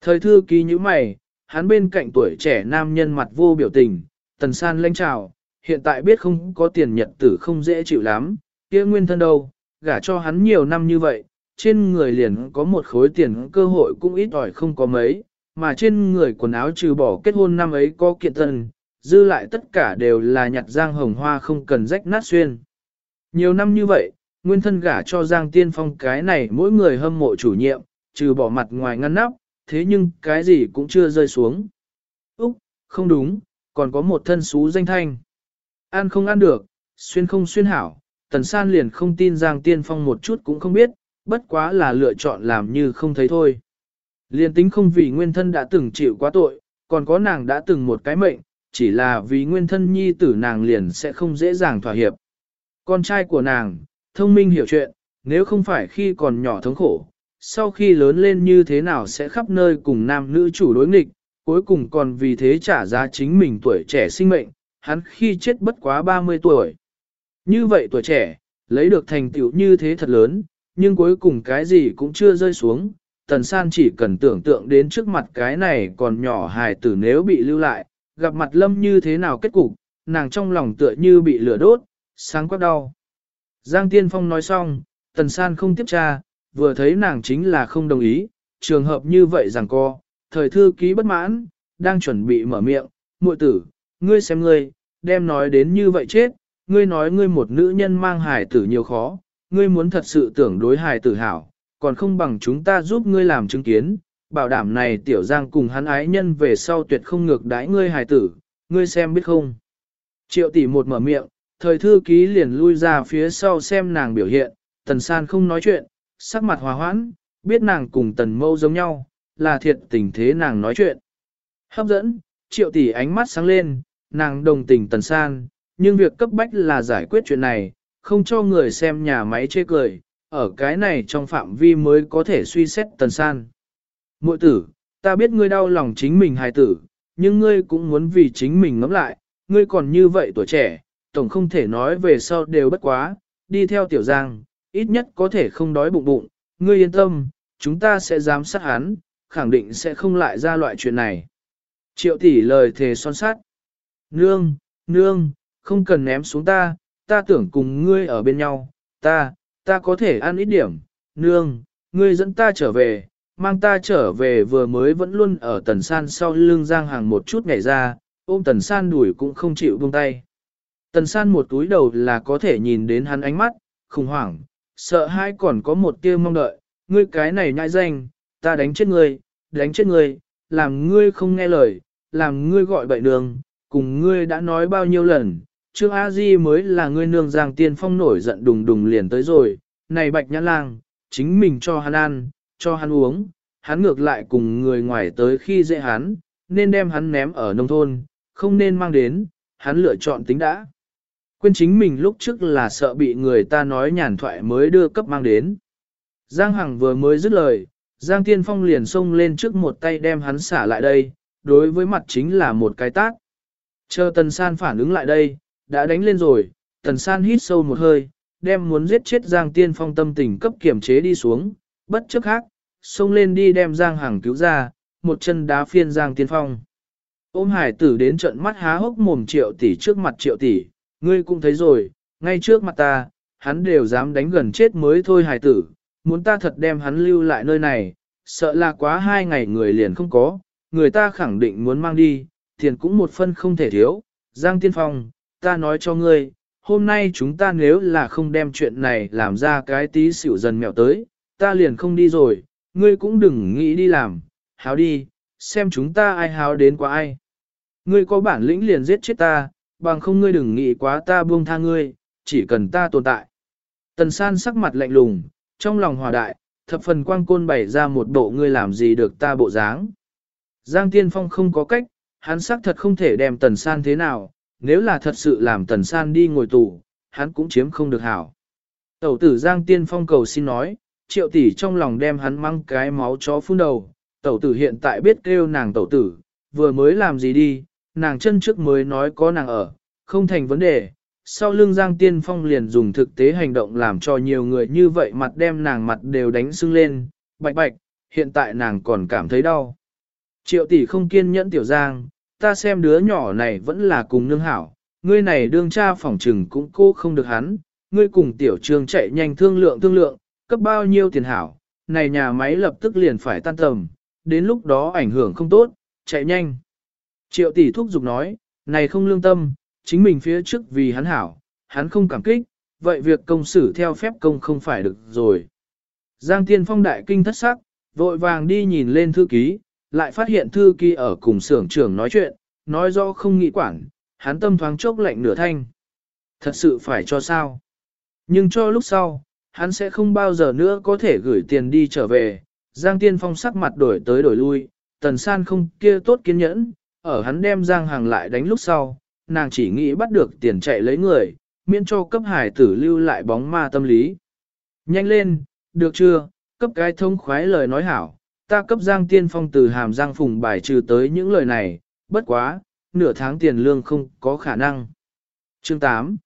Thời thư ký như mày, hắn bên cạnh tuổi trẻ nam nhân mặt vô biểu tình, tần san lanh trào, hiện tại biết không có tiền nhật tử không dễ chịu lắm, kia nguyên thân đâu, gả cho hắn nhiều năm như vậy, trên người liền có một khối tiền cơ hội cũng ít ỏi không có mấy, mà trên người quần áo trừ bỏ kết hôn năm ấy có kiện thân, dư lại tất cả đều là nhặt giang hồng hoa không cần rách nát xuyên. Nhiều năm như vậy, nguyên thân gả cho Giang Tiên Phong cái này mỗi người hâm mộ chủ nhiệm, trừ bỏ mặt ngoài ngăn nắp, thế nhưng cái gì cũng chưa rơi xuống. Úc, không đúng, còn có một thân xú danh thanh. Ăn không ăn được, xuyên không xuyên hảo, Tần San liền không tin Giang Tiên Phong một chút cũng không biết, bất quá là lựa chọn làm như không thấy thôi. Liên tính không vì nguyên thân đã từng chịu quá tội, còn có nàng đã từng một cái mệnh, chỉ là vì nguyên thân nhi tử nàng liền sẽ không dễ dàng thỏa hiệp. Con trai của nàng, thông minh hiểu chuyện, nếu không phải khi còn nhỏ thống khổ, sau khi lớn lên như thế nào sẽ khắp nơi cùng nam nữ chủ đối nghịch, cuối cùng còn vì thế trả giá chính mình tuổi trẻ sinh mệnh, hắn khi chết bất quá 30 tuổi. Như vậy tuổi trẻ, lấy được thành tựu như thế thật lớn, nhưng cuối cùng cái gì cũng chưa rơi xuống. Tần san chỉ cần tưởng tượng đến trước mặt cái này còn nhỏ hài tử nếu bị lưu lại, gặp mặt lâm như thế nào kết cục, nàng trong lòng tựa như bị lửa đốt, sáng quắc đau. Giang Tiên Phong nói xong, Tần San không tiếp tra, vừa thấy nàng chính là không đồng ý, trường hợp như vậy rằng co, thời thư ký bất mãn, đang chuẩn bị mở miệng, muội tử, ngươi xem ngươi, đem nói đến như vậy chết, ngươi nói ngươi một nữ nhân mang hài tử nhiều khó, ngươi muốn thật sự tưởng đối hài tử hảo, còn không bằng chúng ta giúp ngươi làm chứng kiến, bảo đảm này tiểu giang cùng hắn ái nhân về sau tuyệt không ngược đãi ngươi hài tử, ngươi xem biết không. Triệu tỷ một mở miệng, thời thư ký liền lui ra phía sau xem nàng biểu hiện, tần san không nói chuyện, sắc mặt hòa hoãn, biết nàng cùng tần mâu giống nhau, là thiệt tình thế nàng nói chuyện. Hấp dẫn, triệu tỷ ánh mắt sáng lên, nàng đồng tình tần san, nhưng việc cấp bách là giải quyết chuyện này, không cho người xem nhà máy chê cười, ở cái này trong phạm vi mới có thể suy xét tần san. Mội tử, ta biết ngươi đau lòng chính mình hài tử, nhưng ngươi cũng muốn vì chính mình ngẫm lại, ngươi còn như vậy tuổi trẻ, tổng không thể nói về sau đều bất quá, đi theo tiểu giang, ít nhất có thể không đói bụng bụng, ngươi yên tâm, chúng ta sẽ giám sát hắn, khẳng định sẽ không lại ra loại chuyện này. Triệu tỷ lời thề son sát. Nương, nương, không cần ném xuống ta, ta tưởng cùng ngươi ở bên nhau, ta, ta có thể ăn ít điểm, nương, ngươi dẫn ta trở về, mang ta trở về vừa mới vẫn luôn ở tần san sau lưng giang hàng một chút ngày ra, ôm tần san đuổi cũng không chịu buông tay. Tần san một túi đầu là có thể nhìn đến hắn ánh mắt, khủng hoảng, sợ hai còn có một tia mong đợi, ngươi cái này nhãi danh, ta đánh chết ngươi, đánh chết ngươi, làm ngươi không nghe lời, làm ngươi gọi bậy đường, cùng ngươi đã nói bao nhiêu lần, Trương A Di mới là ngươi nương giang tiên phong nổi giận đùng đùng liền tới rồi, này bạch nhã lang, chính mình cho hắn ăn, cho hắn uống, hắn ngược lại cùng người ngoài tới khi dễ hắn, nên đem hắn ném ở nông thôn, không nên mang đến, hắn lựa chọn tính đã. Quên chính mình lúc trước là sợ bị người ta nói nhàn thoại mới đưa cấp mang đến. Giang Hằng vừa mới dứt lời, Giang Tiên Phong liền xông lên trước một tay đem hắn xả lại đây, đối với mặt chính là một cái tác. Chờ Tần San phản ứng lại đây, đã đánh lên rồi, Tần San hít sâu một hơi, đem muốn giết chết Giang Tiên Phong tâm tình cấp kiểm chế đi xuống, bất chấp khác, xông lên đi đem Giang Hằng cứu ra, một chân đá phiên Giang Tiên Phong. Ôm hải tử đến trận mắt há hốc mồm triệu tỷ trước mặt triệu tỷ, ngươi cũng thấy rồi, ngay trước mặt ta, hắn đều dám đánh gần chết mới thôi hải tử, muốn ta thật đem hắn lưu lại nơi này, sợ là quá hai ngày người liền không có, người ta khẳng định muốn mang đi, tiền cũng một phân không thể thiếu. Giang Tiên Phong, ta nói cho ngươi, hôm nay chúng ta nếu là không đem chuyện này làm ra cái tí xỉu dần mèo tới, ta liền không đi rồi, ngươi cũng đừng nghĩ đi làm, háo đi, xem chúng ta ai háo đến quá ai. Ngươi có bản lĩnh liền giết chết ta, bằng không ngươi đừng nghĩ quá ta buông tha ngươi, chỉ cần ta tồn tại. Tần san sắc mặt lạnh lùng, trong lòng hòa đại, thập phần quang côn bày ra một bộ ngươi làm gì được ta bộ dáng. Giang Tiên Phong không có cách, hắn xác thật không thể đem tần san thế nào, nếu là thật sự làm tần san đi ngồi tù, hắn cũng chiếm không được hảo. Tẩu tử Giang Tiên Phong cầu xin nói, triệu tỷ trong lòng đem hắn mang cái máu chó phun đầu, tẩu tử hiện tại biết kêu nàng tẩu tử, vừa mới làm gì đi, nàng chân trước mới nói có nàng ở, không thành vấn đề. Sau lưng Giang Tiên Phong liền dùng thực tế hành động làm cho nhiều người như vậy mặt đem nàng mặt đều đánh sưng lên, bạch bạch, hiện tại nàng còn cảm thấy đau. Triệu tỷ không kiên nhẫn tiểu Giang, ta xem đứa nhỏ này vẫn là cùng nương hảo, ngươi này đương cha phỏng trừng cũng cô không được hắn, ngươi cùng tiểu trương chạy nhanh thương lượng thương lượng, cấp bao nhiêu tiền hảo, này nhà máy lập tức liền phải tan tầm, đến lúc đó ảnh hưởng không tốt, chạy nhanh. Triệu tỷ thúc giục nói, này không lương tâm, chính mình phía trước vì hắn hảo, hắn không cảm kích, vậy việc công xử theo phép công không phải được rồi. Giang Tiên Phong đại kinh thất sắc, vội vàng đi nhìn lên thư ký, lại phát hiện thư ký ở cùng xưởng trưởng nói chuyện, nói rõ không nghĩ quản, hắn tâm thoáng chốc lạnh nửa thanh. Thật sự phải cho sao? Nhưng cho lúc sau, hắn sẽ không bao giờ nữa có thể gửi tiền đi trở về. Giang Tiên Phong sắc mặt đổi tới đổi lui, tần san không kia tốt kiên nhẫn, ở hắn đem Giang Hàng lại đánh lúc sau, nàng chỉ nghĩ bắt được tiền chạy lấy người, miễn cho cấp hải tử lưu lại bóng ma tâm lý. Nhanh lên, được chưa, cấp cái thông khoái lời nói hảo, ta cấp Giang Tiên Phong từ hàm Giang Phùng bài trừ tới những lời này, bất quá, nửa tháng tiền lương không có khả năng. Chương 8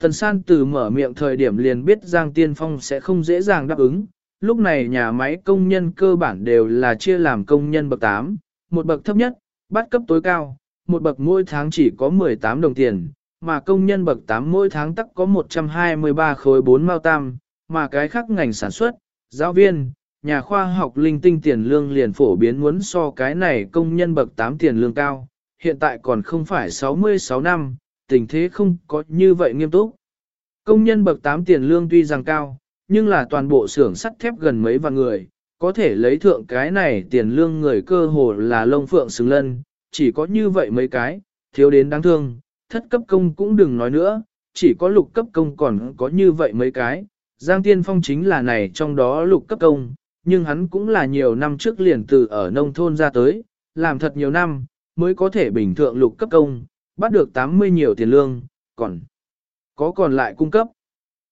Tần san từ mở miệng thời điểm liền biết Giang Tiên Phong sẽ không dễ dàng đáp ứng, lúc này nhà máy công nhân cơ bản đều là chia làm công nhân bậc 8, một bậc thấp nhất, bắt cấp tối cao, một bậc mỗi tháng chỉ có 18 đồng tiền, mà công nhân bậc 8 mỗi tháng tắc có 123 khối 4 mao tam, mà cái khác ngành sản xuất, giáo viên, nhà khoa học linh tinh tiền lương liền phổ biến muốn so cái này công nhân bậc 8 tiền lương cao, hiện tại còn không phải 66 năm, tình thế không có như vậy nghiêm túc. Công nhân bậc 8 tiền lương tuy rằng cao, nhưng là toàn bộ xưởng sắt thép gần mấy vạn người, có thể lấy thượng cái này tiền lương người cơ hồ là lông phượng xứng lân, chỉ có như vậy mấy cái, thiếu đến đáng thương, thất cấp công cũng đừng nói nữa, chỉ có lục cấp công còn có như vậy mấy cái. Giang Tiên Phong chính là này trong đó lục cấp công, nhưng hắn cũng là nhiều năm trước liền từ ở nông thôn ra tới, làm thật nhiều năm, mới có thể bình thượng lục cấp công, bắt được 80 nhiều tiền lương, còn có còn lại cung cấp.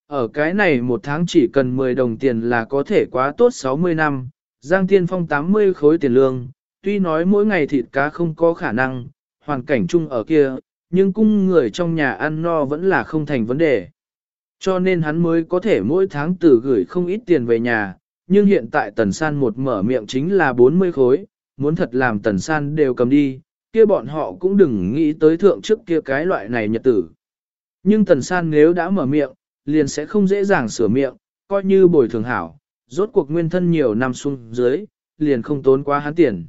Ở cái này một tháng chỉ cần 10 đồng tiền là có thể quá tốt 60 năm, Giang Tiên Phong 80 khối tiền lương, tuy nói mỗi ngày thịt cá không có khả năng, hoàn cảnh chung ở kia, nhưng cung người trong nhà ăn no vẫn là không thành vấn đề. Cho nên hắn mới có thể mỗi tháng từ gửi không ít tiền về nhà, nhưng hiện tại tần san một mở miệng chính là 40 khối, muốn thật làm tần san đều cầm đi, kia bọn họ cũng đừng nghĩ tới thượng trước kia cái loại này nhật tử. Nhưng tần san nếu đã mở miệng, liền sẽ không dễ dàng sửa miệng, coi như bồi thường hảo, rốt cuộc nguyên thân nhiều năm xuống dưới, liền không tốn quá hắn tiền.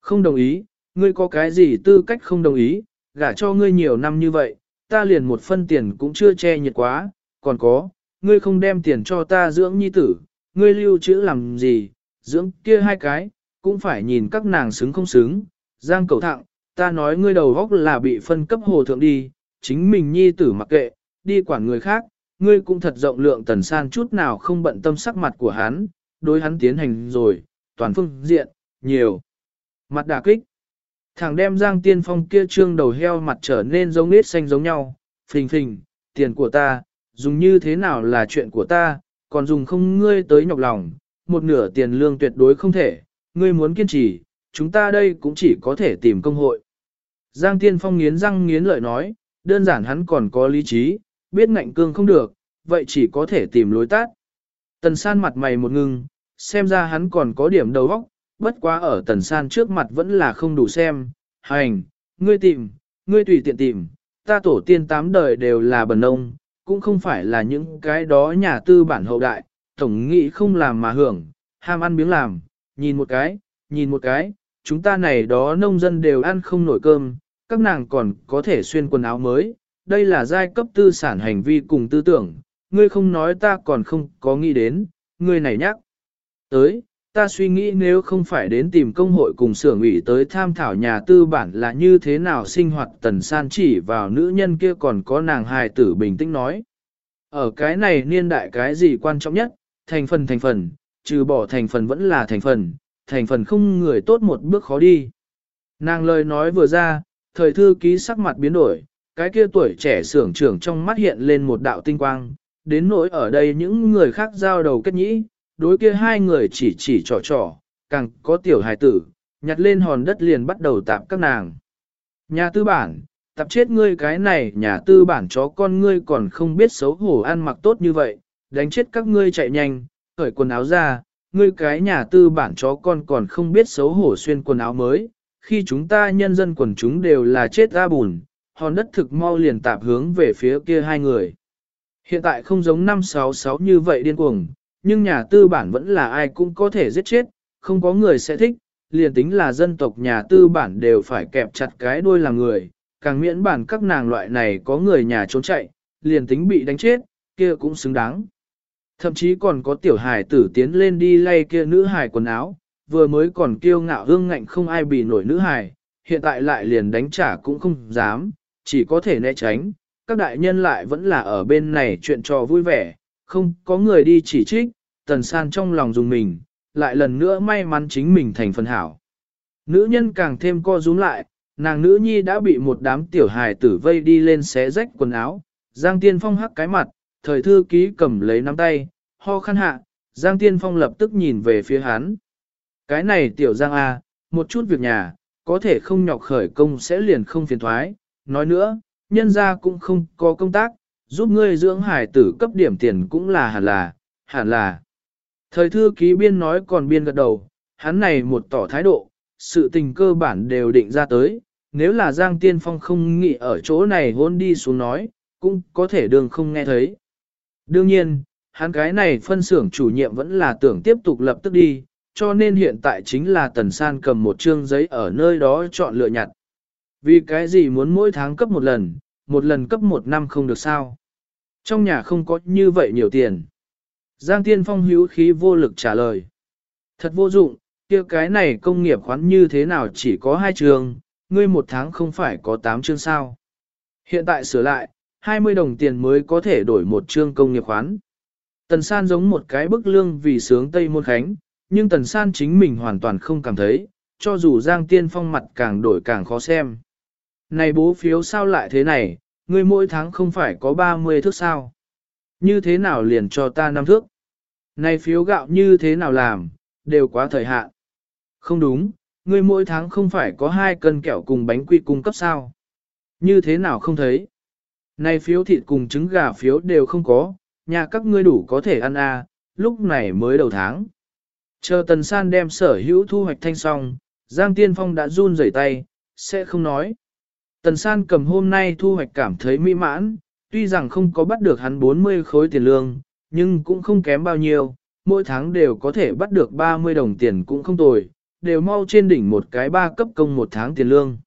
Không đồng ý, ngươi có cái gì tư cách không đồng ý, gả cho ngươi nhiều năm như vậy, ta liền một phân tiền cũng chưa che nhiệt quá, còn có, ngươi không đem tiền cho ta dưỡng nhi tử, ngươi lưu trữ làm gì, dưỡng kia hai cái, cũng phải nhìn các nàng xứng không xứng, giang cầu thẳng, ta nói ngươi đầu góc là bị phân cấp hồ thượng đi, chính mình nhi tử mặc kệ, đi quản người khác, ngươi cũng thật rộng lượng tần san chút nào không bận tâm sắc mặt của hắn, đối hắn tiến hành rồi, toàn phương diện, nhiều. Mặt đả kích. Thằng đem Giang Tiên Phong kia trương đầu heo mặt trở nên giống nết xanh giống nhau, phình phình, tiền của ta, dùng như thế nào là chuyện của ta, còn dùng không ngươi tới nhọc lòng, một nửa tiền lương tuyệt đối không thể, ngươi muốn kiên trì, chúng ta đây cũng chỉ có thể tìm công hội. Giang Tiên Phong nghiến răng nghiến lợi nói, đơn giản hắn còn có lý trí, biết ngạnh cương không được, vậy chỉ có thể tìm lối tát. Tần san mặt mày một ngưng, xem ra hắn còn có điểm đầu óc, bất quá ở tần san trước mặt vẫn là không đủ xem, hành, ngươi tìm, ngươi tùy tiện tìm, ta tổ tiên tám đời đều là bần nông, cũng không phải là những cái đó nhà tư bản hậu đại, tổng nghị không làm mà hưởng, ham ăn miếng làm, nhìn một cái, nhìn một cái, chúng ta này đó nông dân đều ăn không nổi cơm, các nàng còn có thể xuyên quần áo mới, đây là giai cấp tư sản hành vi cùng tư tưởng, ngươi không nói ta còn không có nghĩ đến, ngươi này nhắc. Tới, ta suy nghĩ nếu không phải đến tìm công hội cùng xưởng ủy tới tham thảo nhà tư bản là như thế nào sinh hoạt tần san chỉ vào nữ nhân kia còn có nàng hài tử bình tĩnh nói. Ở cái này niên đại cái gì quan trọng nhất, thành phần thành phần, trừ bỏ thành phần vẫn là thành phần, thành phần không người tốt một bước khó đi. Nàng lời nói vừa ra, thời thư ký sắc mặt biến đổi, cái kia tuổi trẻ sưởng trưởng trong mắt hiện lên một đạo tinh quang, đến nỗi ở đây những người khác giao đầu kết nhĩ, đối kia hai người chỉ chỉ trò trò, càng có tiểu hài tử, nhặt lên hòn đất liền bắt đầu tạp các nàng. Nhà tư bản, tạp chết ngươi cái này nhà tư bản chó con ngươi còn không biết xấu hổ ăn mặc tốt như vậy, đánh chết các ngươi chạy nhanh, cởi quần áo ra, ngươi cái nhà tư bản chó con còn không biết xấu hổ xuyên quần áo mới, khi chúng ta nhân dân quần chúng đều là chết ra bùn, hòn đất thực mau liền tạp hướng về phía kia hai người. Hiện tại không giống năm sáu sáu như vậy điên cuồng, nhưng nhà tư bản vẫn là ai cũng có thể giết chết, không có người sẽ thích, liền tính là dân tộc nhà tư bản đều phải kẹp chặt cái đuôi làm người, càng miễn bản các nàng loại này có người nhà trốn chạy, liền tính bị đánh chết, kia cũng xứng đáng. Thậm chí còn có tiểu hài tử tiến lên đi lay kia nữ hài quần áo, vừa mới còn kiêu ngạo hương ngạnh không ai bị nổi nữ hài, hiện tại lại liền đánh trả cũng không dám, chỉ có thể né tránh. Các đại nhân lại vẫn là ở bên này chuyện trò vui vẻ, không có người đi chỉ trích, tần san trong lòng dùng mình, lại lần nữa may mắn chính mình thành phần hảo. Nữ nhân càng thêm co rúm lại, nàng nữ nhi đã bị một đám tiểu hài tử vây đi lên xé rách quần áo, Giang Tiên Phong hắc cái mặt, thời thư ký cầm lấy nắm tay, ho khăn hạ, Giang Tiên Phong lập tức nhìn về phía hắn. Cái này tiểu Giang A, một chút việc nhà, có thể không nhọc khởi công sẽ liền không phiền thoái, nói nữa, nhân gia cũng không có công tác, giúp ngươi dưỡng hải tử cấp điểm tiền cũng là hẳn là, hẳn là. Thời thư ký biên nói còn biên gật đầu, hắn này một tỏ thái độ, sự tình cơ bản đều định ra tới, nếu là Giang Tiên Phong không nghĩ ở chỗ này hôn đi xuống nói, cũng có thể đường không nghe thấy. Đương nhiên, hắn cái này phân xưởng chủ nhiệm vẫn là tưởng tiếp tục lập tức đi, cho nên hiện tại chính là Tần San cầm một chương giấy ở nơi đó chọn lựa nhặt. Vì cái gì muốn mỗi tháng cấp một lần, một lần cấp một năm không được sao? Trong nhà không có như vậy nhiều tiền. Giang Tiên Phong hữu khí vô lực trả lời. Thật vô dụng, kia cái này công nghiệp khoán như thế nào chỉ có hai trường, ngươi một tháng không phải có tám chương sao. Hiện tại sửa lại, 20 đồng tiền mới có thể đổi một chương công nghiệp khoán. Tần San giống một cái bức lương vì sướng Tây Môn Khánh, nhưng Tần San chính mình hoàn toàn không cảm thấy, cho dù Giang Tiên Phong mặt càng đổi càng khó xem. Này bố phiếu sao lại thế này, ngươi mỗi tháng không phải có 30 thước sao? Như thế nào liền cho ta năm thước? Này phiếu gạo như thế nào làm, đều quá thời hạn. Không đúng, ngươi mỗi tháng không phải có hai cân kẹo cùng bánh quy cung cấp sao? Như thế nào không thấy? Này phiếu thịt cùng trứng gà phiếu đều không có, nhà các ngươi đủ có thể ăn à, lúc này mới đầu tháng. Chờ Tần San đem sở hữu thu hoạch thanh xong, Giang Tiên Phong đã run rẩy tay, sẽ không nói. Tần San cầm hôm nay thu hoạch cảm thấy mỹ mãn, tuy rằng không có bắt được hắn 40 khối tiền lương, nhưng cũng không kém bao nhiêu, mỗi tháng đều có thể bắt được 30 đồng tiền cũng không tồi, đều mau trên đỉnh một cái ba cấp công một tháng tiền lương.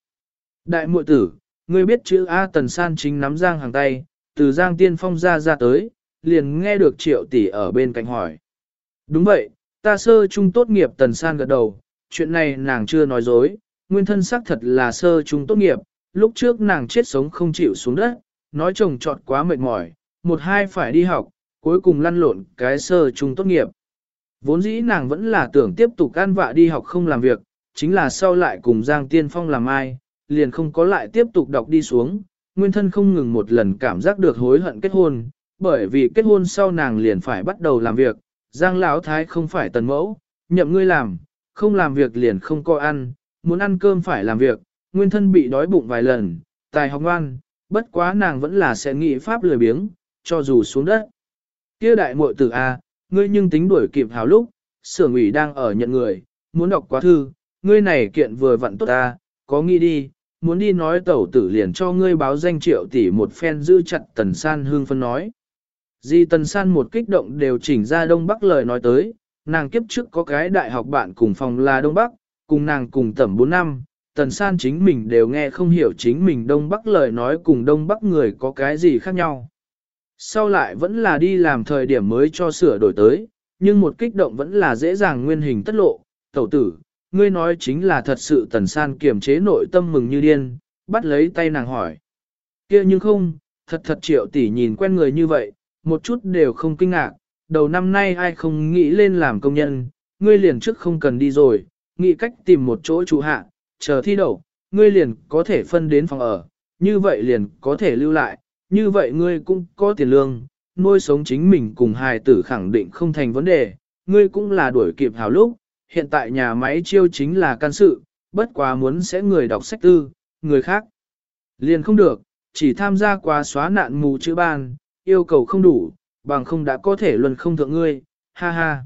Đại muội tử, ngươi biết chữ A Tần San chính nắm Giang hàng tay, từ Giang Tiên Phong ra ra tới, liền nghe được triệu tỷ ở bên cạnh hỏi. Đúng vậy, ta sơ trung tốt nghiệp Tần San gật đầu, chuyện này nàng chưa nói dối, nguyên thân xác thật là sơ trung tốt nghiệp, lúc trước nàng chết sống không chịu xuống đất, nói chồng trọt quá mệt mỏi, một hai phải đi học, cuối cùng lăn lộn cái sơ trung tốt nghiệp. Vốn dĩ nàng vẫn là tưởng tiếp tục ăn vạ đi học không làm việc, chính là sau lại cùng Giang Tiên Phong làm ai, liền không có lại tiếp tục đọc đi xuống, nguyên thân không ngừng một lần cảm giác được hối hận kết hôn, bởi vì kết hôn sau nàng liền phải bắt đầu làm việc, Giang Lão Thái không phải tần mẫu, nhậm ngươi làm, không làm việc liền không có ăn, muốn ăn cơm phải làm việc, nguyên thân bị đói bụng vài lần, tài học ngoan, bất quá nàng vẫn là sẽ nghĩ pháp lười biếng, cho dù xuống đất. Kia đại muội tử A, ngươi nhưng tính đuổi kịp hào lúc, sưởng ủy đang ở nhận người, muốn đọc quá thư, ngươi này kiện vừa vặn tốt ta, có nghĩ đi, muốn đi nói tẩu tử liền cho ngươi báo danh triệu tỷ một phen giữ chặt tần san hương phân nói. Di tần san một kích động đều chỉnh ra Đông Bắc lời nói tới, nàng kiếp trước có cái đại học bạn cùng phòng là Đông Bắc, cùng nàng cùng tầm 4 năm, tần san chính mình đều nghe không hiểu chính mình Đông Bắc lời nói cùng Đông Bắc người có cái gì khác nhau. Sau lại vẫn là đi làm thời điểm mới cho sửa đổi tới, nhưng một kích động vẫn là dễ dàng nguyên hình tất lộ. Tẩu tử, ngươi nói chính là thật sự tần san kiềm chế nội tâm mừng như điên, bắt lấy tay nàng hỏi. kia nhưng không, thật thật triệu tỷ nhìn quen người như vậy, một chút đều không kinh ngạc, đầu năm nay ai không nghĩ lên làm công nhân, ngươi liền trước không cần đi rồi, nghĩ cách tìm một chỗ trụ hạ, chờ thi đậu, ngươi liền có thể phân đến phòng ở, như vậy liền có thể lưu lại, như vậy ngươi cũng có tiền lương, nuôi sống chính mình cùng hài tử khẳng định không thành vấn đề, ngươi cũng là đuổi kịp hào lúc, hiện tại nhà máy chiêu chính là can sự, bất quá muốn sẽ người đọc sách tư, người khác. Liền không được, chỉ tham gia qua xóa nạn mù chữ ban, yêu cầu không đủ, bằng không đã có thể luân không thượng ngươi, ha ha.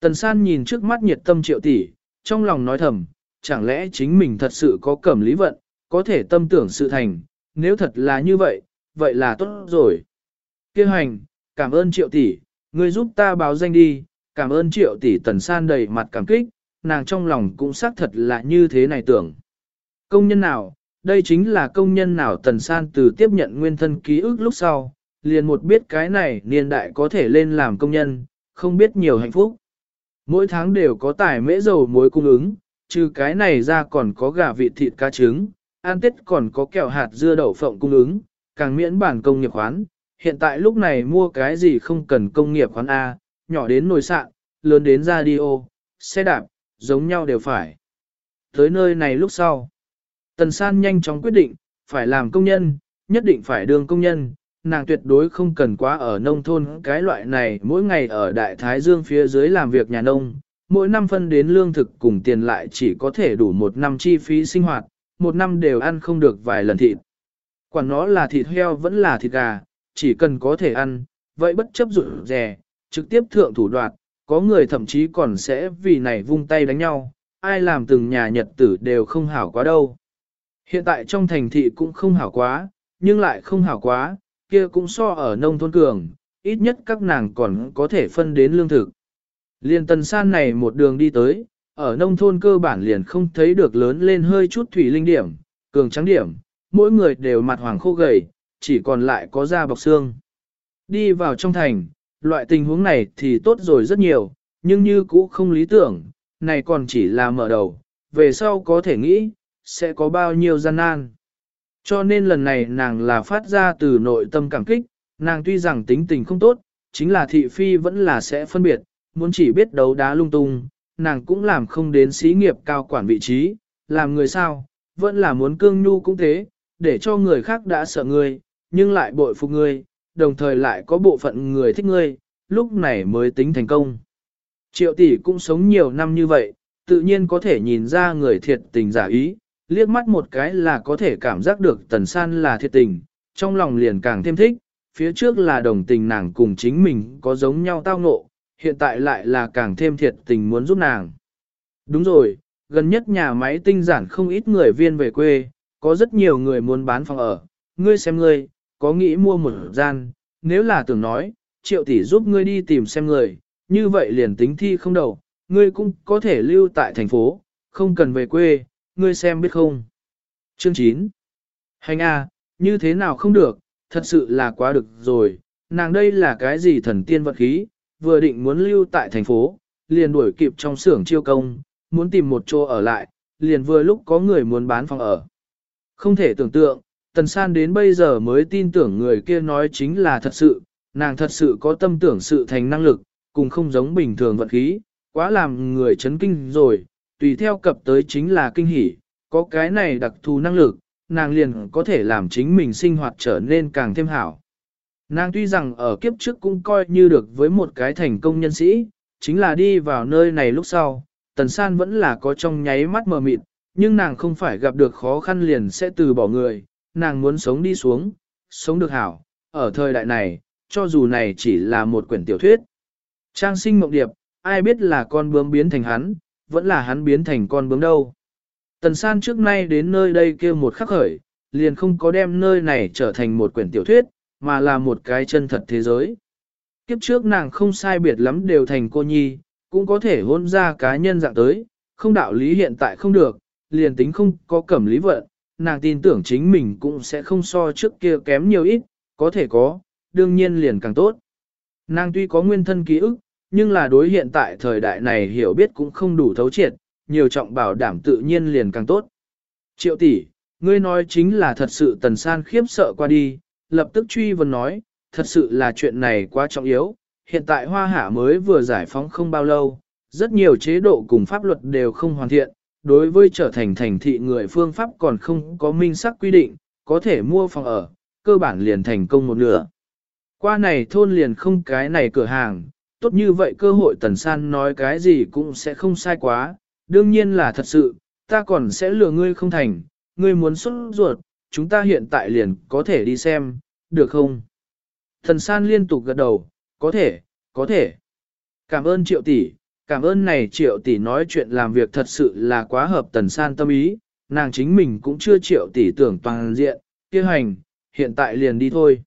Tần san nhìn trước mắt nhiệt tâm triệu tỷ, trong lòng nói thầm, chẳng lẽ chính mình thật sự có cẩm lý vận, có thể tâm tưởng sự thành, nếu thật là như vậy, vậy là tốt rồi. Kêu hành, cảm ơn triệu tỷ, ngươi giúp ta báo danh đi, cảm ơn triệu tỷ tần san đầy mặt cảm kích, nàng trong lòng cũng xác thật là như thế này tưởng. Công nhân nào, đây chính là công nhân nào tần san từ tiếp nhận nguyên thân ký ức lúc sau, liền một biết cái này niên đại có thể lên làm công nhân, không biết nhiều hạnh phúc. Mỗi tháng đều có tải mễ dầu muối cung ứng, trừ cái này ra còn có gà vịt thịt cá trứng, an tết còn có kẹo hạt dưa đậu phộng cung ứng, càng miễn bản công nghiệp khoán. Hiện tại lúc này mua cái gì không cần công nghiệp khoán A, nhỏ đến nồi sạn, lớn đến radio, xe đạp, giống nhau đều phải. Tới nơi này lúc sau, Tần San nhanh chóng quyết định, phải làm công nhân, nhất định phải đương công nhân, nàng tuyệt đối không cần quá ở nông thôn cái loại này mỗi ngày ở Đại Thái Dương phía dưới làm việc nhà nông, mỗi năm phân đến lương thực cùng tiền lại chỉ có thể đủ một năm chi phí sinh hoạt, một năm đều ăn không được vài lần thịt. Quản nó là thịt heo vẫn là thịt gà, chỉ cần có thể ăn, vậy bất chấp rủi rè, trực tiếp thượng thủ đoạt, có người thậm chí còn sẽ vì này vung tay đánh nhau, ai làm từng nhà nhật tử đều không hảo quá đâu. Hiện tại trong thành thị cũng không hảo quá, nhưng lại không hảo quá, kia cũng so ở nông thôn cường, ít nhất các nàng còn có thể phân đến lương thực. Liên tần san này một đường đi tới, ở nông thôn cơ bản liền không thấy được lớn lên hơi chút thủy linh điểm, cường trắng điểm, mỗi người đều mặt hoàng khô gầy, chỉ còn lại có da bọc xương. Đi vào trong thành, loại tình huống này thì tốt rồi rất nhiều, nhưng như cũ không lý tưởng, này còn chỉ là mở đầu, về sau có thể nghĩ, sẽ có bao nhiêu gian nan. Cho nên lần này nàng là phát ra từ nội tâm cảm kích, nàng tuy rằng tính tình không tốt, chính là thị phi vẫn là sẽ phân biệt, muốn chỉ biết đấu đá lung tung, nàng cũng làm không đến xí nghiệp cao quản vị trí, làm người sao, vẫn là muốn cương nhu cũng thế, để cho người khác đã sợ ngươi, nhưng lại bội phục ngươi, đồng thời lại có bộ phận người thích ngươi, lúc này mới tính thành công. Triệu tỷ cũng sống nhiều năm như vậy, tự nhiên có thể nhìn ra người thiệt tình giả ý, liếc mắt một cái là có thể cảm giác được tần san là thiệt tình, trong lòng liền càng thêm thích, phía trước là đồng tình nàng cùng chính mình có giống nhau tao ngộ, hiện tại lại là càng thêm thiệt tình muốn giúp nàng. Đúng rồi, gần nhất nhà máy tinh giản không ít người viên về quê, có rất nhiều người muốn bán phòng ở, ngươi xem ngươi, có nghĩ mua một gian, nếu là tưởng nói, triệu tỷ giúp ngươi đi tìm xem người, như vậy liền tính thi không đầu, ngươi cũng có thể lưu tại thành phố, không cần về quê, ngươi xem biết không. Chương 9 Hành A, như thế nào không được, thật sự là quá được rồi, nàng đây là cái gì thần tiên vật khí, vừa định muốn lưu tại thành phố, liền đuổi kịp trong xưởng chiêu công, muốn tìm một chỗ ở lại, liền vừa lúc có người muốn bán phòng ở. Không thể tưởng tượng, Tần San đến bây giờ mới tin tưởng người kia nói chính là thật sự, nàng thật sự có tâm tưởng sự thành năng lực, cùng không giống bình thường vận khí, quá làm người chấn kinh rồi, tùy theo cập tới chính là kinh hỉ, có cái này đặc thù năng lực, nàng liền có thể làm chính mình sinh hoạt trở nên càng thêm hảo. Nàng tuy rằng ở kiếp trước cũng coi như được với một cái thành công nhân sĩ, chính là đi vào nơi này lúc sau, Tần San vẫn là có trong nháy mắt mờ mịt, nhưng nàng không phải gặp được khó khăn liền sẽ từ bỏ người, nàng muốn sống đi xuống, sống được hảo, ở thời đại này, cho dù này chỉ là một quyển tiểu thuyết. Trang sinh mộng điệp, ai biết là con bướm biến thành hắn, vẫn là hắn biến thành con bướm đâu. Tần san trước nay đến nơi đây kêu một khắc khởi, liền không có đem nơi này trở thành một quyển tiểu thuyết, mà là một cái chân thật thế giới. Kiếp trước nàng không sai biệt lắm đều thành cô nhi, cũng có thể hôn ra cá nhân dạng tới, không đạo lý hiện tại không được, liền tính không có cẩm lý vận, nàng tin tưởng chính mình cũng sẽ không so trước kia kém nhiều ít, có thể có, đương nhiên liền càng tốt. Nàng tuy có nguyên thân ký ức, nhưng là đối hiện tại thời đại này hiểu biết cũng không đủ thấu triệt, nhiều trọng bảo đảm tự nhiên liền càng tốt. Triệu tỷ, ngươi nói chính là thật sự tần san khiếp sợ qua đi, lập tức truy vấn nói, thật sự là chuyện này quá trọng yếu, hiện tại hoa hạ mới vừa giải phóng không bao lâu, rất nhiều chế độ cùng pháp luật đều không hoàn thiện, đối với trở thành thành thị người phương pháp còn không có minh xác quy định, có thể mua phòng ở, cơ bản liền thành công một nửa. Qua này thôn liền không cái này cửa hàng, tốt như vậy cơ hội tần san nói cái gì cũng sẽ không sai quá, đương nhiên là thật sự, ta còn sẽ lừa ngươi không thành, ngươi muốn xuất ruột, chúng ta hiện tại liền có thể đi xem, được không? Thần san liên tục gật đầu, có thể, có thể. Cảm ơn triệu tỷ, cảm ơn này triệu tỷ nói chuyện làm việc thật sự là quá hợp tần san tâm ý, nàng chính mình cũng chưa triệu tỷ tưởng toàn diện, kia hành, hiện tại liền đi thôi.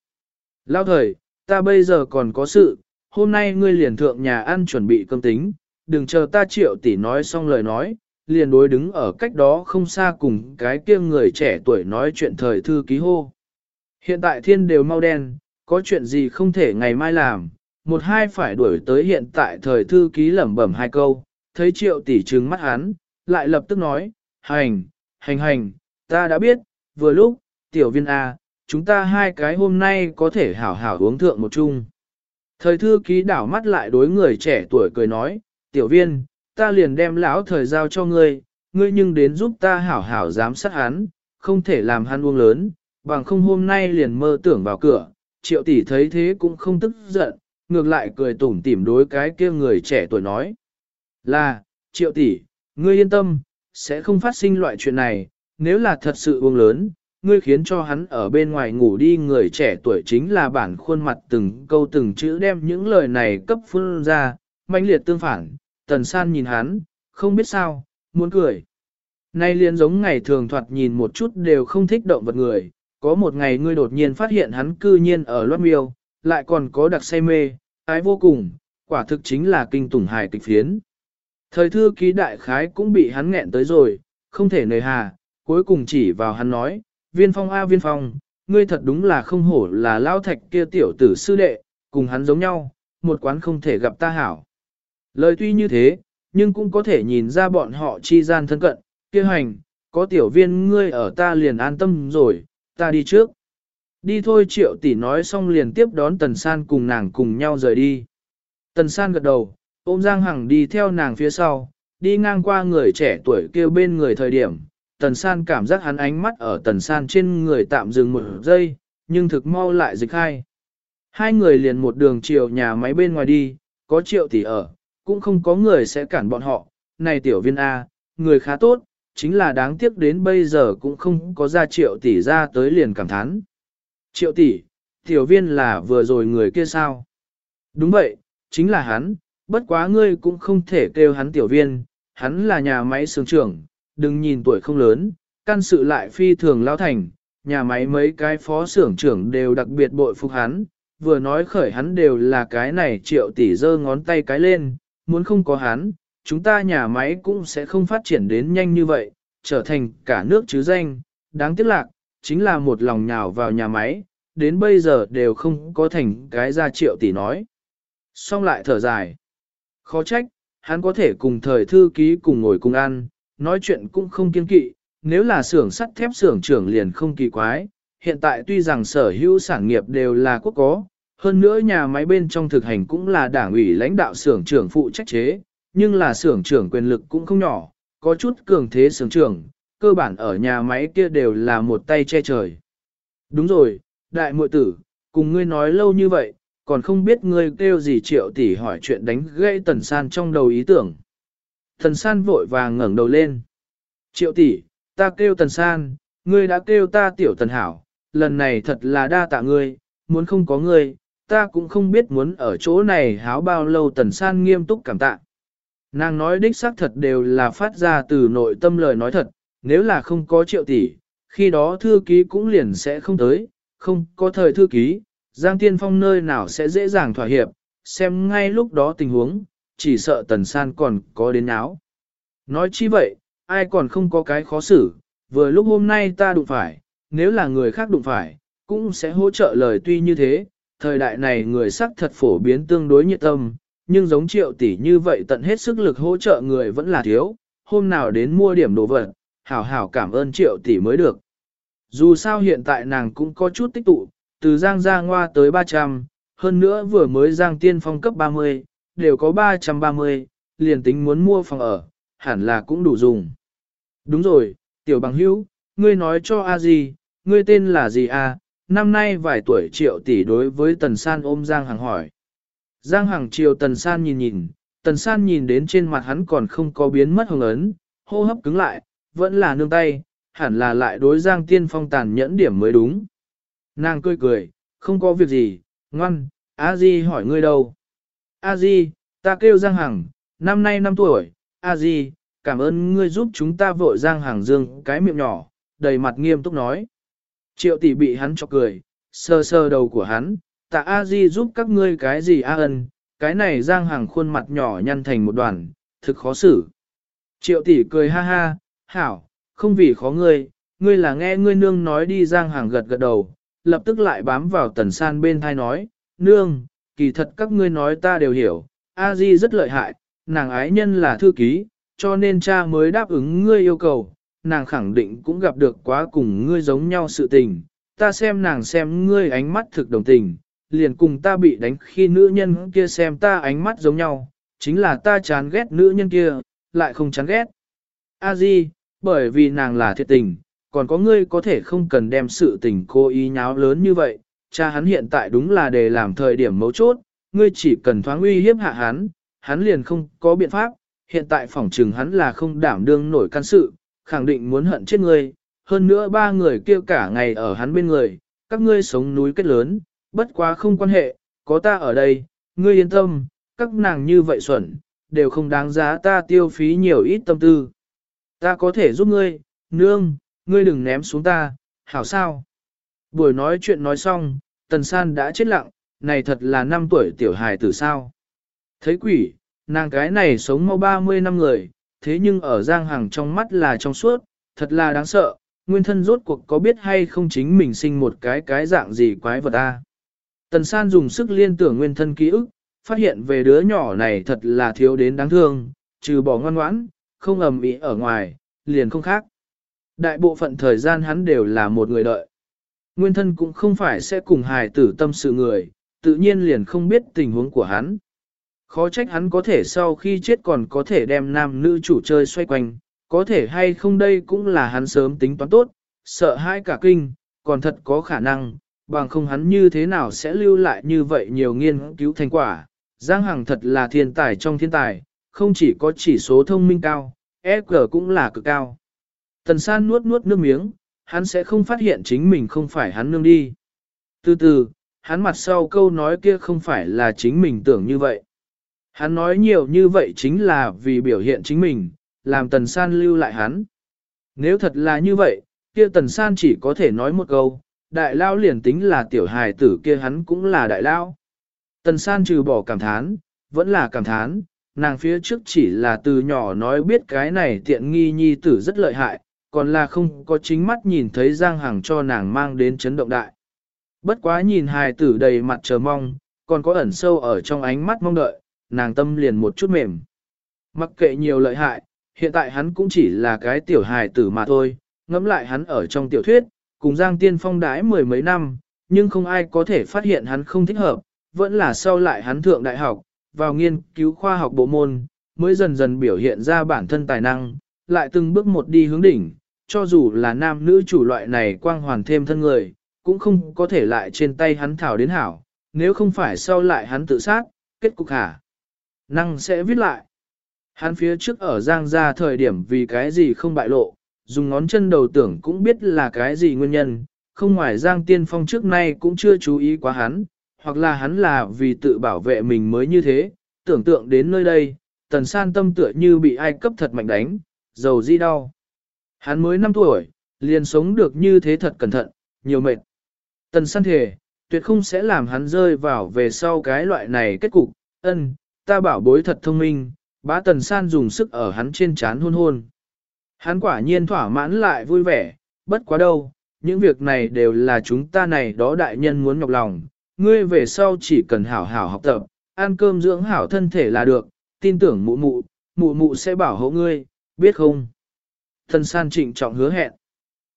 Lao thời, ta bây giờ còn có sự, hôm nay ngươi liền thượng nhà ăn chuẩn bị cơm tính, đừng chờ ta triệu tỷ nói xong lời nói, liền đối đứng ở cách đó không xa cùng cái kia người trẻ tuổi nói chuyện thời thư ký hô. Hiện tại thiên đều mau đen, có chuyện gì không thể ngày mai làm, một hai phải đuổi tới hiện tại thời thư ký lẩm bẩm hai câu, thấy triệu tỷ trừng mắt hắn, lại lập tức nói, hành, hành hành, ta đã biết, vừa lúc, tiểu viên A, chúng ta hai cái hôm nay có thể hảo hảo uống thượng một chung. Thời thư ký đảo mắt lại đối người trẻ tuổi cười nói, tiểu viên, ta liền đem lão thời giao cho ngươi, ngươi nhưng đến giúp ta hảo hảo giám sát hắn, không thể làm hắn uông lớn, bằng không hôm nay liền mơ tưởng vào cửa, triệu tỷ thấy thế cũng không tức giận, ngược lại cười tủm tỉm đối cái kia người trẻ tuổi nói. Là, triệu tỷ, ngươi yên tâm, sẽ không phát sinh loại chuyện này, nếu là thật sự uông lớn, ngươi khiến cho hắn ở bên ngoài ngủ đi người trẻ tuổi chính là bản khuôn mặt từng câu từng chữ đem những lời này cấp phương ra, mãnh liệt tương phản, tần san nhìn hắn, không biết sao, muốn cười. Nay liền giống ngày thường thoạt nhìn một chút đều không thích động vật người, có một ngày ngươi đột nhiên phát hiện hắn cư nhiên ở loát miêu, lại còn có đặc say mê, ái vô cùng, quả thực chính là kinh tủng hài kịch phiến. Thời thư ký đại khái cũng bị hắn nghẹn tới rồi, không thể nời hà, cuối cùng chỉ vào hắn nói, viên phong a viên phong, ngươi thật đúng là không hổ là lao thạch kia tiểu tử sư đệ, cùng hắn giống nhau, một quán không thể gặp ta hảo. Lời tuy như thế, nhưng cũng có thể nhìn ra bọn họ chi gian thân cận, kia hành, có tiểu viên ngươi ở ta liền an tâm rồi, ta đi trước. Đi thôi triệu tỷ nói xong liền tiếp đón Tần San cùng nàng cùng nhau rời đi. Tần San gật đầu, ôm Giang Hằng đi theo nàng phía sau, đi ngang qua người trẻ tuổi kêu bên người thời điểm. Tần San cảm giác hắn ánh mắt ở Tần San trên người tạm dừng một giây, nhưng thực mau lại dịch hai. Hai người liền một đường chiều nhà máy bên ngoài đi, có triệu tỷ ở, cũng không có người sẽ cản bọn họ. Này tiểu viên A, người khá tốt, chính là đáng tiếc đến bây giờ cũng không có ra triệu tỷ ra tới liền cảm thán. Triệu tỷ, tiểu viên là vừa rồi người kia sao? Đúng vậy, chính là hắn, bất quá ngươi cũng không thể kêu hắn tiểu viên, hắn là nhà máy sướng trưởng, đừng nhìn tuổi không lớn, căn sự lại phi thường lao thành, nhà máy mấy cái phó xưởng trưởng đều đặc biệt bội phục hắn, vừa nói khởi hắn đều là cái này triệu tỷ giơ ngón tay cái lên, muốn không có hắn, chúng ta nhà máy cũng sẽ không phát triển đến nhanh như vậy, trở thành cả nước chứ danh, đáng tiếc lạc, chính là một lòng nhào vào nhà máy, đến bây giờ đều không có thành cái ra triệu tỷ nói. Xong lại thở dài. Khó trách, hắn có thể cùng thời thư ký cùng ngồi cùng ăn, nói chuyện cũng không kiên kỵ, nếu là xưởng sắt thép xưởng trưởng liền không kỳ quái. Hiện tại tuy rằng sở hữu sản nghiệp đều là quốc có, hơn nữa nhà máy bên trong thực hành cũng là đảng ủy lãnh đạo xưởng trưởng phụ trách chế, nhưng là xưởng trưởng quyền lực cũng không nhỏ, có chút cường thế xưởng trưởng, cơ bản ở nhà máy kia đều là một tay che trời. Đúng rồi, đại muội tử, cùng ngươi nói lâu như vậy, còn không biết ngươi kêu gì triệu tỷ hỏi chuyện đánh gãy tần san trong đầu ý tưởng. Tần san vội vàng ngẩng đầu lên. Triệu tỷ, ta kêu tần san, ngươi đã kêu ta tiểu tần hảo, lần này thật là đa tạ ngươi, muốn không có ngươi, ta cũng không biết muốn ở chỗ này háo bao lâu tần san nghiêm túc cảm tạ. Nàng nói đích xác thật đều là phát ra từ nội tâm lời nói thật, nếu là không có triệu tỷ, khi đó thư ký cũng liền sẽ không tới, không có thời thư ký, Giang Tiên Phong nơi nào sẽ dễ dàng thỏa hiệp, xem ngay lúc đó tình huống, chỉ sợ Tần San còn có đến áo. Nói chi vậy, ai còn không có cái khó xử, vừa lúc hôm nay ta đụng phải, nếu là người khác đụng phải, cũng sẽ hỗ trợ lời tuy như thế, thời đại này người sắc thật phổ biến tương đối nhiệt tâm, nhưng giống triệu tỷ như vậy tận hết sức lực hỗ trợ người vẫn là thiếu, hôm nào đến mua điểm đồ vật, hảo hảo cảm ơn triệu tỷ mới được. Dù sao hiện tại nàng cũng có chút tích tụ, từ Giang ra ngoa tới 300, hơn nữa vừa mới Giang tiên phong cấp 30, đều có 330, liền tính muốn mua phòng ở, hẳn là cũng đủ dùng. Đúng rồi, tiểu bằng hữu, ngươi nói cho a gì, ngươi tên là gì a? Năm nay vài tuổi triệu tỷ đối với Tần San ôm Giang Hằng hỏi. Giang Hằng chiều Tần San nhìn nhìn, Tần San nhìn đến trên mặt hắn còn không có biến mất hồng ấn, hô hấp cứng lại, vẫn là nương tay, hẳn là lại đối Giang Tiên Phong tàn nhẫn điểm mới đúng. Nàng cười cười, không có việc gì, ngoan, a di hỏi ngươi đâu. A di, ta kêu Giang Hằng, năm nay năm tuổi, a di, cảm ơn ngươi giúp chúng ta vội Giang Hằng dương cái miệng nhỏ, đầy mặt nghiêm túc nói. Triệu tỷ bị hắn cho cười, sơ sơ đầu của hắn, tạ A Di giúp các ngươi cái gì A ân, cái này giang hàng khuôn mặt nhỏ nhăn thành một đoàn, thực khó xử. Triệu tỷ cười ha ha, hảo, không vì khó ngươi, ngươi là nghe ngươi nương nói đi. Giang hàng gật gật đầu, lập tức lại bám vào tần san bên thai nói, nương, kỳ thật các ngươi nói ta đều hiểu, A Di rất lợi hại, nàng ái nhân là thư ký, cho nên cha mới đáp ứng ngươi yêu cầu, nàng khẳng định cũng gặp được quá cùng ngươi giống nhau sự tình, ta xem nàng xem ngươi ánh mắt thực đồng tình, liền cùng ta bị đánh khi nữ nhân kia xem ta ánh mắt giống nhau, chính là ta chán ghét nữ nhân kia, lại không chán ghét. A Di, bởi vì nàng là thiệt tình, còn có ngươi có thể không cần đem sự tình cô ý nháo lớn như vậy, cha hắn hiện tại đúng là để làm thời điểm mấu chốt, ngươi chỉ cần thoáng uy hiếp hạ hắn, hắn liền không có biện pháp, hiện tại phỏng trừng hắn là không đảm đương nổi căn sự, khẳng định muốn hận chết ngươi, hơn nữa ba người kia cả ngày ở hắn bên người, các ngươi sống núi kết lớn, bất quá không quan hệ, có ta ở đây, ngươi yên tâm, các nàng như vậy xuẩn, đều không đáng giá ta tiêu phí nhiều ít tâm tư. Ta có thể giúp ngươi, nương, ngươi đừng ném xuống ta, hảo sao? Buổi nói chuyện nói xong, Tần San đã chết lặng, này thật là năm tuổi tiểu hài tử sao? Thấy quỷ, nàng cái này sống mau 30 năm người, thế nhưng ở Giang Hằng trong mắt là trong suốt, thật là đáng sợ, nguyên thân rốt cuộc có biết hay không chính mình sinh một cái cái dạng gì quái vật a. Tần San dùng sức liên tưởng nguyên thân ký ức, phát hiện về đứa nhỏ này thật là thiếu đến đáng thương, trừ bỏ ngoan ngoãn, không ầm ĩ ở ngoài, liền không khác. Đại bộ phận thời gian hắn đều là một người đợi. Nguyên thân cũng không phải sẽ cùng hài tử tâm sự người, tự nhiên liền không biết tình huống của hắn. Khó trách hắn có thể sau khi chết còn có thể đem nam nữ chủ chơi xoay quanh, có thể hay không đây cũng là hắn sớm tính toán tốt, sợ hai cả kinh, còn thật có khả năng, bằng không hắn như thế nào sẽ lưu lại như vậy nhiều nghiên cứu thành quả. Giang Hằng thật là thiên tài trong thiên tài, không chỉ có chỉ số thông minh cao, EQ cũng là cực cao. Tần san nuốt nuốt nước miếng, hắn sẽ không phát hiện chính mình không phải hắn nương đi. Từ từ, hắn mặt sau câu nói kia không phải là chính mình tưởng như vậy. Hắn nói nhiều như vậy chính là vì biểu hiện chính mình, làm tần san lưu lại hắn. Nếu thật là như vậy, kia tần san chỉ có thể nói một câu, đại lao liền tính là tiểu hài tử kia hắn cũng là đại lao. Tần san trừ bỏ cảm thán, vẫn là cảm thán, nàng phía trước chỉ là từ nhỏ nói biết cái này tiện nghi nhi tử rất lợi hại, còn là không có chính mắt nhìn thấy Giang Hằng cho nàng mang đến chấn động đại. Bất quá nhìn hài tử đầy mặt chờ mong, còn có ẩn sâu ở trong ánh mắt mong đợi, nàng tâm liền một chút mềm. Mặc kệ nhiều lợi hại, hiện tại hắn cũng chỉ là cái tiểu hài tử mà thôi, ngẫm lại hắn ở trong tiểu thuyết, cùng Giang Tiên Phong đái mười mấy năm, nhưng không ai có thể phát hiện hắn không thích hợp, vẫn là sau lại hắn thượng đại học, vào nghiên cứu khoa học bộ môn, mới dần dần biểu hiện ra bản thân tài năng, lại từng bước một đi hướng đỉnh, cho dù là nam nữ chủ loại này quang hoàn thêm thân người, cũng không có thể lại trên tay hắn thảo đến hảo, nếu không phải sau lại hắn tự sát, kết cục hả? Năng sẽ viết lại. Hắn phía trước ở Giang gia thời điểm vì cái gì không bại lộ, dùng ngón chân đầu tưởng cũng biết là cái gì nguyên nhân, không ngoài Giang Tiên Phong trước nay cũng chưa chú ý quá hắn, hoặc là hắn là vì tự bảo vệ mình mới như thế, tưởng tượng đến nơi đây, tần san tâm tựa như bị ai cấp thật mạnh đánh, dầu di đau. Hắn mới 5 tuổi, liền sống được như thế thật cẩn thận, nhiều mệt. Tần san thể, tuyệt không sẽ làm hắn rơi vào về sau cái loại này kết cục, ân, ta bảo bối thật thông minh, bá tần san dùng sức ở hắn trên chán hôn hôn. Hắn quả nhiên thỏa mãn lại vui vẻ, bất quá đâu, những việc này đều là chúng ta này đó đại nhân muốn nhọc lòng, ngươi về sau chỉ cần hảo hảo học tập, ăn cơm dưỡng hảo thân thể là được, tin tưởng mụ mụ, mụ mụ sẽ bảo hộ ngươi, biết không? Tần san trịnh trọng hứa hẹn.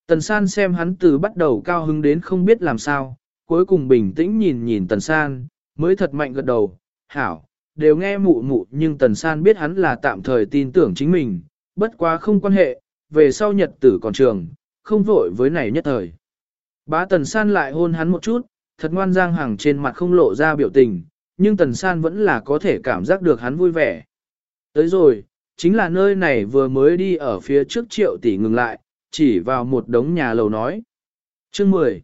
Tần san xem hắn từ bắt đầu cao hứng đến không biết làm sao, cuối cùng bình tĩnh nhìn nhìn tần san, mới thật mạnh gật đầu, hảo, đều nghe mụ mụ nhưng tần san biết hắn là tạm thời tin tưởng chính mình, bất quá không quan hệ, về sau nhật tử còn trường, không vội với này nhất thời. Bá tần san lại hôn hắn một chút, thật ngoan giang hàng trên mặt không lộ ra biểu tình, nhưng tần san vẫn là có thể cảm giác được hắn vui vẻ. Tới rồi, chính là nơi này vừa mới đi ở phía trước triệu tỷ ngừng lại, chỉ vào một đống nhà lầu nói. Chương 10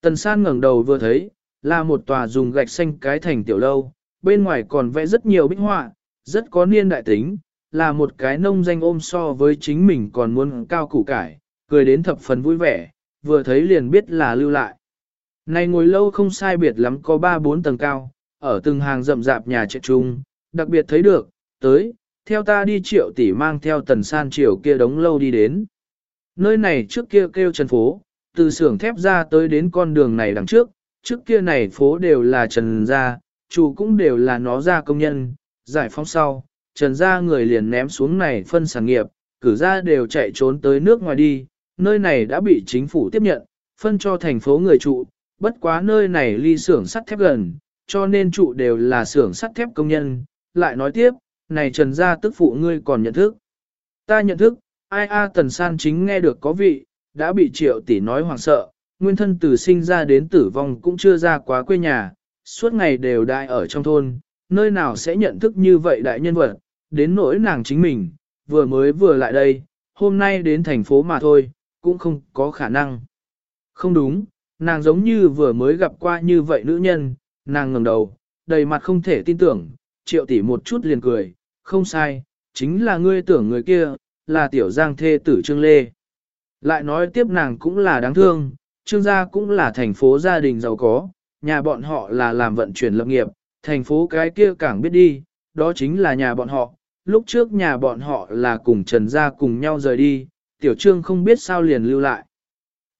Tần san ngẩng đầu vừa thấy, là một tòa dùng gạch xanh cái thành tiểu lâu, bên ngoài còn vẽ rất nhiều bích họa, rất có niên đại tính, là một cái nông danh ôm so với chính mình còn muốn cao củ cải, cười đến thập phần vui vẻ, vừa thấy liền biết là lưu lại. Này ngồi lâu không sai biệt lắm có 3-4 tầng cao, ở từng hàng rậm rạp nhà trệ trung, đặc biệt thấy được, tới, theo ta đi triệu tỷ mang theo tần san triều kia đống lâu đi đến. Nơi này trước kia kêu trần phố, từ xưởng thép ra tới đến con đường này đằng trước, trước kia này phố đều là trần gia, chủ cũng đều là nó ra công nhân, giải phóng sau, trần gia người liền ném xuống này phân sản nghiệp, cử ra đều chạy trốn tới nước ngoài đi, nơi này đã bị chính phủ tiếp nhận, phân cho thành phố người trụ, bất quá nơi này ly xưởng sắt thép gần, cho nên trụ đều là xưởng sắt thép công nhân, lại nói tiếp, này trần gia tức phụ ngươi còn nhận thức. Ta nhận thức, ai a tần san chính nghe được có vị, đã bị triệu tỷ nói hoảng sợ, nguyên thân từ sinh ra đến tử vong cũng chưa ra quá quê nhà, suốt ngày đều đại ở trong thôn, nơi nào sẽ nhận thức như vậy đại nhân vật, đến nỗi nàng chính mình, vừa mới vừa lại đây, hôm nay đến thành phố mà thôi, cũng không có khả năng. Không đúng, nàng giống như vừa mới gặp qua như vậy nữ nhân, nàng ngẩng đầu, đầy mặt không thể tin tưởng, triệu tỷ một chút liền cười, không sai, chính là ngươi tưởng người kia, là tiểu giang thê tử Trương Lê. Lại nói tiếp nàng cũng là đáng thương, Trương gia cũng là thành phố gia đình giàu có, nhà bọn họ là làm vận chuyển lập nghiệp, thành phố cái kia càng biết đi, đó chính là nhà bọn họ, lúc trước nhà bọn họ là cùng Trần gia cùng nhau rời đi, tiểu trương không biết sao liền lưu lại.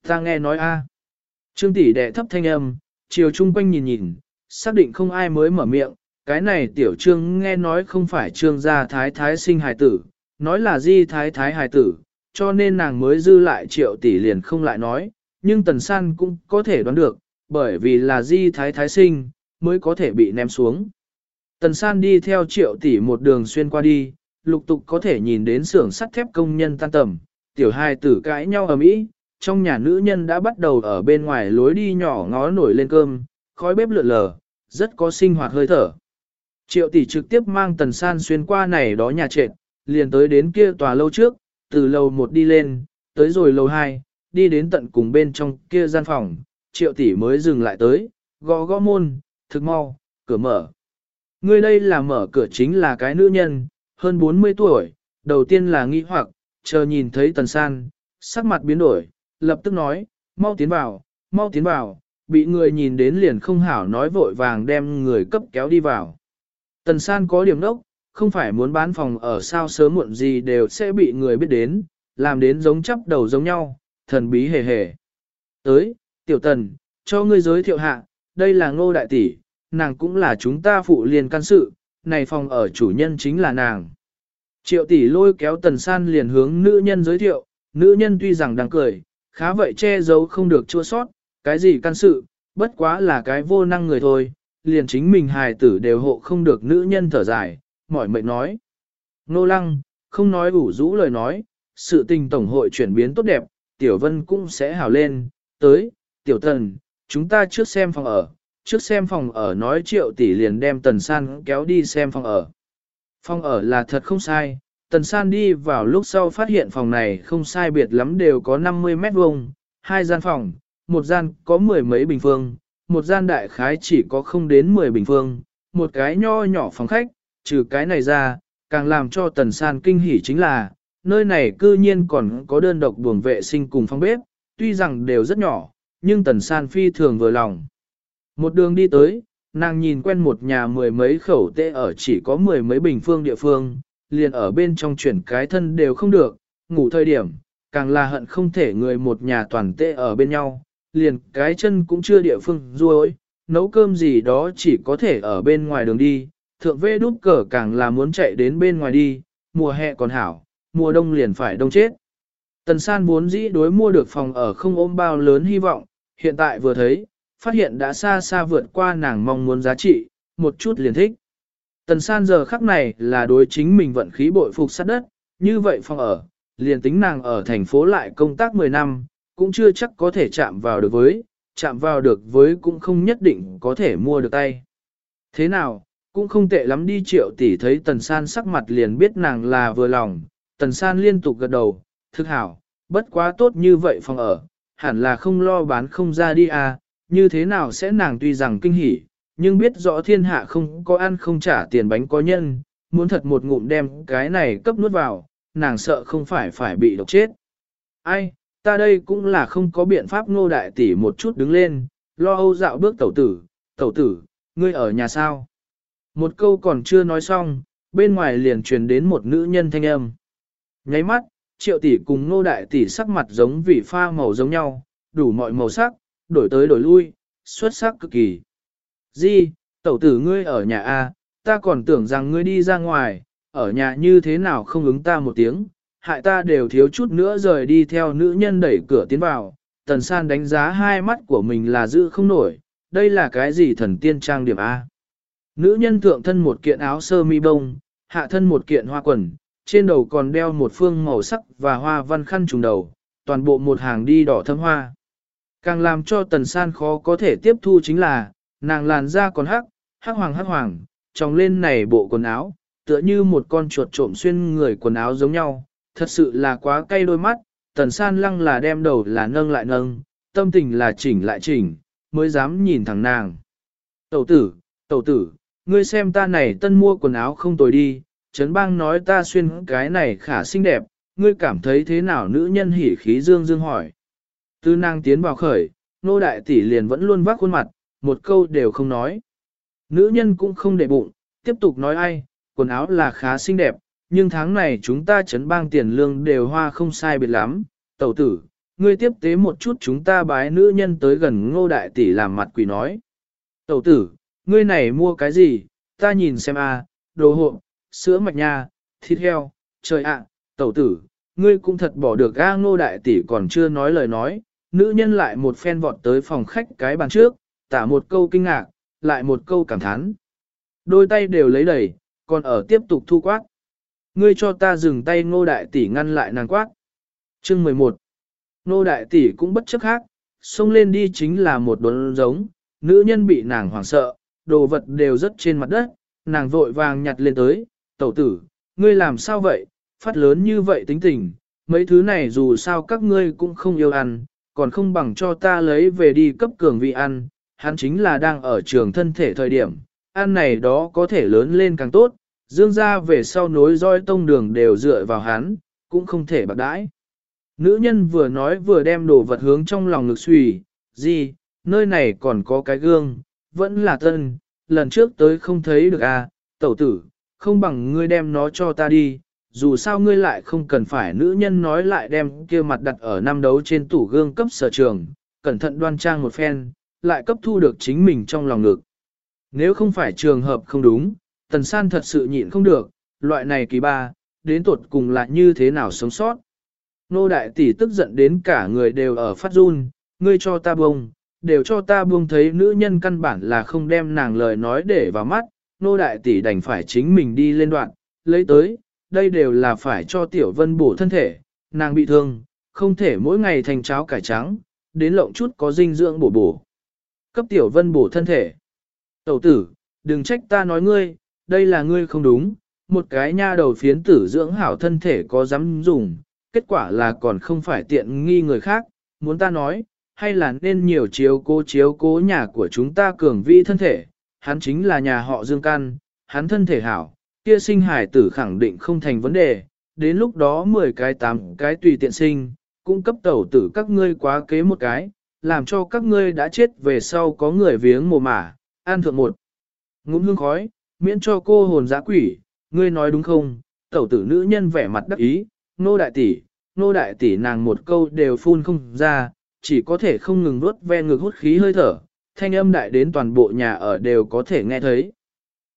Ta nghe nói a. Trương tỷ đệ thấp thanh âm, chiều chung quanh nhìn nhìn, xác định không ai mới mở miệng, cái này tiểu trương nghe nói không phải trương gia thái thái sinh hài tử, nói là di thái thái hài tử, cho nên nàng mới dư lại triệu tỷ liền không lại nói, nhưng tần san cũng có thể đoán được, bởi vì là di thái thái sinh, mới có thể bị ném xuống. Tần san đi theo triệu tỷ một đường xuyên qua đi, lục tục có thể nhìn đến xưởng sắt thép công nhân tan tầm, tiểu hai tử cãi nhau ở mỹ, trong nhà nữ nhân đã bắt đầu ở bên ngoài lối đi nhỏ ngó nổi lên cơm, khói bếp lượn lờ, rất có sinh hoạt hơi thở. Triệu tỷ trực tiếp mang tần san xuyên qua này đó nhà trệt, liền tới đến kia tòa lâu trước, từ lầu một đi lên, tới rồi lầu hai, đi đến tận cùng bên trong kia gian phòng, triệu tỷ mới dừng lại tới, gõ gõ môn, thực mau, cửa mở. Người đây là mở cửa chính là cái nữ nhân, hơn 40 tuổi, đầu tiên là nghi hoặc, chờ nhìn thấy tần san, sắc mặt biến đổi, lập tức nói, mau tiến vào, mau tiến vào, bị người nhìn đến liền không hảo nói vội vàng đem người cấp kéo đi vào. Tần san có điểm đốc, không phải muốn bán phòng ở sao sớm muộn gì đều sẽ bị người biết đến, làm đến giống chắp đầu giống nhau, thần bí hề hề. Tới, tiểu tần, cho ngươi giới thiệu hạ, đây là ngô đại tỷ, nàng cũng là chúng ta phụ liền can sự, này phòng ở chủ nhân chính là nàng. Triệu tỷ lôi kéo tần san liền hướng nữ nhân giới thiệu, nữ nhân tuy rằng đang cười, khá vậy che giấu không được chua sót, cái gì can sự, bất quá là cái vô năng người thôi, liền chính mình hài tử đều hộ không được nữ nhân thở dài, mỏi mệt nói. Nô lăng, không nói ủ rũ lời nói, sự tình tổng hội chuyển biến tốt đẹp, tiểu vân cũng sẽ hào lên, tới, tiểu tần, chúng ta trước xem phòng ở, trước xem phòng ở nói triệu tỷ liền đem tần san kéo đi xem phòng ở. Phòng ở là thật không sai, tần san đi vào lúc sau phát hiện phòng này không sai biệt lắm đều có 50 mét vuông, hai gian phòng, một gian có mười mấy bình phương, một gian đại khái chỉ có không đến 10 bình phương, một cái nho nhỏ phòng khách, trừ cái này ra, càng làm cho tần san kinh hỉ chính là, nơi này cư nhiên còn có đơn độc buồng vệ sinh cùng phòng bếp, tuy rằng đều rất nhỏ, nhưng tần san phi thường vừa lòng. Một đường đi tới, nàng nhìn quen một nhà mười mấy khẩu tê ở chỉ có mười mấy bình phương địa phương, liền ở bên trong chuyển cái thân đều không được, ngủ thời điểm, càng là hận không thể người một nhà toàn tê ở bên nhau, liền cái chân cũng chưa địa phương ruôi, nấu cơm gì đó chỉ có thể ở bên ngoài đường đi, thượng vê đút cờ càng là muốn chạy đến bên ngoài đi, mùa hè còn hảo, mùa đông liền phải đông chết. Tần san vốn dĩ đối mua được phòng ở không ôm bao lớn hy vọng, hiện tại vừa thấy, phát hiện đã xa xa vượt qua nàng mong muốn giá trị, một chút liền thích. Tần san giờ khắc này là đối chính mình vận khí bội phục sát đất, như vậy phòng ở, liền tính nàng ở thành phố lại công tác 10 năm, cũng chưa chắc có thể chạm vào được với, chạm vào được với cũng không nhất định có thể mua được tay. Thế nào, cũng không tệ lắm đi triệu tỷ thấy tần san sắc mặt liền biết nàng là vừa lòng, tần san liên tục gật đầu, thực hảo, bất quá tốt như vậy phòng ở, hẳn là không lo bán không ra đi à, như thế nào sẽ nàng tuy rằng kinh hỉ, nhưng biết rõ thiên hạ không có ăn không trả tiền bánh có nhân, muốn thật một ngụm đem cái này cấp nuốt vào, nàng sợ không phải phải bị độc chết. Ai, ta đây cũng là không có biện pháp ngô đại tỷ một chút đứng lên, lo âu dạo bước tẩu tử, tẩu tử, ngươi ở nhà sao? Một câu còn chưa nói xong, bên ngoài liền truyền đến một nữ nhân thanh âm. Nháy mắt, triệu tỷ cùng nô đại tỷ sắc mặt giống vị pha màu giống nhau, đủ mọi màu sắc, đổi tới đổi lui, xuất sắc cực kỳ. Di, tẩu tử ngươi ở nhà A, ta còn tưởng rằng ngươi đi ra ngoài, ở nhà như thế nào không ứng ta một tiếng, hại ta đều thiếu chút nữa rời đi theo nữ nhân đẩy cửa tiến vào. Tần san đánh giá hai mắt của mình là giữ không nổi, đây là cái gì thần tiên trang điểm A. Nữ nhân thượng thân một kiện áo sơ mi bông, hạ thân một kiện hoa quần, trên đầu còn đeo một phương màu sắc và hoa văn khăn trùng đầu, toàn bộ một hàng đi đỏ thâm hoa. Càng làm cho tần san khó có thể tiếp thu chính là, nàng làn da còn hắc, hắc hoàng hắc hoàng, tròng lên này bộ quần áo, tựa như một con chuột trộm xuyên người quần áo giống nhau, thật sự là quá cay đôi mắt, tần san lăng là đem đầu là nâng lại nâng, tâm tình là chỉnh lại chỉnh, mới dám nhìn thẳng nàng. Tẩu tử, tẩu tử, ngươi xem ta này tân mua quần áo không tồi đi, Trấn bang nói ta xuyên cái này khả xinh đẹp, ngươi cảm thấy thế nào nữ nhân hỉ khí dương dương hỏi. Tư nàng tiến vào khởi, nô đại tỷ liền vẫn luôn vác khuôn mặt, một câu đều không nói. Nữ nhân cũng không để bụng, tiếp tục nói ai, quần áo là khá xinh đẹp, nhưng tháng này chúng ta chấn bang tiền lương đều hoa không sai biệt lắm. Tẩu tử, ngươi tiếp tế một chút chúng ta bái nữ nhân tới gần ngô đại tỷ làm mặt quỷ nói. Tẩu tử, ngươi này mua cái gì, ta nhìn xem a, đồ hộ, sữa mạch nha, thịt heo, trời ạ, tẩu tử, ngươi cũng thật bỏ được ga ngô đại tỷ còn chưa nói lời nói, nữ nhân lại một phen vọt tới phòng khách cái bàn trước, tả một câu kinh ngạc, lại một câu cảm thán. Đôi tay đều lấy đầy, còn ở tiếp tục thu quát. Ngươi cho ta dừng tay ngô đại tỷ ngăn lại nàng quát. Chương 11 Ngô đại tỷ cũng bất chấp khác, xông lên đi chính là một đốn giống, nữ nhân bị nàng hoảng sợ, đồ vật đều rất trên mặt đất, nàng vội vàng nhặt lên tới, tẩu tử, ngươi làm sao vậy, phát lớn như vậy tính tình, mấy thứ này dù sao các ngươi cũng không yêu ăn, còn không bằng cho ta lấy về đi cấp cường vị ăn, hắn chính là đang ở trường thân thể thời điểm, ăn này đó có thể lớn lên càng tốt, dương ra về sau nối roi tông đường đều dựa vào hắn, cũng không thể bạc đãi. Nữ nhân vừa nói vừa đem đồ vật hướng trong lòng ngực suy, gì, nơi này còn có cái gương, vẫn là tân, lần trước tới không thấy được à, tẩu tử, không bằng ngươi đem nó cho ta đi, dù sao ngươi lại không cần phải nữ nhân nói lại đem kia mặt đặt ở năm đấu trên tủ gương cấp sở trường, cẩn thận đoan trang một phen, lại cấp thu được chính mình trong lòng ngực. Nếu không phải trường hợp không đúng, tần san thật sự nhịn không được, loại này kỳ ba, đến tuột cùng là như thế nào sống sót. Nô đại tỷ tức giận đến cả người đều ở phát run, ngươi cho ta buông, đều cho ta buông thấy nữ nhân căn bản là không đem nàng lời nói để vào mắt, nô đại tỷ đành phải chính mình đi lên đoạn, lấy tới, đây đều là phải cho tiểu vân bổ thân thể, nàng bị thương, không thể mỗi ngày thành cháo cải trắng, đến lộng chút có dinh dưỡng bổ bổ. Cấp tiểu vân bổ thân thể. Tẩu tử, đừng trách ta nói ngươi, đây là ngươi không đúng, một cái nha đầu phiến tử dưỡng hảo thân thể có dám dùng, kết quả là còn không phải tiện nghi người khác, muốn ta nói, hay là nên nhiều chiếu cố chiếu cố nhà của chúng ta cường vi thân thể, hắn chính là nhà họ Dương Căn, hắn thân thể hảo, kia sinh hải tử khẳng định không thành vấn đề, đến lúc đó 10 cái 8 cái tùy tiện sinh, cung cấp tẩu tử các ngươi quá kế một cái, làm cho các ngươi đã chết về sau có người viếng mồ mả, an thượng một. Ngụm hương khói, miễn cho cô hồn giã quỷ, ngươi nói đúng không, tẩu tử nữ nhân vẻ mặt đắc ý, nô đại tỷ, nô đại tỷ nàng một câu đều phun không ra, chỉ có thể không ngừng nuốt ve ngược hút khí hơi thở, thanh âm đại đến toàn bộ nhà ở đều có thể nghe thấy.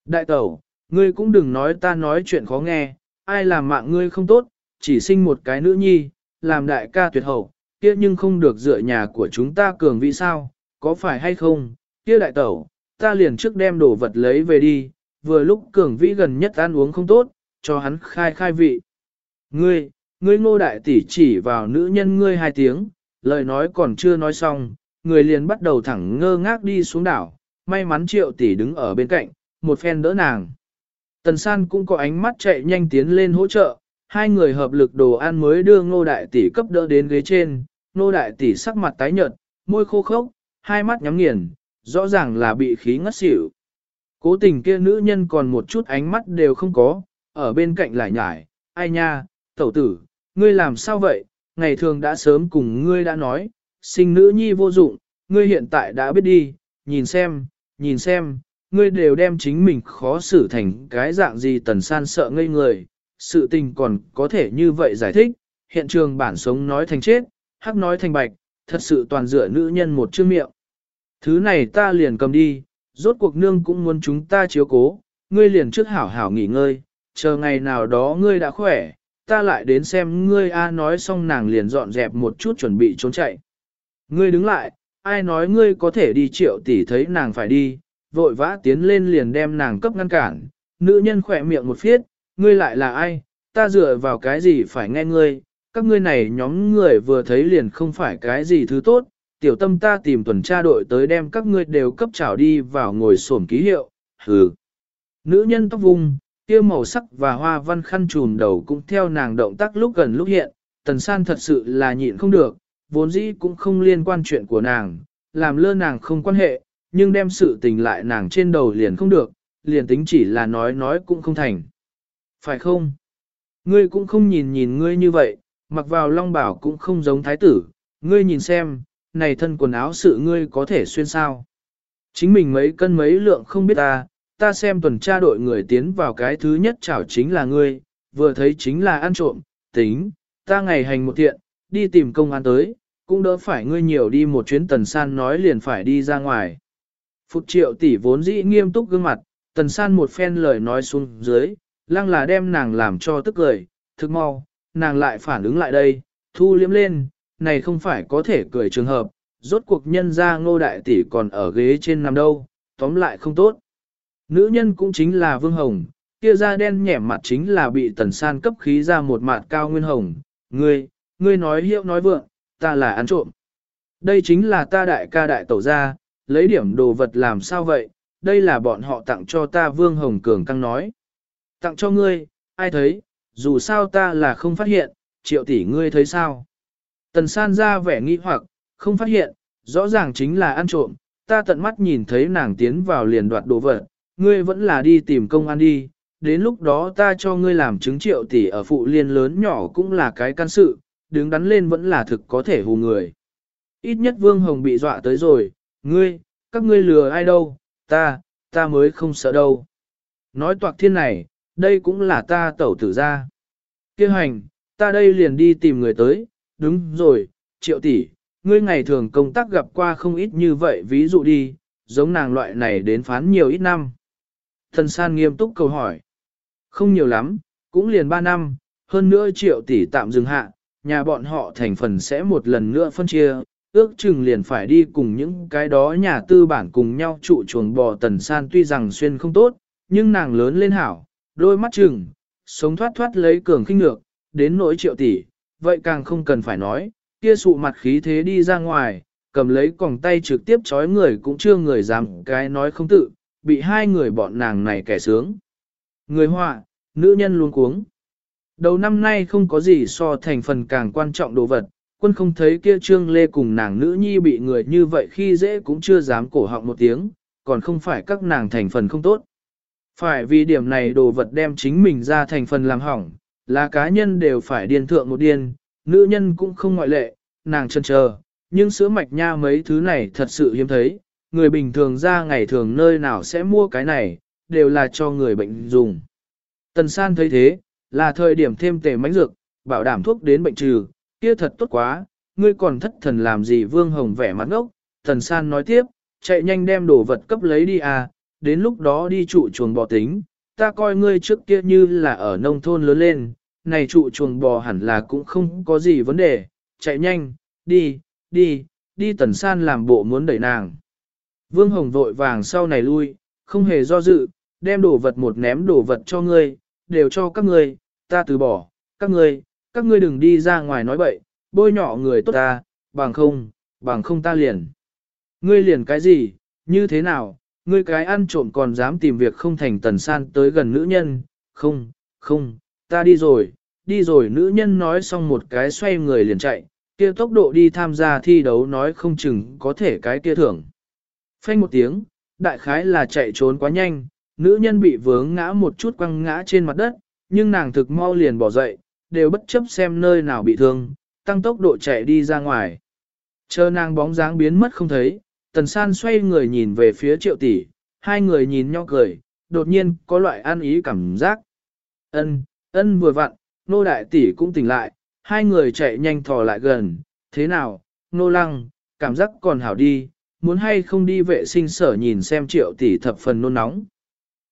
Đại tẩu, ngươi cũng đừng nói ta nói chuyện khó nghe, ai làm mạng ngươi không tốt, chỉ sinh một cái nữ nhi, làm đại ca tuyệt hậu, kia nhưng không được dựa nhà của chúng ta cường vị sao, có phải hay không, kia đại tẩu, ta liền trước đem đồ vật lấy về đi, vừa lúc cường vĩ gần nhất ăn uống không tốt, cho hắn khai khai vị. Ngươi, ngươi ngô đại tỷ chỉ vào nữ nhân ngươi hai tiếng, lời nói còn chưa nói xong, người liền bắt đầu thẳng ngơ ngác đi xuống đảo, may mắn triệu tỷ đứng ở bên cạnh, một phen đỡ nàng. Tần san cũng có ánh mắt chạy nhanh tiến lên hỗ trợ, hai người hợp lực đồ ăn mới đưa ngô đại tỷ cấp đỡ đến ghế trên, ngô đại tỷ sắc mặt tái nhợt, môi khô khốc, hai mắt nhắm nghiền, rõ ràng là bị khí ngất xỉu. Cố tình kia nữ nhân còn một chút ánh mắt đều không có, ở bên cạnh lại nhải, ai nha, tẩu tử, ngươi làm sao vậy, ngày thường đã sớm cùng ngươi đã nói, sinh nữ nhi vô dụng, ngươi hiện tại đã biết đi, nhìn xem, nhìn xem, ngươi đều đem chính mình khó xử thành cái dạng gì tần san sợ ngây người, sự tình còn có thể như vậy giải thích, hiện trường bản sống nói thành chết, hắc nói thành bạch, thật sự toàn dựa nữ nhân một chữ miệng. Thứ này ta liền cầm đi, rốt cuộc nương cũng muốn chúng ta chiếu cố, ngươi liền trước hảo hảo nghỉ ngơi, chờ ngày nào đó ngươi đã khỏe, ta lại đến xem ngươi A nói xong nàng liền dọn dẹp một chút chuẩn bị trốn chạy. Ngươi đứng lại, ai nói ngươi có thể đi triệu tỷ thấy nàng phải đi, vội vã tiến lên liền đem nàng cấp ngăn cản, nữ nhân khỏe miệng một phiết, ngươi lại là ai, ta dựa vào cái gì phải nghe ngươi, các ngươi này nhóm người vừa thấy liền không phải cái gì thứ tốt, tiểu tâm ta tìm tuần tra đội tới đem các ngươi đều cấp trảo đi vào ngồi sổm ký hiệu, hừ. Nữ nhân tóc vùng, kia màu sắc và hoa văn khăn trùm đầu cũng theo nàng động tác lúc gần lúc hiện, tần san thật sự là nhịn không được, vốn dĩ cũng không liên quan chuyện của nàng, làm lơ nàng không quan hệ, nhưng đem sự tình lại nàng trên đầu liền không được, liền tính chỉ là nói nói cũng không thành. Phải không? Ngươi cũng không nhìn nhìn ngươi như vậy, mặc vào long bảo cũng không giống thái tử, ngươi nhìn xem, này thân quần áo sự ngươi có thể xuyên sao. Chính mình mấy cân mấy lượng không biết ta, ta xem tuần tra đội người tiến vào cái thứ nhất chảo chính là ngươi, vừa thấy chính là ăn trộm, tính, ta ngày hành một thiện, đi tìm công an tới, cũng đỡ phải ngươi nhiều đi một chuyến tần san nói liền phải đi ra ngoài. Phục triệu tỷ vốn dĩ nghiêm túc gương mặt, tần san một phen lời nói xuống dưới, lăng là đem nàng làm cho tức cười, thức mau, nàng lại phản ứng lại đây, thu liếm lên, này không phải có thể cười trường hợp, rốt cuộc nhân ra ngô đại tỷ còn ở ghế trên nằm đâu, tóm lại không tốt. Nữ nhân cũng chính là Vương Hồng, kia da đen nhẻ mặt chính là bị tần san cấp khí ra một mặt cao nguyên hồng. Ngươi, ngươi nói hiệu nói vượng, ta là ăn trộm. Đây chính là ta đại ca đại tẩu ra, lấy điểm đồ vật làm sao vậy, đây là bọn họ tặng cho ta Vương Hồng Cường căng nói. Tặng cho ngươi, ai thấy, dù sao ta là không phát hiện, triệu tỷ ngươi thấy sao. Tần san ra vẻ nghi hoặc, không phát hiện, rõ ràng chính là ăn trộm, ta tận mắt nhìn thấy nàng tiến vào liền đoạt đồ vật, ngươi vẫn là đi tìm công an đi, đến lúc đó ta cho ngươi làm chứng triệu tỷ ở phụ liên lớn nhỏ cũng là cái căn sự, đứng đắn lên vẫn là thực có thể hù người. Ít nhất Vương Hồng bị dọa tới rồi, ngươi, các ngươi lừa ai đâu, ta, ta mới không sợ đâu. Nói toạc thiên này, đây cũng là ta tẩu tử ra. Kêu hành, ta đây liền đi tìm người tới, đúng rồi, triệu tỷ, ngươi ngày thường công tác gặp qua không ít như vậy ví dụ đi, giống nàng loại này đến phán nhiều ít năm. Thần san nghiêm túc câu hỏi. Không nhiều lắm, cũng liền 3 năm, hơn nữa triệu tỷ tạm dừng hạ, nhà bọn họ thành phần sẽ một lần nữa phân chia, ước chừng liền phải đi cùng những cái đó nhà tư bản cùng nhau trụ chuồng bò tần san tuy rằng xuyên không tốt, nhưng nàng lớn lên hảo, đôi mắt chừng, sống thoát thoát lấy cường khinh lược, đến nỗi triệu tỷ, vậy càng không cần phải nói, kia sụ mặt khí thế đi ra ngoài, cầm lấy còng tay trực tiếp chói người cũng chưa người dám cái nói không tự, bị hai người bọn nàng này kẻ sướng. Người họa, nữ nhân luôn cuống. Đầu năm nay không có gì so thành phần càng quan trọng đồ vật, quân không thấy kia trương lê cùng nàng nữ nhi bị người như vậy khi dễ cũng chưa dám cổ họng một tiếng, còn không phải các nàng thành phần không tốt. Phải vì điểm này đồ vật đem chính mình ra thành phần làm hỏng, là cá nhân đều phải điên thượng một điên, nữ nhân cũng không ngoại lệ, nàng chân chờ, nhưng sữa mạch nha mấy thứ này thật sự hiếm thấy, người bình thường ra ngày thường nơi nào sẽ mua cái này, đều là cho người bệnh dùng. Tần san thấy thế, là thời điểm thêm tề mánh dược, bảo đảm thuốc đến bệnh trừ, kia thật tốt quá, ngươi còn thất thần làm gì vương hồng vẻ mặt ngốc, thần san nói tiếp, chạy nhanh đem đồ vật cấp lấy đi à, đến lúc đó đi trụ chuồng bò tính, ta coi ngươi trước kia như là ở nông thôn lớn lên, này trụ chuồng bò hẳn là cũng không có gì vấn đề, chạy nhanh, đi, đi, đi tần san làm bộ muốn đẩy nàng. Vương Hồng vội vàng sau này lui, không hề do dự, đem đồ vật một ném đồ vật cho ngươi, đều cho các ngươi, ta từ bỏ, các ngươi, các ngươi đừng đi ra ngoài nói bậy, bôi nhỏ người tốt ta, bằng không, bằng không ta liền. Ngươi liền cái gì, như thế nào, ngươi cái ăn trộm còn dám tìm việc không thành tần san tới gần nữ nhân, không, không, ta đi rồi, đi rồi nữ nhân nói xong một cái xoay người liền chạy, kia tốc độ đi tham gia thi đấu nói không chừng có thể cái kia thưởng. Phanh một tiếng, đại khái là chạy trốn quá nhanh, nữ nhân bị vướng ngã một chút quăng ngã trên mặt đất, nhưng nàng thực mau liền bỏ dậy, đều bất chấp xem nơi nào bị thương, tăng tốc độ chạy đi ra ngoài. Chờ nàng bóng dáng biến mất không thấy, tần san xoay người nhìn về phía triệu tỷ, hai người nhìn nhau cười, đột nhiên có loại an ý cảm giác. Ân, ân vừa vặn, nô đại tỷ cũng tỉnh lại, hai người chạy nhanh thò lại gần, thế nào, nô lăng, cảm giác còn hảo đi, muốn hay không đi vệ sinh sở nhìn xem triệu tỷ thập phần nôn nóng.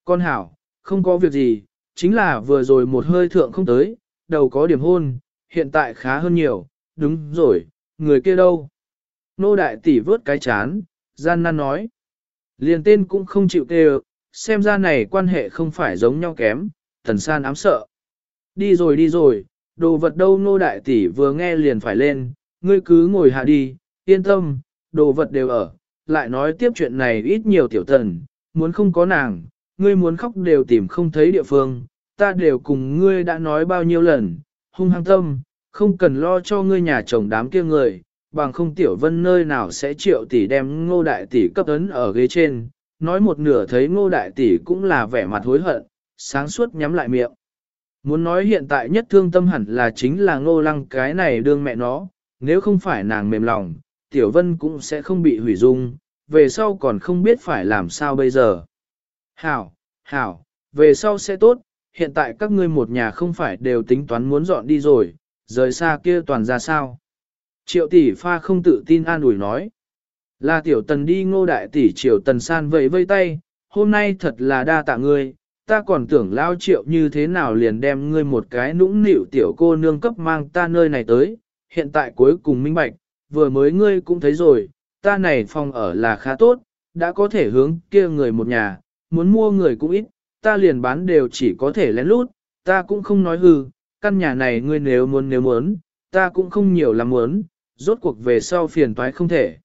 Con hảo, không có việc gì, chính là vừa rồi một hơi thượng không tới, đầu có điểm hôn, hiện tại khá hơn nhiều, đúng rồi, người kia đâu? Nô đại tỷ vớt cái chán, gian nan nói. Liền tên cũng không chịu kêu, xem ra này quan hệ không phải giống nhau kém, thần san ám sợ. Đi rồi đi rồi, đồ vật đâu nô đại tỷ vừa nghe liền phải lên, ngươi cứ ngồi hạ đi, yên tâm, đồ vật đều ở, lại nói tiếp chuyện này ít nhiều tiểu tần, muốn không có nàng, ngươi muốn khóc đều tìm không thấy địa phương, ta đều cùng ngươi đã nói bao nhiêu lần, hung hăng tâm, không cần lo cho ngươi nhà chồng đám kia người, bằng không tiểu vân nơi nào sẽ triệu tỷ đem ngô đại tỷ cấp ấn ở ghế trên, nói một nửa thấy ngô đại tỷ cũng là vẻ mặt hối hận, sáng suốt nhắm lại miệng. Muốn nói hiện tại nhất thương tâm hẳn là chính là ngô lăng cái này đương mẹ nó, nếu không phải nàng mềm lòng, tiểu vân cũng sẽ không bị hủy dung, về sau còn không biết phải làm sao bây giờ. Hảo, hảo, về sau sẽ tốt, hiện tại các ngươi một nhà không phải đều tính toán muốn dọn đi rồi, rời xa kia toàn ra sao. Triệu tỷ pha không tự tin an ủi nói. Là tiểu tần đi ngô đại tỷ triệu tần san vẫy vây tay, hôm nay thật là đa tạ ngươi, ta còn tưởng lao triệu như thế nào liền đem ngươi một cái nũng nịu tiểu cô nương cấp mang ta nơi này tới, hiện tại cuối cùng minh bạch, vừa mới ngươi cũng thấy rồi, ta này phòng ở là khá tốt, đã có thể hướng kia người một nhà, muốn mua người cũng ít, ta liền bán đều chỉ có thể lén lút, ta cũng không nói hư, căn nhà này ngươi nếu muốn nếu muốn, ta cũng không nhiều lắm muốn, rốt cuộc về sau phiền toái không thể.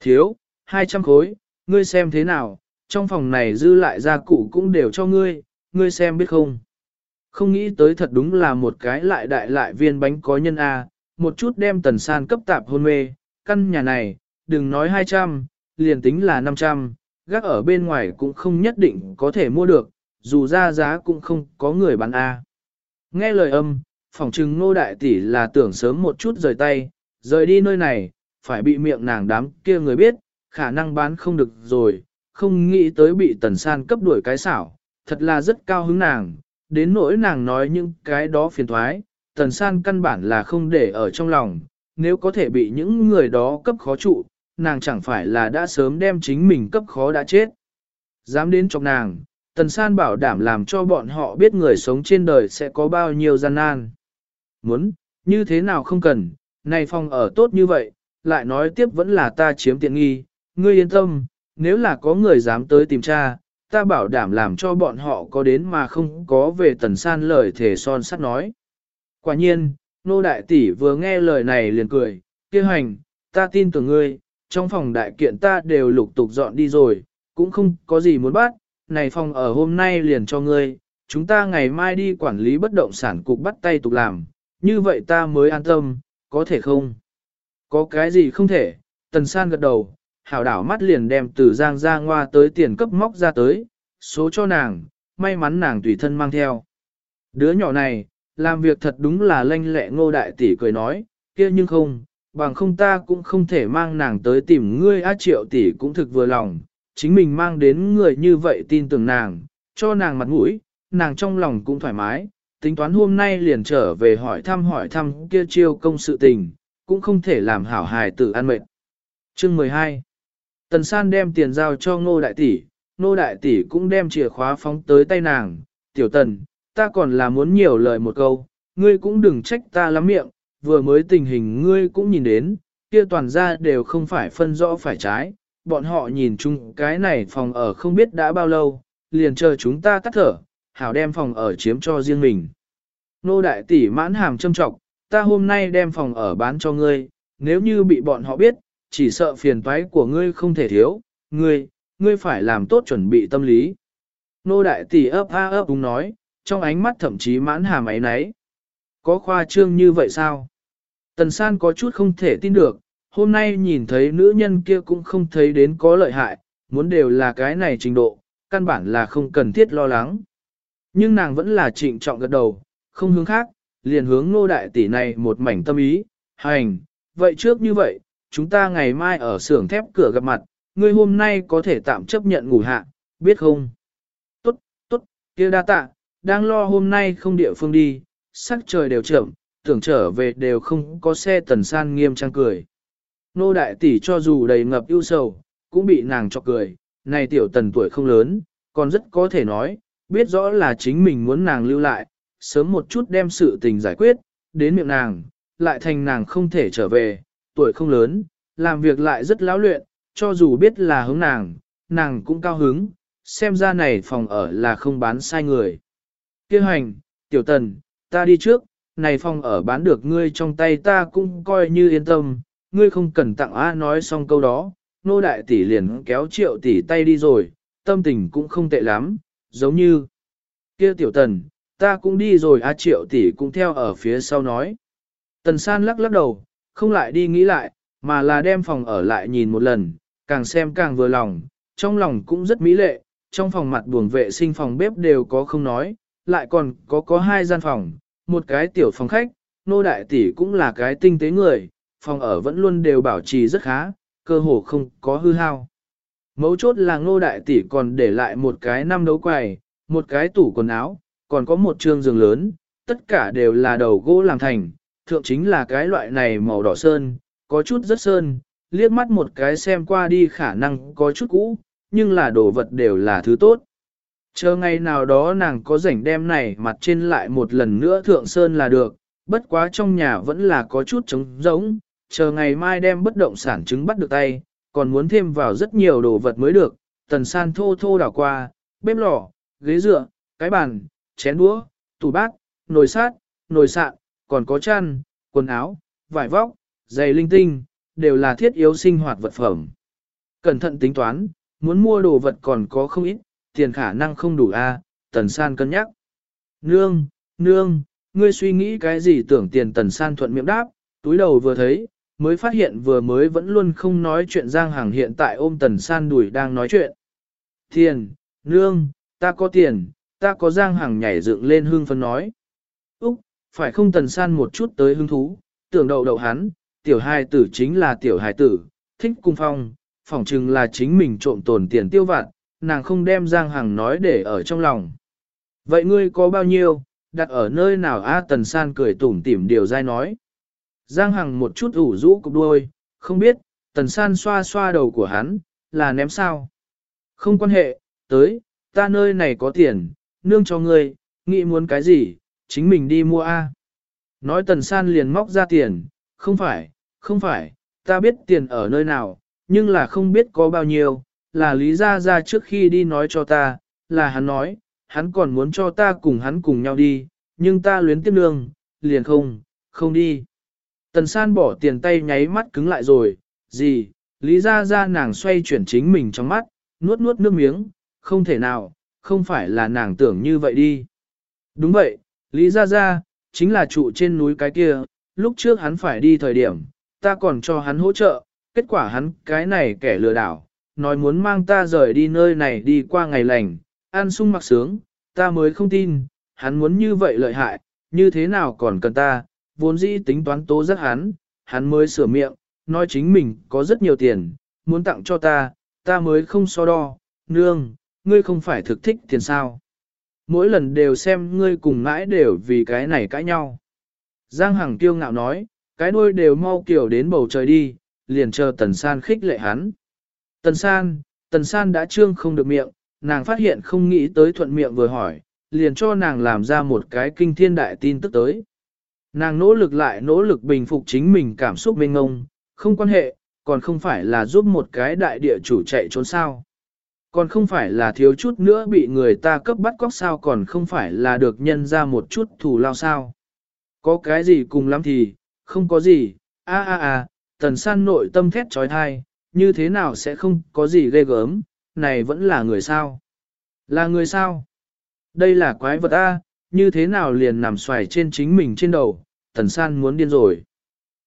Thiếu, 200 khối, ngươi xem thế nào, trong phòng này dư lại gia cụ cũng đều cho ngươi, ngươi xem biết không. Không nghĩ tới thật đúng là một cái lại đại lại viên bánh có nhân A, một chút đem tần san cấp tạp hôn mê, căn nhà này, đừng nói 200, liền tính là 500, gác ở bên ngoài cũng không nhất định có thể mua được, dù ra giá cũng không có người bán A. Nghe lời âm, phỏng trừng nô đại tỷ là tưởng sớm một chút rời tay, rời đi nơi này, phải bị miệng nàng đám kia người biết, khả năng bán không được rồi, không nghĩ tới bị tần san cấp đuổi cái xảo, thật là rất cao hứng nàng, đến nỗi nàng nói những cái đó phiền thoái, tần san căn bản là không để ở trong lòng, nếu có thể bị những người đó cấp khó trụ, nàng chẳng phải là đã sớm đem chính mình cấp khó đã chết. Dám đến chọc nàng, tần san bảo đảm làm cho bọn họ biết người sống trên đời sẽ có bao nhiêu gian nan. Muốn, như thế nào không cần, này phòng ở tốt như vậy, lại nói tiếp vẫn là ta chiếm tiện nghi, ngươi yên tâm, nếu là có người dám tới tìm cha, ta bảo đảm làm cho bọn họ có đến mà không có về tần san lời thể son sắt nói. Quả nhiên, nô đại tỷ vừa nghe lời này liền cười, kia hành, ta tin tưởng ngươi, trong phòng đại kiện ta đều lục tục dọn đi rồi, cũng không có gì muốn bắt, này phòng ở hôm nay liền cho ngươi, chúng ta ngày mai đi quản lý bất động sản cục bắt tay tục làm, như vậy ta mới an tâm, có thể không? Có cái gì không thể, tần san gật đầu, hảo đảo mắt liền đem từ giang ra ngoa tới tiền cấp móc ra tới, số cho nàng, may mắn nàng tùy thân mang theo. Đứa nhỏ này, làm việc thật đúng là lanh lẹ ngô đại tỷ cười nói, kia nhưng không, bằng không ta cũng không thể mang nàng tới tìm ngươi á triệu tỷ cũng thực vừa lòng, chính mình mang đến người như vậy tin tưởng nàng, cho nàng mặt mũi, nàng trong lòng cũng thoải mái, tính toán hôm nay liền trở về hỏi thăm hỏi thăm kia chiêu công sự tình, cũng không thể làm hảo hài tử ăn mệt. Chương 12 Tần san đem tiền giao cho ngô đại tỷ, ngô đại tỷ cũng đem chìa khóa phóng tới tay nàng, tiểu tần, ta còn là muốn nhiều lời một câu, ngươi cũng đừng trách ta lắm miệng, vừa mới tình hình ngươi cũng nhìn đến, kia toàn ra đều không phải phân rõ phải trái, bọn họ nhìn chung cái này phòng ở không biết đã bao lâu, liền chờ chúng ta tắt thở, hảo đem phòng ở chiếm cho riêng mình. Nô đại tỷ mãn hàm châm trọng, ta hôm nay đem phòng ở bán cho ngươi, nếu như bị bọn họ biết, chỉ sợ phiền toái của ngươi không thể thiếu, ngươi, ngươi phải làm tốt chuẩn bị tâm lý. Nô đại tỷ ấp a ấp đúng nói, trong ánh mắt thậm chí mãn hàm ấy nấy. Có khoa trương như vậy sao? Tần san có chút không thể tin được, hôm nay nhìn thấy nữ nhân kia cũng không thấy đến có lợi hại, muốn đều là cái này trình độ, căn bản là không cần thiết lo lắng. Nhưng nàng vẫn là trịnh trọng gật đầu, không hướng khác, liền hướng nô đại tỷ này một mảnh tâm ý, hành, vậy trước như vậy, chúng ta ngày mai ở xưởng thép cửa gặp mặt, ngươi hôm nay có thể tạm chấp nhận ngủ hạ, biết không? Tốt, tốt, kia đa tạ, đang lo hôm nay không địa phương đi, sắc trời đều chậm, tưởng trở về đều không có xe tần san nghiêm trang cười. Nô đại tỷ cho dù đầy ngập ưu sầu, cũng bị nàng cho cười, này tiểu tần tuổi không lớn, còn rất có thể nói, biết rõ là chính mình muốn nàng lưu lại, sớm một chút đem sự tình giải quyết, đến miệng nàng, lại thành nàng không thể trở về, tuổi không lớn, làm việc lại rất lão luyện, cho dù biết là hướng nàng, nàng cũng cao hứng, xem ra này phòng ở là không bán sai người. Kêu hành, tiểu tần, ta đi trước, này phòng ở bán được ngươi trong tay ta cũng coi như yên tâm, ngươi không cần tặng A nói xong câu đó, nô đại tỷ liền kéo triệu tỷ tay đi rồi, tâm tình cũng không tệ lắm, giống như kia tiểu tần, ta cũng đi rồi A triệu tỷ cũng theo ở phía sau nói. Tần san lắc lắc đầu, không lại đi nghĩ lại, mà là đem phòng ở lại nhìn một lần, càng xem càng vừa lòng, trong lòng cũng rất mỹ lệ, trong phòng mặt buồng vệ sinh phòng bếp đều có không nói, lại còn có có hai gian phòng, một cái tiểu phòng khách, nô đại tỷ cũng là cái tinh tế người, phòng ở vẫn luôn đều bảo trì rất khá, cơ hồ không có hư hao. Mấu chốt là nô đại tỷ còn để lại một cái năm đấu quầy, một cái tủ quần áo, còn có một trương giường lớn, tất cả đều là đầu gỗ làm thành, thượng chính là cái loại này màu đỏ sơn, có chút rất sơn, liếc mắt một cái xem qua đi khả năng có chút cũ, nhưng là đồ vật đều là thứ tốt. Chờ ngày nào đó nàng có rảnh đem này mặt trên lại một lần nữa thượng sơn là được, bất quá trong nhà vẫn là có chút trống rỗng, chờ ngày mai đem bất động sản chứng bắt được tay, còn muốn thêm vào rất nhiều đồ vật mới được, tần san thô thô đảo qua, bếp lò, ghế dựa, cái bàn, chén đũa, tủ bát, nồi sát, nồi sạn, còn có chăn, quần áo, vải vóc, giày linh tinh, đều là thiết yếu sinh hoạt vật phẩm. Cẩn thận tính toán, muốn mua đồ vật còn có không ít, tiền khả năng không đủ a. tần san cân nhắc. Nương, nương, ngươi suy nghĩ cái gì tưởng tiền tần san thuận miệng đáp, túi đầu vừa thấy, mới phát hiện vừa mới vẫn luôn không nói chuyện Giang Hàng hiện tại ôm tần san đuổi đang nói chuyện. Tiền, nương, ta có tiền, ta có Giang Hàng nhảy dựng lên hương phân nói. Úc, phải không tần san một chút tới hứng thú, tưởng đầu đầu hắn, tiểu hài tử chính là tiểu hài tử, thích cung phong, phỏng chừng là chính mình trộm tồn tiền tiêu vạn, nàng không đem Giang Hằng nói để ở trong lòng. Vậy ngươi có bao nhiêu, đặt ở nơi nào A Tần San cười tủm tỉm điều dai nói. Giang Hằng một chút ủ rũ cục đuôi, không biết, Tần San xoa xoa đầu của hắn, là ném sao. Không quan hệ, tới, ta nơi này có tiền, nương cho ngươi, nghĩ muốn cái gì, chính mình đi mua A. Nói Tần San liền móc ra tiền, không phải, không phải, ta biết tiền ở nơi nào, nhưng là không biết có bao nhiêu, là Lý Gia Gia trước khi đi nói cho ta, là hắn nói, hắn còn muốn cho ta cùng hắn cùng nhau đi, nhưng ta luyến tiếp nương, liền không, không đi. Tần san bỏ tiền tay nháy mắt cứng lại rồi, gì, Lý Gia Gia nàng xoay chuyển chính mình trong mắt, nuốt nuốt nước miếng, không thể nào, không phải là nàng tưởng như vậy đi. Đúng vậy, Lý Gia Gia, chính là trụ trên núi cái kia, lúc trước hắn phải đi thời điểm, ta còn cho hắn hỗ trợ, kết quả hắn cái này kẻ lừa đảo, nói muốn mang ta rời đi nơi này đi qua ngày lành, ăn sung mặc sướng, ta mới không tin, hắn muốn như vậy lợi hại, như thế nào còn cần ta, vốn dĩ tính toán tố rất hắn, hắn mới sửa miệng, nói chính mình có rất nhiều tiền, muốn tặng cho ta, ta mới không so đo, nương, ngươi không phải thực thích tiền sao. Mỗi lần đều xem ngươi cùng ngãi đều vì cái này cãi nhau. Giang Hằng kiêu ngạo nói, cái đuôi đều mau kiểu đến bầu trời đi, liền chờ tần san khích lệ hắn. Tần san, tần san đã trương không được miệng, nàng phát hiện không nghĩ tới thuận miệng vừa hỏi, liền cho nàng làm ra một cái kinh thiên đại tin tức tới. Nàng nỗ lực lại nỗ lực bình phục chính mình cảm xúc mênh ngông, không quan hệ, còn không phải là giúp một cái đại địa chủ chạy trốn sao. Còn không phải là thiếu chút nữa bị người ta cấp bắt cóc sao còn không phải là được nhân ra một chút thù lao sao. Có cái gì cùng lắm thì, không có gì, a a a, tần san nội tâm thét trói thai, như thế nào sẽ không có gì ghê gớm, này vẫn là người sao. Là người sao? Đây là quái vật A, như thế nào liền nằm xoài trên chính mình trên đầu, tần san muốn điên rồi.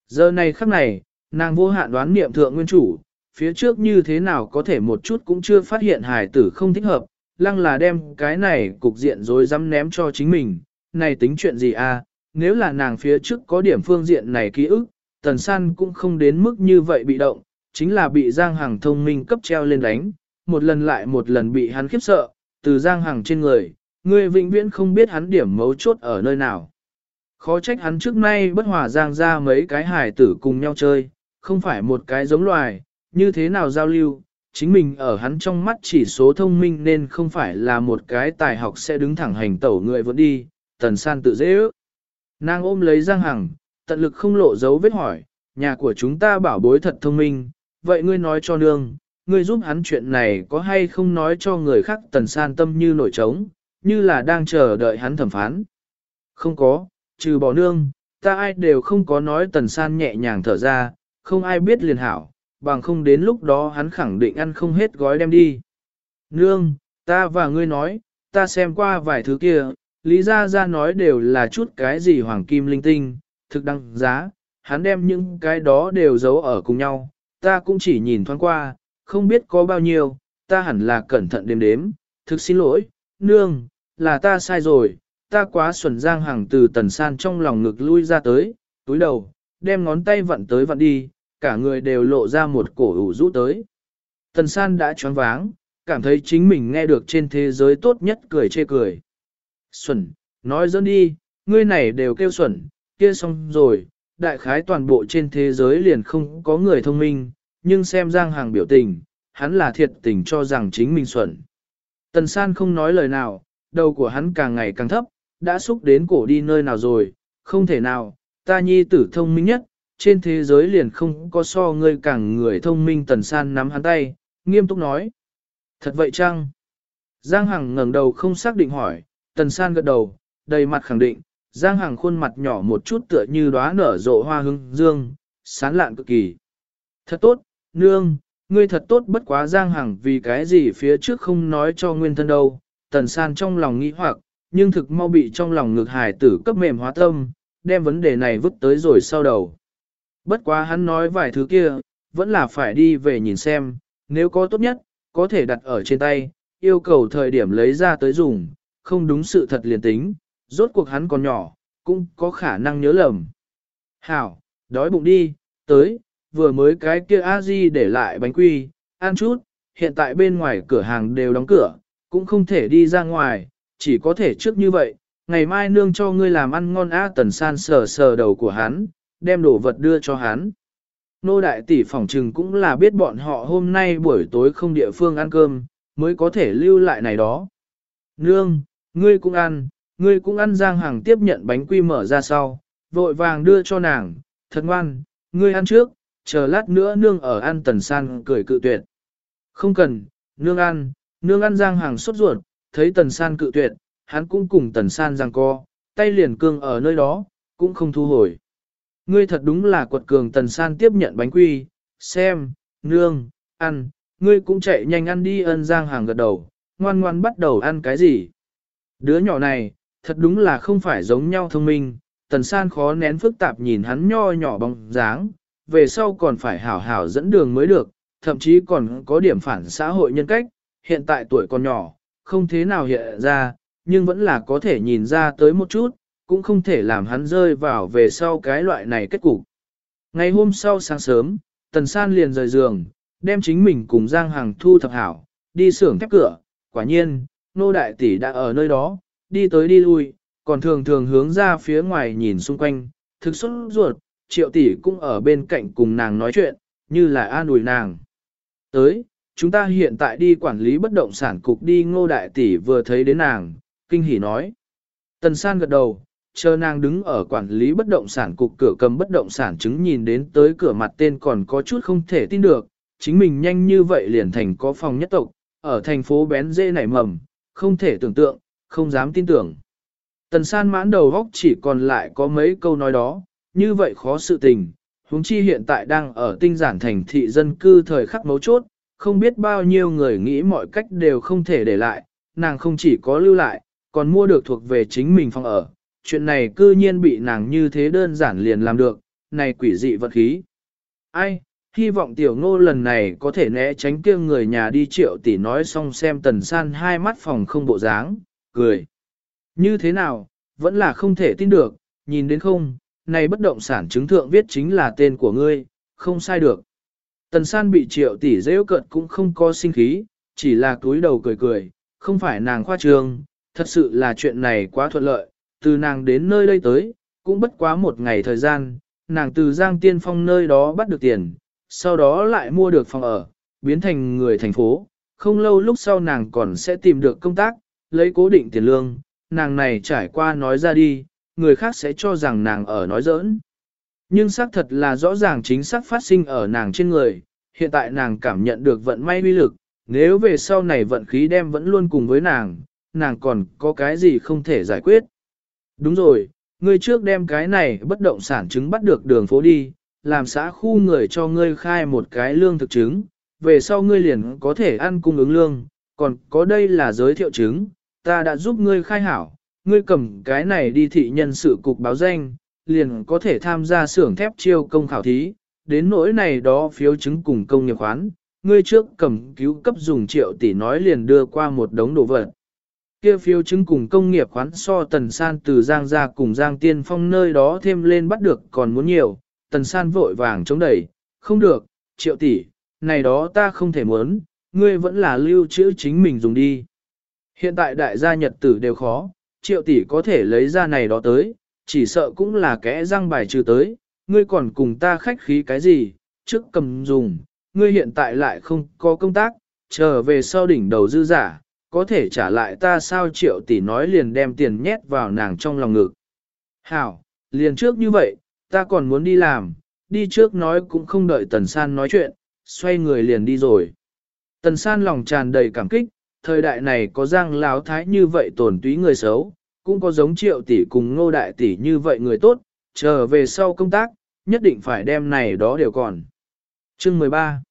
Giờ này khắc này, nàng vô hạn đoán niệm thượng nguyên chủ, phía trước như thế nào có thể một chút cũng chưa phát hiện hài tử không thích hợp, lăng là đem cái này cục diện rồi dám ném cho chính mình, này tính chuyện gì a? nếu là nàng phía trước có điểm phương diện này ký ức, tần san cũng không đến mức như vậy bị động, chính là bị Giang Hằng thông minh cấp treo lên đánh, một lần lại một lần bị hắn khiếp sợ, từ Giang Hằng trên người, người vĩnh viễn không biết hắn điểm mấu chốt ở nơi nào. Khó trách hắn trước nay bất hòa Giang ra mấy cái hải tử cùng nhau chơi, không phải một cái giống loài, như thế nào giao lưu, chính mình ở hắn trong mắt chỉ số thông minh nên không phải là một cái tài học sẽ đứng thẳng hành tẩu người vẫn đi, tần san tự dễ ước. Nàng ôm lấy Giang Hằng, tận lực không lộ dấu vết hỏi, nhà của chúng ta bảo bối thật thông minh, vậy ngươi nói cho nương, ngươi giúp hắn chuyện này có hay không nói cho người khác tần san tâm như nổi trống, như là đang chờ đợi hắn thẩm phán. Không có, trừ bỏ nương, ta ai đều không có nói tần san nhẹ nhàng thở ra, không ai biết liền hảo, bằng không đến lúc đó hắn khẳng định ăn không hết gói đem đi. Nương, ta và ngươi nói, ta xem qua vài thứ kia, lý ra ra nói đều là chút cái gì hoàng kim linh tinh, thực đăng giá, hắn đem những cái đó đều giấu ở cùng nhau, ta cũng chỉ nhìn thoáng qua, không biết có bao nhiêu, ta hẳn là cẩn thận đếm đếm, thực xin lỗi, nương, là ta sai rồi, ta quá xuẩn giang hàng từ tần san trong lòng ngực lui ra tới, túi đầu, đem ngón tay vặn tới vặn đi, cả người đều lộ ra một cổ ủ rũ tới. Tần san đã choáng váng, cảm thấy chính mình nghe được trên thế giới tốt nhất cười chê cười. Xuẩn, nói dẫn đi, ngươi này đều kêu xuẩn, kia xong rồi, đại khái toàn bộ trên thế giới liền không có người thông minh, nhưng xem Giang Hàng biểu tình, hắn là thiệt tình cho rằng chính mình xuẩn. Tần san không nói lời nào, đầu của hắn càng ngày càng thấp, đã xúc đến cổ đi nơi nào rồi, không thể nào, ta nhi tử thông minh nhất, trên thế giới liền không có so ngươi càng người thông minh tần san nắm hắn tay, nghiêm túc nói. Thật vậy chăng? Giang Hằng ngẩng đầu không xác định hỏi, tần san gật đầu, đầy mặt khẳng định, Giang Hằng khuôn mặt nhỏ một chút tựa như đóa nở rộ hoa hương dương, sán lạn cực kỳ. Thật tốt, nương, ngươi thật tốt bất quá Giang Hằng vì cái gì phía trước không nói cho nguyên thân đâu, tần san trong lòng nghĩ hoặc, nhưng thực mau bị trong lòng ngược hải tử cấp mềm hóa tâm, đem vấn đề này vứt tới rồi sau đầu. Bất quá hắn nói vài thứ kia, vẫn là phải đi về nhìn xem, nếu có tốt nhất, có thể đặt ở trên tay, yêu cầu thời điểm lấy ra tới dùng, không đúng sự thật liền tính, rốt cuộc hắn còn nhỏ, cũng có khả năng nhớ lầm. Hảo, đói bụng đi, tới, vừa mới cái kia a di để lại bánh quy, ăn chút, hiện tại bên ngoài cửa hàng đều đóng cửa, cũng không thể đi ra ngoài, chỉ có thể trước như vậy, ngày mai nương cho ngươi làm ăn ngon á tần san sờ sờ đầu của hắn, đem đồ vật đưa cho hắn. Nô đại tỷ phỏng trừng cũng là biết bọn họ hôm nay buổi tối không địa phương ăn cơm, mới có thể lưu lại này đó. Nương, ngươi cũng ăn, ngươi cũng ăn Giang hàng tiếp nhận bánh quy mở ra sau, vội vàng đưa cho nàng, thật ngoan, ngươi ăn trước, chờ lát nữa nương ở ăn tần san cười cự tuyệt. Không cần, nương ăn, nương ăn Giang hàng sốt ruột, thấy tần san cự tuyệt, hắn cũng cùng tần san giang co, tay liền cương ở nơi đó, cũng không thu hồi. Ngươi thật đúng là quật cường tần san tiếp nhận bánh quy, xem, nương, ăn, ngươi cũng chạy nhanh ăn đi ân giang hàng gật đầu, ngoan ngoan bắt đầu ăn cái gì. Đứa nhỏ này, thật đúng là không phải giống nhau thông minh, tần san khó nén phức tạp nhìn hắn nho nhỏ bóng dáng, về sau còn phải hảo hảo dẫn đường mới được, thậm chí còn có điểm phản xã hội nhân cách, hiện tại tuổi còn nhỏ, không thế nào hiện ra, nhưng vẫn là có thể nhìn ra tới một chút, cũng không thể làm hắn rơi vào về sau cái loại này kết cục. Ngày hôm sau sáng sớm, Tần San liền rời giường, đem chính mình cùng Giang Hằng thu thập hảo, đi xưởng thép cửa, quả nhiên, nô đại tỷ đã ở nơi đó, đi tới đi lui, còn thường thường hướng ra phía ngoài nhìn xung quanh, thực xuất ruột, triệu tỷ cũng ở bên cạnh cùng nàng nói chuyện, như là an ủi nàng. Tới, chúng ta hiện tại đi quản lý bất động sản cục đi ngô đại tỷ vừa thấy đến nàng, kinh hỉ nói. Tần san gật đầu, chờ nàng đứng ở quản lý bất động sản cục cửa cầm bất động sản chứng nhìn đến tới cửa mặt tên còn có chút không thể tin được, chính mình nhanh như vậy liền thành có phòng nhất tộc, ở thành phố bén dê nảy mầm, không thể tưởng tượng, không dám tin tưởng. Tần san mãn đầu góc chỉ còn lại có mấy câu nói đó, như vậy khó sự tình, huống chi hiện tại đang ở tinh giản thành thị dân cư thời khắc mấu chốt, không biết bao nhiêu người nghĩ mọi cách đều không thể để lại, nàng không chỉ có lưu lại, còn mua được thuộc về chính mình phòng ở. Chuyện này cư nhiên bị nàng như thế đơn giản liền làm được, này quỷ dị vật khí. Ai, hy vọng tiểu ngô lần này có thể né tránh kia người nhà đi triệu tỷ nói xong xem tần san hai mắt phòng không bộ dáng, cười. Như thế nào, vẫn là không thể tin được, nhìn đến không, này bất động sản chứng thượng viết chính là tên của ngươi, không sai được. Tần san bị triệu tỷ dễ cận cũng không có sinh khí, chỉ là túi đầu cười cười, không phải nàng khoa trương, thật sự là chuyện này quá thuận lợi, từ nàng đến nơi đây tới, cũng bất quá một ngày thời gian, nàng từ Giang Tiên Phong nơi đó bắt được tiền, sau đó lại mua được phòng ở, biến thành người thành phố, không lâu lúc sau nàng còn sẽ tìm được công tác, lấy cố định tiền lương, nàng này trải qua nói ra đi, người khác sẽ cho rằng nàng ở nói giỡn. Nhưng xác thật là rõ ràng chính xác phát sinh ở nàng trên người, hiện tại nàng cảm nhận được vận may uy lực, nếu về sau này vận khí đem vẫn luôn cùng với nàng, nàng còn có cái gì không thể giải quyết. Đúng rồi, ngươi trước đem cái này bất động sản chứng bắt được đường phố đi, làm xã khu người cho ngươi khai một cái lương thực chứng, về sau ngươi liền có thể ăn cung ứng lương, còn có đây là giới thiệu chứng, ta đã giúp ngươi khai hảo, ngươi cầm cái này đi thị nhân sự cục báo danh, liền có thể tham gia xưởng thép chiêu công khảo thí, đến nỗi này đó phiếu chứng cùng công nghiệp khoán, ngươi trước cầm cứu cấp dùng triệu tỷ nói liền đưa qua một đống đồ vật. Kia phiếu chứng cùng công nghiệp khoán so tần san từ Giang ra cùng Giang Tiên Phong nơi đó thêm lên bắt được còn muốn nhiều, tần san vội vàng chống đẩy, không được, triệu tỷ, này đó ta không thể muốn, ngươi vẫn là lưu trữ chính mình dùng đi. Hiện tại đại gia nhật tử đều khó, triệu tỷ có thể lấy ra này đó tới, chỉ sợ cũng là kẽ răng bài trừ tới, ngươi còn cùng ta khách khí cái gì, trước cầm dùng, ngươi hiện tại lại không có công tác, trở về sau đỉnh đầu dư giả, có thể trả lại ta sao triệu tỷ nói liền đem tiền nhét vào nàng trong lòng ngực. Hảo, liền trước như vậy, ta còn muốn đi làm, đi trước nói cũng không đợi Tần San nói chuyện, xoay người liền đi rồi. Tần San lòng tràn đầy cảm kích, thời đại này có giang láo thái như vậy tổn túy người xấu, cũng có giống triệu tỷ cùng ngô đại tỷ như vậy người tốt, trở về sau công tác, nhất định phải đem này đó đều còn. Chương 13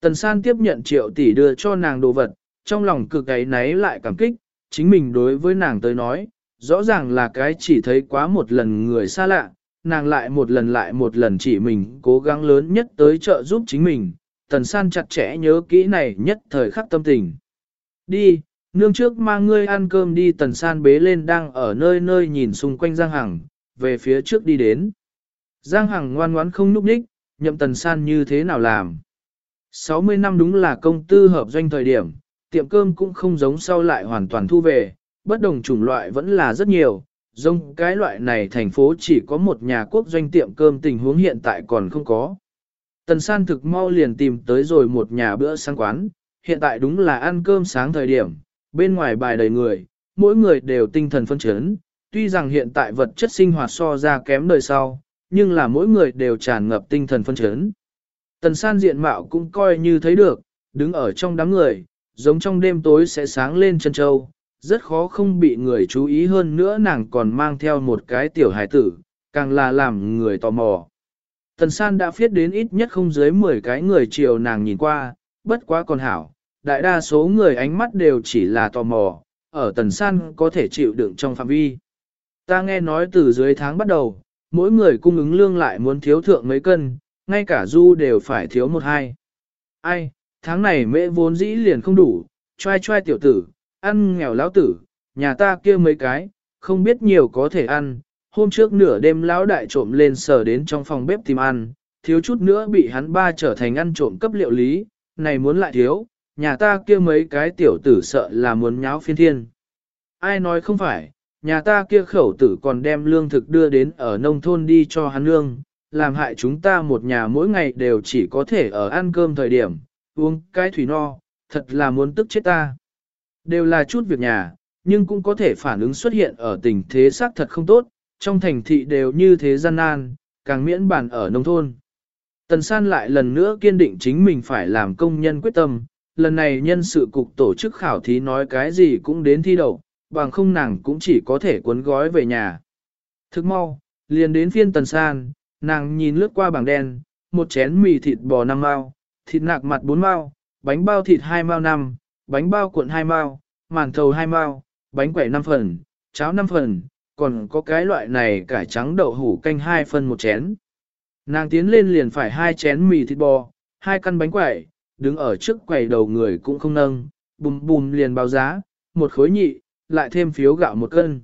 Tần San tiếp nhận triệu tỷ đưa cho nàng đồ vật, trong lòng cực ấy náy lại cảm kích, chính mình đối với nàng tới nói, rõ ràng là cái chỉ thấy quá một lần người xa lạ, nàng lại một lần lại một lần chỉ mình cố gắng lớn nhất tới trợ giúp chính mình, tần san chặt chẽ nhớ kỹ này nhất thời khắc tâm tình. Đi, nương trước mang ngươi ăn cơm đi tần san bế lên đang ở nơi nơi nhìn xung quanh Giang Hằng, về phía trước đi đến. Giang Hằng ngoan ngoãn không núp đích, nhậm tần san như thế nào làm. 60 năm đúng là công tư hợp doanh thời điểm, tiệm cơm cũng không giống sau lại hoàn toàn thu về, bất đồng chủng loại vẫn là rất nhiều, giống cái loại này thành phố chỉ có một nhà quốc doanh tiệm cơm tình huống hiện tại còn không có. Tần san thực mau liền tìm tới rồi một nhà bữa sáng quán, hiện tại đúng là ăn cơm sáng thời điểm, bên ngoài bài đầy người, mỗi người đều tinh thần phân chấn, tuy rằng hiện tại vật chất sinh hoạt so ra kém đời sau, nhưng là mỗi người đều tràn ngập tinh thần phân chấn. Tần san diện mạo cũng coi như thấy được, đứng ở trong đám người, giống trong đêm tối sẽ sáng lên chân châu, rất khó không bị người chú ý hơn nữa nàng còn mang theo một cái tiểu hải tử, càng là làm người tò mò. Tần san đã viết đến ít nhất không dưới 10 cái người chiều nàng nhìn qua, bất quá còn hảo, đại đa số người ánh mắt đều chỉ là tò mò, ở tần san có thể chịu đựng trong phạm vi. Ta nghe nói từ dưới tháng bắt đầu, mỗi người cung ứng lương lại muốn thiếu thượng mấy cân, ngay cả du đều phải thiếu một hai. Ai, tháng này mễ vốn dĩ liền không đủ, trai trai tiểu tử, ăn nghèo lão tử, nhà ta kia mấy cái, không biết nhiều có thể ăn. Hôm trước nửa đêm lão đại trộm lên sờ đến trong phòng bếp tìm ăn, thiếu chút nữa bị hắn ba trở thành ăn trộm cấp liệu lý, này muốn lại thiếu, nhà ta kia mấy cái tiểu tử sợ là muốn nháo phiên thiên. Ai nói không phải, nhà ta kia khẩu tử còn đem lương thực đưa đến ở nông thôn đi cho hắn lương, làm hại chúng ta một nhà mỗi ngày đều chỉ có thể ở ăn cơm thời điểm, uống cái thủy no, thật là muốn tức chết ta. Đều là chút việc nhà, nhưng cũng có thể phản ứng xuất hiện ở tình thế xác thật không tốt, trong thành thị đều như thế gian nan, càng miễn bản ở nông thôn. Tần san lại lần nữa kiên định chính mình phải làm công nhân quyết tâm, lần này nhân sự cục tổ chức khảo thí nói cái gì cũng đến thi đậu, bằng không nàng cũng chỉ có thể cuốn gói về nhà. Thức mau, liền đến phiên tần san, nàng nhìn lướt qua bảng đen, một chén mì thịt bò năm mao, thịt nạc mặt bốn mao, bánh bao thịt hai mao năm, bánh bao cuộn hai mao, màn thầu hai mao, bánh quẩy năm phần, cháo năm phần, còn có cái loại này cải trắng đậu hủ canh hai phần một chén. Nàng tiến lên liền phải hai chén mì thịt bò, hai căn bánh quẩy, đứng ở trước quầy đầu người cũng không nâng, bùm bùm liền báo giá, một khối nhị, lại thêm phiếu gạo một cân.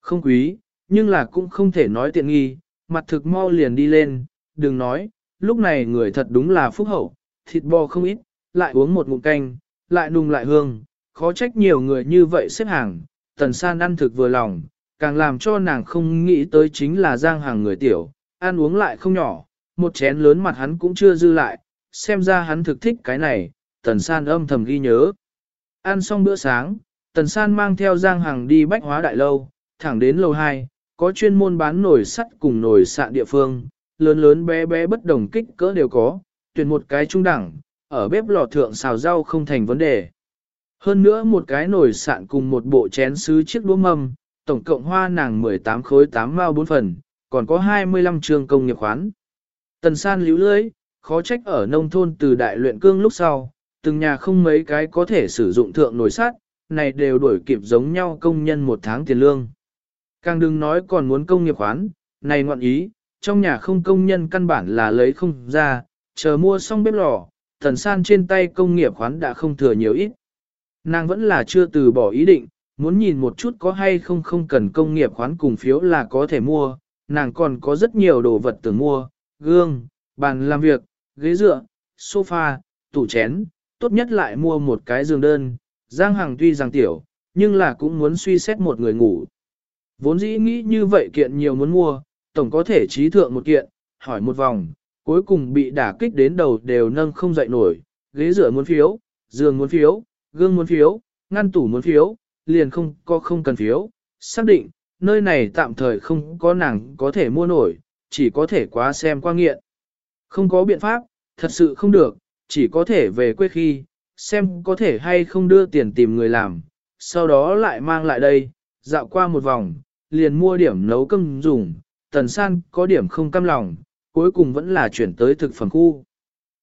Không quý, nhưng là cũng không thể nói tiện nghi, mặt thực mau liền đi lên, đừng nói, lúc này người thật đúng là phúc hậu, thịt bò không ít, lại uống một ngụm canh, lại nung lại hương, khó trách nhiều người như vậy xếp hàng, tần san ăn thực vừa lòng, càng làm cho nàng không nghĩ tới chính là giang hàng người tiểu, ăn uống lại không nhỏ, một chén lớn mặt hắn cũng chưa dư lại, xem ra hắn thực thích cái này, tần san âm thầm ghi nhớ. Ăn xong bữa sáng, tần san mang theo giang hàng đi bách hóa đại lâu, thẳng đến lầu 2, có chuyên môn bán nồi sắt cùng nồi sạn địa phương, lớn lớn bé bé bất đồng kích cỡ đều có, tuyển một cái trung đẳng, ở bếp lò thượng xào rau không thành vấn đề. Hơn nữa một cái nồi sạn cùng một bộ chén sứ chiếc đũa mâm, tổng cộng hoa nàng 18 khối 8 mao 4 phần, còn có 25 trường công nghiệp khoán. Tần san líu lưới, khó trách ở nông thôn từ đại luyện cương lúc sau, từng nhà không mấy cái có thể sử dụng thượng nồi sắt, này đều đổi kịp giống nhau công nhân một tháng tiền lương. Càng đừng nói còn muốn công nghiệp khoán, này ngoạn ý, trong nhà không công nhân căn bản là lấy không ra, chờ mua xong bếp lò, tần san trên tay công nghiệp khoán đã không thừa nhiều ít. Nàng vẫn là chưa từ bỏ ý định, muốn nhìn một chút có hay không không cần công nghiệp khoán cùng phiếu là có thể mua, nàng còn có rất nhiều đồ vật tưởng mua, gương, bàn làm việc, ghế dựa, sofa, tủ chén, tốt nhất lại mua một cái giường đơn, Giang Hằng tuy rằng tiểu, nhưng là cũng muốn suy xét một người ngủ. Vốn dĩ nghĩ như vậy kiện nhiều muốn mua, tổng có thể trí thượng một kiện, hỏi một vòng, cuối cùng bị đả kích đến đầu đều nâng không dậy nổi, ghế rửa muốn phiếu, giường muốn phiếu, gương muốn phiếu, ngăn tủ muốn phiếu, liền không có không cần phiếu, xác định, nơi này tạm thời không có nàng có thể mua nổi, chỉ có thể quá xem qua nghiện. Không có biện pháp, thật sự không được, chỉ có thể về quê khi, xem có thể hay không đưa tiền tìm người làm, sau đó lại mang lại đây, dạo qua một vòng, liền mua điểm nấu cơm dùng, tần san có điểm không căm lòng, cuối cùng vẫn là chuyển tới thực phẩm khu.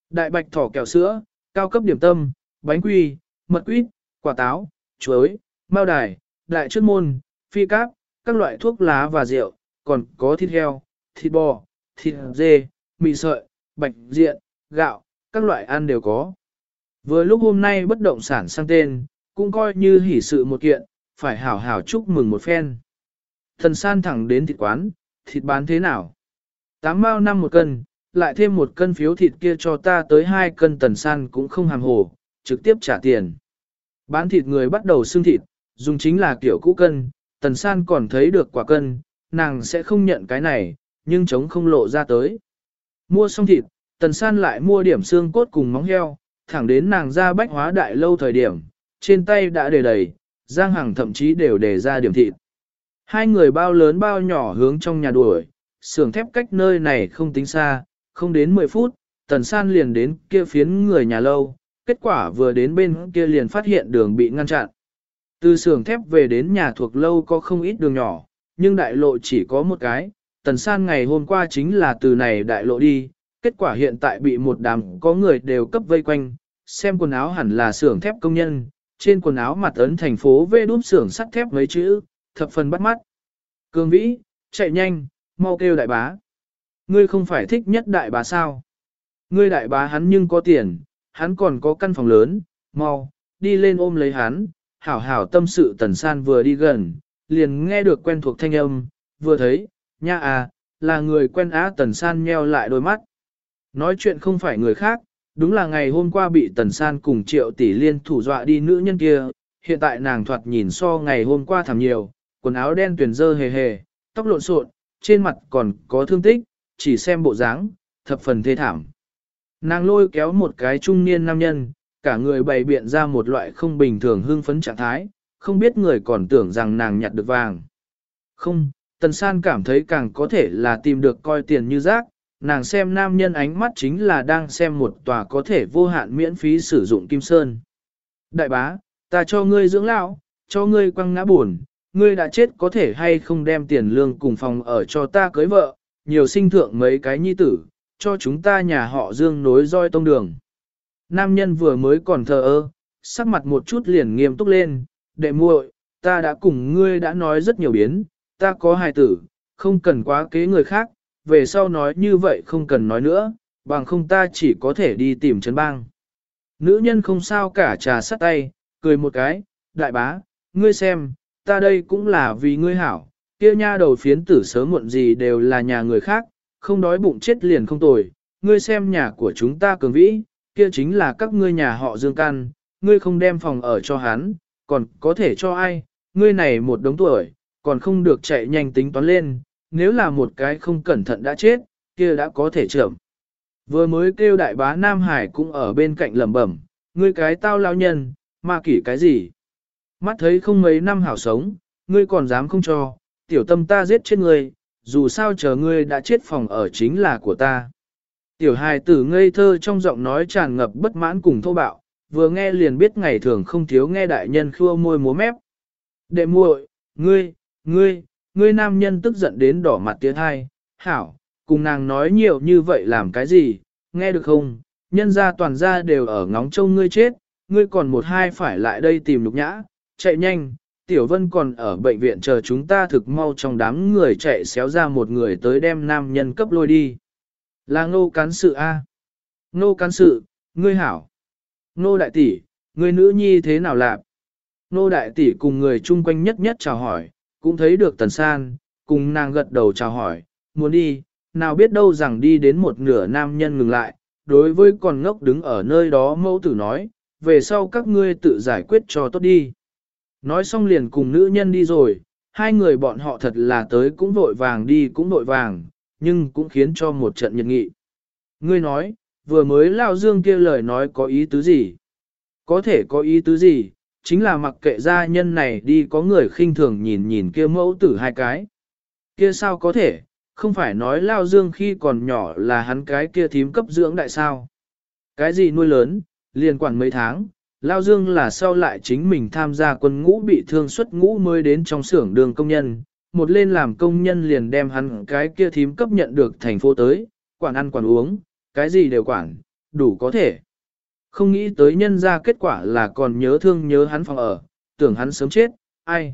Đại bạch thỏ kẹo sữa, cao cấp điểm tâm, bánh quy, mật quýt, quả táo, chuối, mao đài, đại chất môn, phi cáp, các loại thuốc lá và rượu, còn có thịt heo, thịt bò, thịt dê, mì sợi, bạch diện, gạo, các loại ăn đều có. Vừa lúc hôm nay bất động sản sang tên, cũng coi như hỷ sự một kiện, phải hảo hảo chúc mừng một phen. Thần san thẳng đến thịt quán, thịt bán thế nào? Tám mao năm một cân, lại thêm một cân phiếu thịt kia cho ta tới hai cân tần san cũng không hàm hồ, trực tiếp trả tiền. Bán thịt người bắt đầu xương thịt, dùng chính là kiểu cũ cân, tần san còn thấy được quả cân, nàng sẽ không nhận cái này, nhưng chống không lộ ra tới. Mua xong thịt, tần san lại mua điểm xương cốt cùng móng heo, thẳng đến nàng ra bách hóa đại lâu thời điểm, trên tay đã để đầy, Giang Hằng thậm chí đều để ra điểm thịt. Hai người bao lớn bao nhỏ hướng trong nhà đuổi, xưởng thép cách nơi này không tính xa, không đến 10 phút, tần san liền đến kia phiến người nhà lâu, kết quả vừa đến bên kia liền phát hiện đường bị ngăn chặn. Từ xưởng thép về đến nhà thuộc lâu có không ít đường nhỏ, nhưng đại lộ chỉ có một cái, tần san ngày hôm qua chính là từ này đại lộ đi, kết quả hiện tại bị một đám có người đều cấp vây quanh, xem quần áo hẳn là xưởng thép công nhân, trên quần áo mặt ấn thành phố vê đúp xưởng sắt thép mấy chữ, thập phần bắt mắt. Cường vĩ, chạy nhanh, mau kêu đại bá. Ngươi không phải thích nhất đại bá sao? Ngươi đại bá hắn nhưng có tiền, hắn còn có căn phòng lớn, mau, đi lên ôm lấy hắn, hảo hảo tâm sự tần san vừa đi gần, liền nghe được quen thuộc thanh âm, vừa thấy, nha à, là người quen á tần san nheo lại đôi mắt. Nói chuyện không phải người khác, đúng là ngày hôm qua bị tần san cùng triệu tỷ liên thủ dọa đi nữ nhân kia, hiện tại nàng thoạt nhìn so ngày hôm qua thảm nhiều, quần áo đen tuyển dơ hề hề, tóc lộn xộn, trên mặt còn có thương tích, chỉ xem bộ dáng, thập phần thê thảm. Nàng lôi kéo một cái trung niên nam nhân, cả người bày biện ra một loại không bình thường hưng phấn trạng thái, không biết người còn tưởng rằng nàng nhặt được vàng. Không, Tần San cảm thấy càng có thể là tìm được coi tiền như rác, nàng xem nam nhân ánh mắt chính là đang xem một tòa có thể vô hạn miễn phí sử dụng kim sơn. Đại bá, ta cho ngươi dưỡng lão, cho ngươi quăng ngã buồn, ngươi đã chết có thể hay không đem tiền lương cùng phòng ở cho ta cưới vợ, nhiều sinh thượng mấy cái nhi tử, cho chúng ta nhà họ dương nối roi tông đường. Nam nhân vừa mới còn thờ ơ, sắc mặt một chút liền nghiêm túc lên, đệ muội, ta đã cùng ngươi đã nói rất nhiều biến, ta có hài tử, không cần quá kế người khác, về sau nói như vậy không cần nói nữa, bằng không ta chỉ có thể đi tìm Trấn Bang. Nữ nhân không sao cả trà sắt tay, cười một cái, đại bá, ngươi xem, ta đây cũng là vì ngươi hảo, kia nha đầu phiến tử sớm muộn gì đều là nhà người khác, không đói bụng chết liền không tồi, ngươi xem nhà của chúng ta cường vĩ, kia chính là các ngươi nhà họ dương can, ngươi không đem phòng ở cho hắn, còn có thể cho ai, ngươi này một đống tuổi, còn không được chạy nhanh tính toán lên, nếu là một cái không cẩn thận đã chết, kia đã có thể trưởng. Vừa mới kêu đại bá Nam Hải cũng ở bên cạnh lẩm bẩm, ngươi cái tao lao nhân, ma kỷ cái gì? Mắt thấy không mấy năm hảo sống, ngươi còn dám không cho, tiểu tâm ta giết chết ngươi, dù sao chờ ngươi đã chết phòng ở chính là của ta. Tiểu hài tử ngây thơ trong giọng nói tràn ngập bất mãn cùng thô bạo, vừa nghe liền biết ngày thường không thiếu nghe đại nhân khua môi múa mép. Đệ muội, ngươi, ngươi, ngươi nam nhân tức giận đến đỏ mặt tiếng hai, hảo, cùng nàng nói nhiều như vậy làm cái gì, nghe được không, nhân gia toàn gia đều ở ngóng trông ngươi chết, ngươi còn một hai phải lại đây tìm lục nhã, chạy nhanh, Tiểu Vân còn ở bệnh viện chờ chúng ta thực mau trong đám người chạy xéo ra một người tới đem nam nhân cấp lôi đi. Là ngô cán sự A. Ngô cán sự, ngươi hảo. Ngô đại tỷ, ngươi nữ nhi thế nào lạp? Ngô đại tỷ cùng người chung quanh nhất nhất chào hỏi, cũng thấy được tần san, cùng nàng gật đầu chào hỏi, muốn đi, nào biết đâu rằng đi đến một nửa nam nhân ngừng lại, đối với con ngốc đứng ở nơi đó mẫu tử nói, về sau các ngươi tự giải quyết cho tốt đi. Nói xong liền cùng nữ nhân đi rồi, hai người bọn họ thật là tới cũng vội vàng đi cũng vội vàng, nhưng cũng khiến cho một trận nhiệt nghị. Ngươi nói, vừa mới Lao Dương kia lời nói có ý tứ gì? Có thể có ý tứ gì, chính là mặc kệ gia nhân này đi có người khinh thường nhìn nhìn kia mẫu tử hai cái. Kia sao có thể, không phải nói Lao Dương khi còn nhỏ là hắn cái kia thím cấp dưỡng đại sao. Cái gì nuôi lớn, liền quản mấy tháng, Lao Dương là sau lại chính mình tham gia quân ngũ bị thương xuất ngũ mới đến trong xưởng đường công nhân, một lên làm công nhân liền đem hắn cái kia thím cấp nhận được thành phố tới, quản ăn quản uống, cái gì đều quản, đủ có thể. Không nghĩ tới nhân ra kết quả là còn nhớ thương nhớ hắn phòng ở, tưởng hắn sớm chết, ai.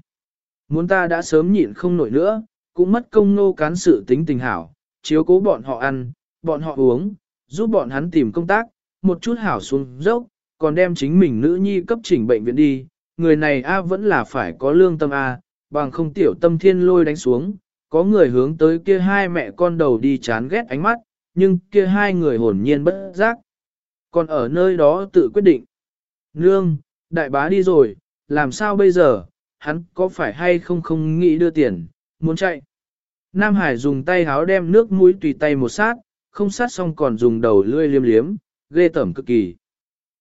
Muốn ta đã sớm nhịn không nổi nữa, cũng mất công nô cán sự tính tình hảo, chiếu cố bọn họ ăn, bọn họ uống, giúp bọn hắn tìm công tác, một chút hảo xuống dốc, còn đem chính mình nữ nhi cấp chỉnh bệnh viện đi, người này A vẫn là phải có lương tâm A, bằng không tiểu tâm thiên lôi đánh xuống, có người hướng tới kia hai mẹ con đầu đi chán ghét ánh mắt, nhưng kia hai người hồn nhiên bất giác. Còn ở nơi đó tự quyết định. Nương, đại bá đi rồi, làm sao bây giờ, hắn có phải hay không không nghĩ đưa tiền, muốn chạy. Nam Hải dùng tay háo đem nước mũi tùy tay một sát, không sát xong còn dùng đầu lươi liêm liếm, ghê tẩm cực kỳ.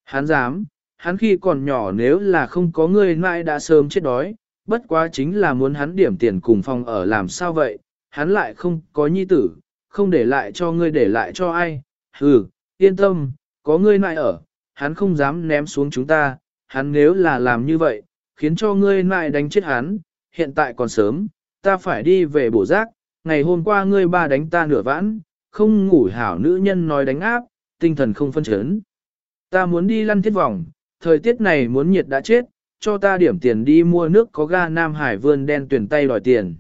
Hắn dám, hắn khi còn nhỏ nếu là không có người mãi đã sớm chết đói, bất quá chính là muốn hắn điểm tiền cùng phòng ở làm sao vậy, hắn lại không có nhi tử, không để lại cho ngươi để lại cho ai, hừ, yên tâm, có ngươi nại ở, hắn không dám ném xuống chúng ta, hắn nếu là làm như vậy, khiến cho ngươi nại đánh chết hắn, hiện tại còn sớm, ta phải đi về bổ giác, ngày hôm qua ngươi ba đánh ta nửa vãn, không ngủ hảo nữ nhân nói đánh áp, tinh thần không phân chấn. Ta muốn đi lăn thiết vòng, thời tiết này muốn nhiệt đã chết, cho ta điểm tiền đi mua nước có ga Nam Hải vươn đen tuyển tay đòi tiền.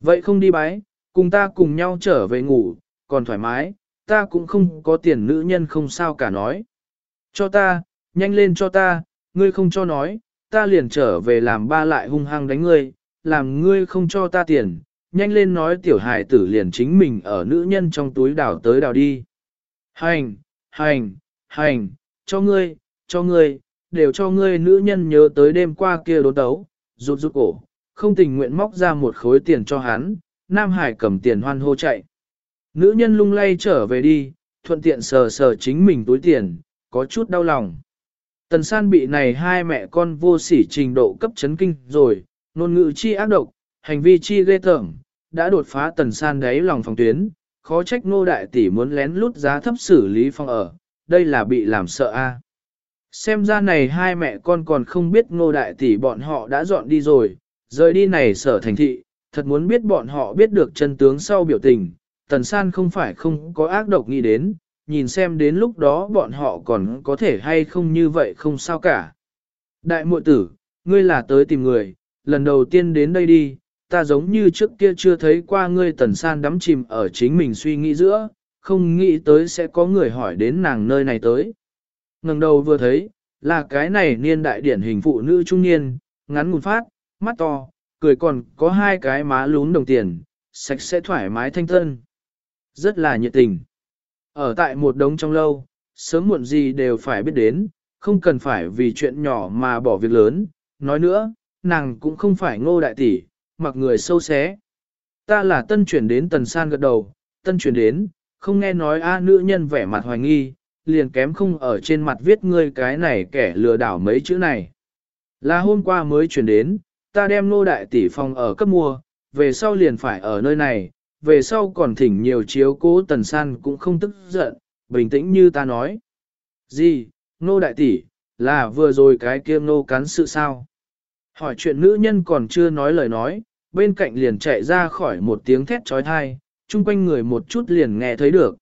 Vậy không đi bái, cùng ta cùng nhau trở về ngủ, còn thoải mái, ta cũng không có tiền nữ nhân không sao cả nói. Cho ta, nhanh lên cho ta, ngươi không cho nói, ta liền trở về làm ba lại hung hăng đánh ngươi, làm ngươi không cho ta tiền, nhanh lên nói tiểu hải tử liền chính mình ở nữ nhân trong túi đảo tới đảo đi. Hành, hành, hành, cho ngươi, cho ngươi, đều cho ngươi nữ nhân nhớ tới đêm qua kia đốn đấu, rụt rụt cổ, không tình nguyện móc ra một khối tiền cho hắn, Nam Hải cầm tiền hoan hô chạy. Nữ nhân lung lay trở về đi, thuận tiện sờ sờ chính mình túi tiền, có chút đau lòng. Tần san bị này hai mẹ con vô sỉ trình độ cấp chấn kinh rồi, ngôn ngữ chi ác độc, hành vi chi ghê tởm, đã đột phá tần san đáy lòng phòng tuyến, khó trách ngô đại tỷ muốn lén lút giá thấp xử lý phong ở, đây là bị làm sợ a. Xem ra này hai mẹ con còn không biết ngô đại tỷ bọn họ đã dọn đi rồi, rời đi này sở thành thị, thật muốn biết bọn họ biết được chân tướng sau biểu tình, tần san không phải không có ác độc nghĩ đến, nhìn xem đến lúc đó bọn họ còn có thể hay không như vậy không sao cả. Đại muội tử, ngươi là tới tìm người, lần đầu tiên đến đây đi, ta giống như trước kia chưa thấy qua ngươi tần san đắm chìm ở chính mình suy nghĩ giữa, không nghĩ tới sẽ có người hỏi đến nàng nơi này tới ngẩng đầu vừa thấy, là cái này niên đại điển hình phụ nữ trung niên, ngắn ngủn phát, mắt to, cười còn có hai cái má lún đồng tiền, sạch sẽ thoải mái thanh tân. Rất là nhiệt tình. Ở tại một đống trong lâu, sớm muộn gì đều phải biết đến, không cần phải vì chuyện nhỏ mà bỏ việc lớn. Nói nữa, nàng cũng không phải ngô đại tỷ, mặc người sâu xé. Ta là tân chuyển đến tần san gật đầu, tân chuyển đến, không nghe nói a nữ nhân vẻ mặt hoài nghi, liền kém không ở trên mặt viết ngươi cái này kẻ lừa đảo mấy chữ này. Là hôm qua mới chuyển đến, ta đem nô đại tỷ phòng ở cấp mua, về sau liền phải ở nơi này, về sau còn thỉnh nhiều chiếu cố tần san cũng không tức giận, bình tĩnh như ta nói. Gì, nô đại tỷ, là vừa rồi cái kia nô cắn sự sao? Hỏi chuyện nữ nhân còn chưa nói lời nói, bên cạnh liền chạy ra khỏi một tiếng thét trói thai, chung quanh người một chút liền nghe thấy được.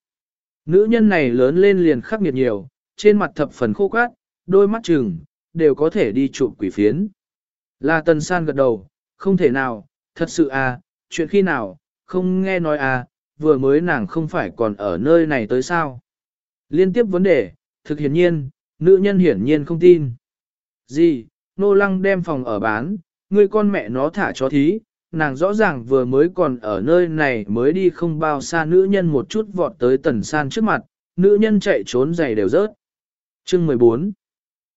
Nữ nhân này lớn lên liền khắc nghiệt nhiều, trên mặt thập phần khô quát, đôi mắt trừng, đều có thể đi chụp quỷ phiến. Là tần san gật đầu, không thể nào, thật sự à, chuyện khi nào, không nghe nói à, vừa mới nàng không phải còn ở nơi này tới sao. Liên tiếp vấn đề, thực hiển nhiên, nữ nhân hiển nhiên không tin. Gì, nô lăng đem phòng ở bán, người con mẹ nó thả cho thí, nàng rõ ràng vừa mới còn ở nơi này mới đi không bao xa nữ nhân một chút vọt tới tần san trước mặt, nữ nhân chạy trốn giày đều rớt. Chương 14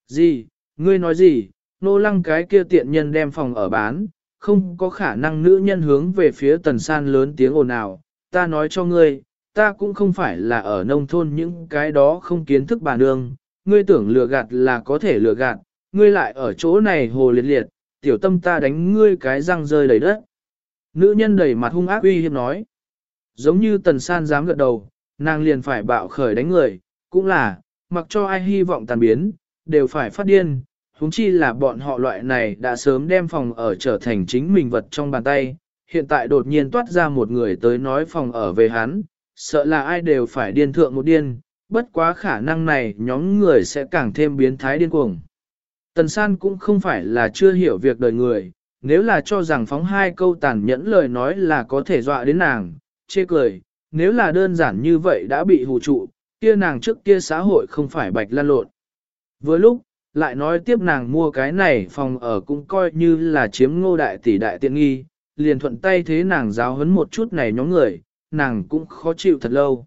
Gì, ngươi nói gì, nô lăng cái kia tiện nhân đem phòng ở bán, không có khả năng nữ nhân hướng về phía tần san lớn tiếng ồn ào, ta nói cho ngươi, ta cũng không phải là ở nông thôn những cái đó không kiến thức bà nương, ngươi tưởng lừa gạt là có thể lừa gạt, ngươi lại ở chỗ này hồ liệt liệt, tiểu tâm ta đánh ngươi cái răng rơi đầy đất. Nữ nhân đầy mặt hung ác uy hiếp nói, giống như tần san dám gật đầu, nàng liền phải bạo khởi đánh người, cũng là, mặc cho ai hy vọng tàn biến, đều phải phát điên, huống chi là bọn họ loại này đã sớm đem phòng ở trở thành chính mình vật trong bàn tay, hiện tại đột nhiên toát ra một người tới nói phòng ở về hắn, sợ là ai đều phải điên thượng một điên, bất quá khả năng này nhóm người sẽ càng thêm biến thái điên cuồng. Tần san cũng không phải là chưa hiểu việc đời người, nếu là cho rằng phóng hai câu tàn nhẫn lời nói là có thể dọa đến nàng, chê cười, nếu là đơn giản như vậy đã bị hù trụ, kia nàng trước kia xã hội không phải bạch lan lộn. Vừa lúc, lại nói tiếp nàng mua cái này phòng ở cũng coi như là chiếm ngô đại tỷ đại tiện nghi, liền thuận tay thế nàng giáo hấn một chút này nhóm người, nàng cũng khó chịu thật lâu.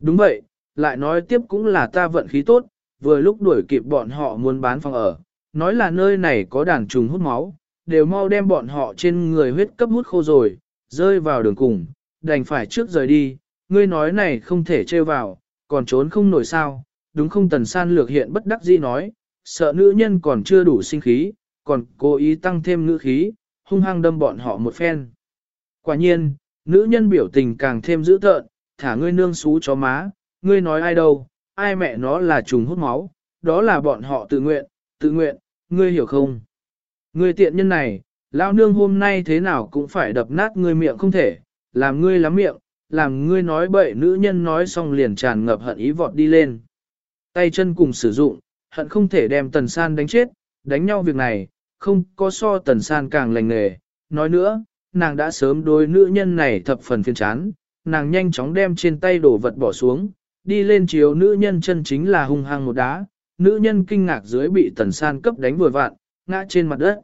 Đúng vậy, lại nói tiếp cũng là ta vận khí tốt, vừa lúc đuổi kịp bọn họ muốn bán phòng ở, nói là nơi này có đàn trùng hút máu, đều mau đem bọn họ trên người huyết cấp hút khô rồi, rơi vào đường cùng, đành phải trước rời đi, ngươi nói này không thể trêu vào, còn trốn không nổi sao, đúng không tần san lược hiện bất đắc dĩ nói, sợ nữ nhân còn chưa đủ sinh khí, còn cố ý tăng thêm ngữ khí, hung hăng đâm bọn họ một phen. Quả nhiên, nữ nhân biểu tình càng thêm dữ tợn, thả ngươi nương xú chó má, ngươi nói ai đâu, ai mẹ nó là trùng hút máu, đó là bọn họ tự nguyện, tự nguyện, ngươi hiểu không? Ngươi tiện nhân này, lão nương hôm nay thế nào cũng phải đập nát ngươi miệng không thể, làm ngươi lắm miệng, làm ngươi nói bậy nữ nhân nói xong liền tràn ngập hận ý vọt đi lên. Tay chân cùng sử dụng, hận không thể đem tần san đánh chết, đánh nhau việc này, không có so tần san càng lành nghề. Nói nữa, nàng đã sớm đối nữ nhân này thập phần phiền chán, nàng nhanh chóng đem trên tay đổ vật bỏ xuống, đi lên chiếu nữ nhân chân chính là hung hăng một đá, nữ nhân kinh ngạc dưới bị tần san cấp đánh vừa vạn, ngã trên mặt đất.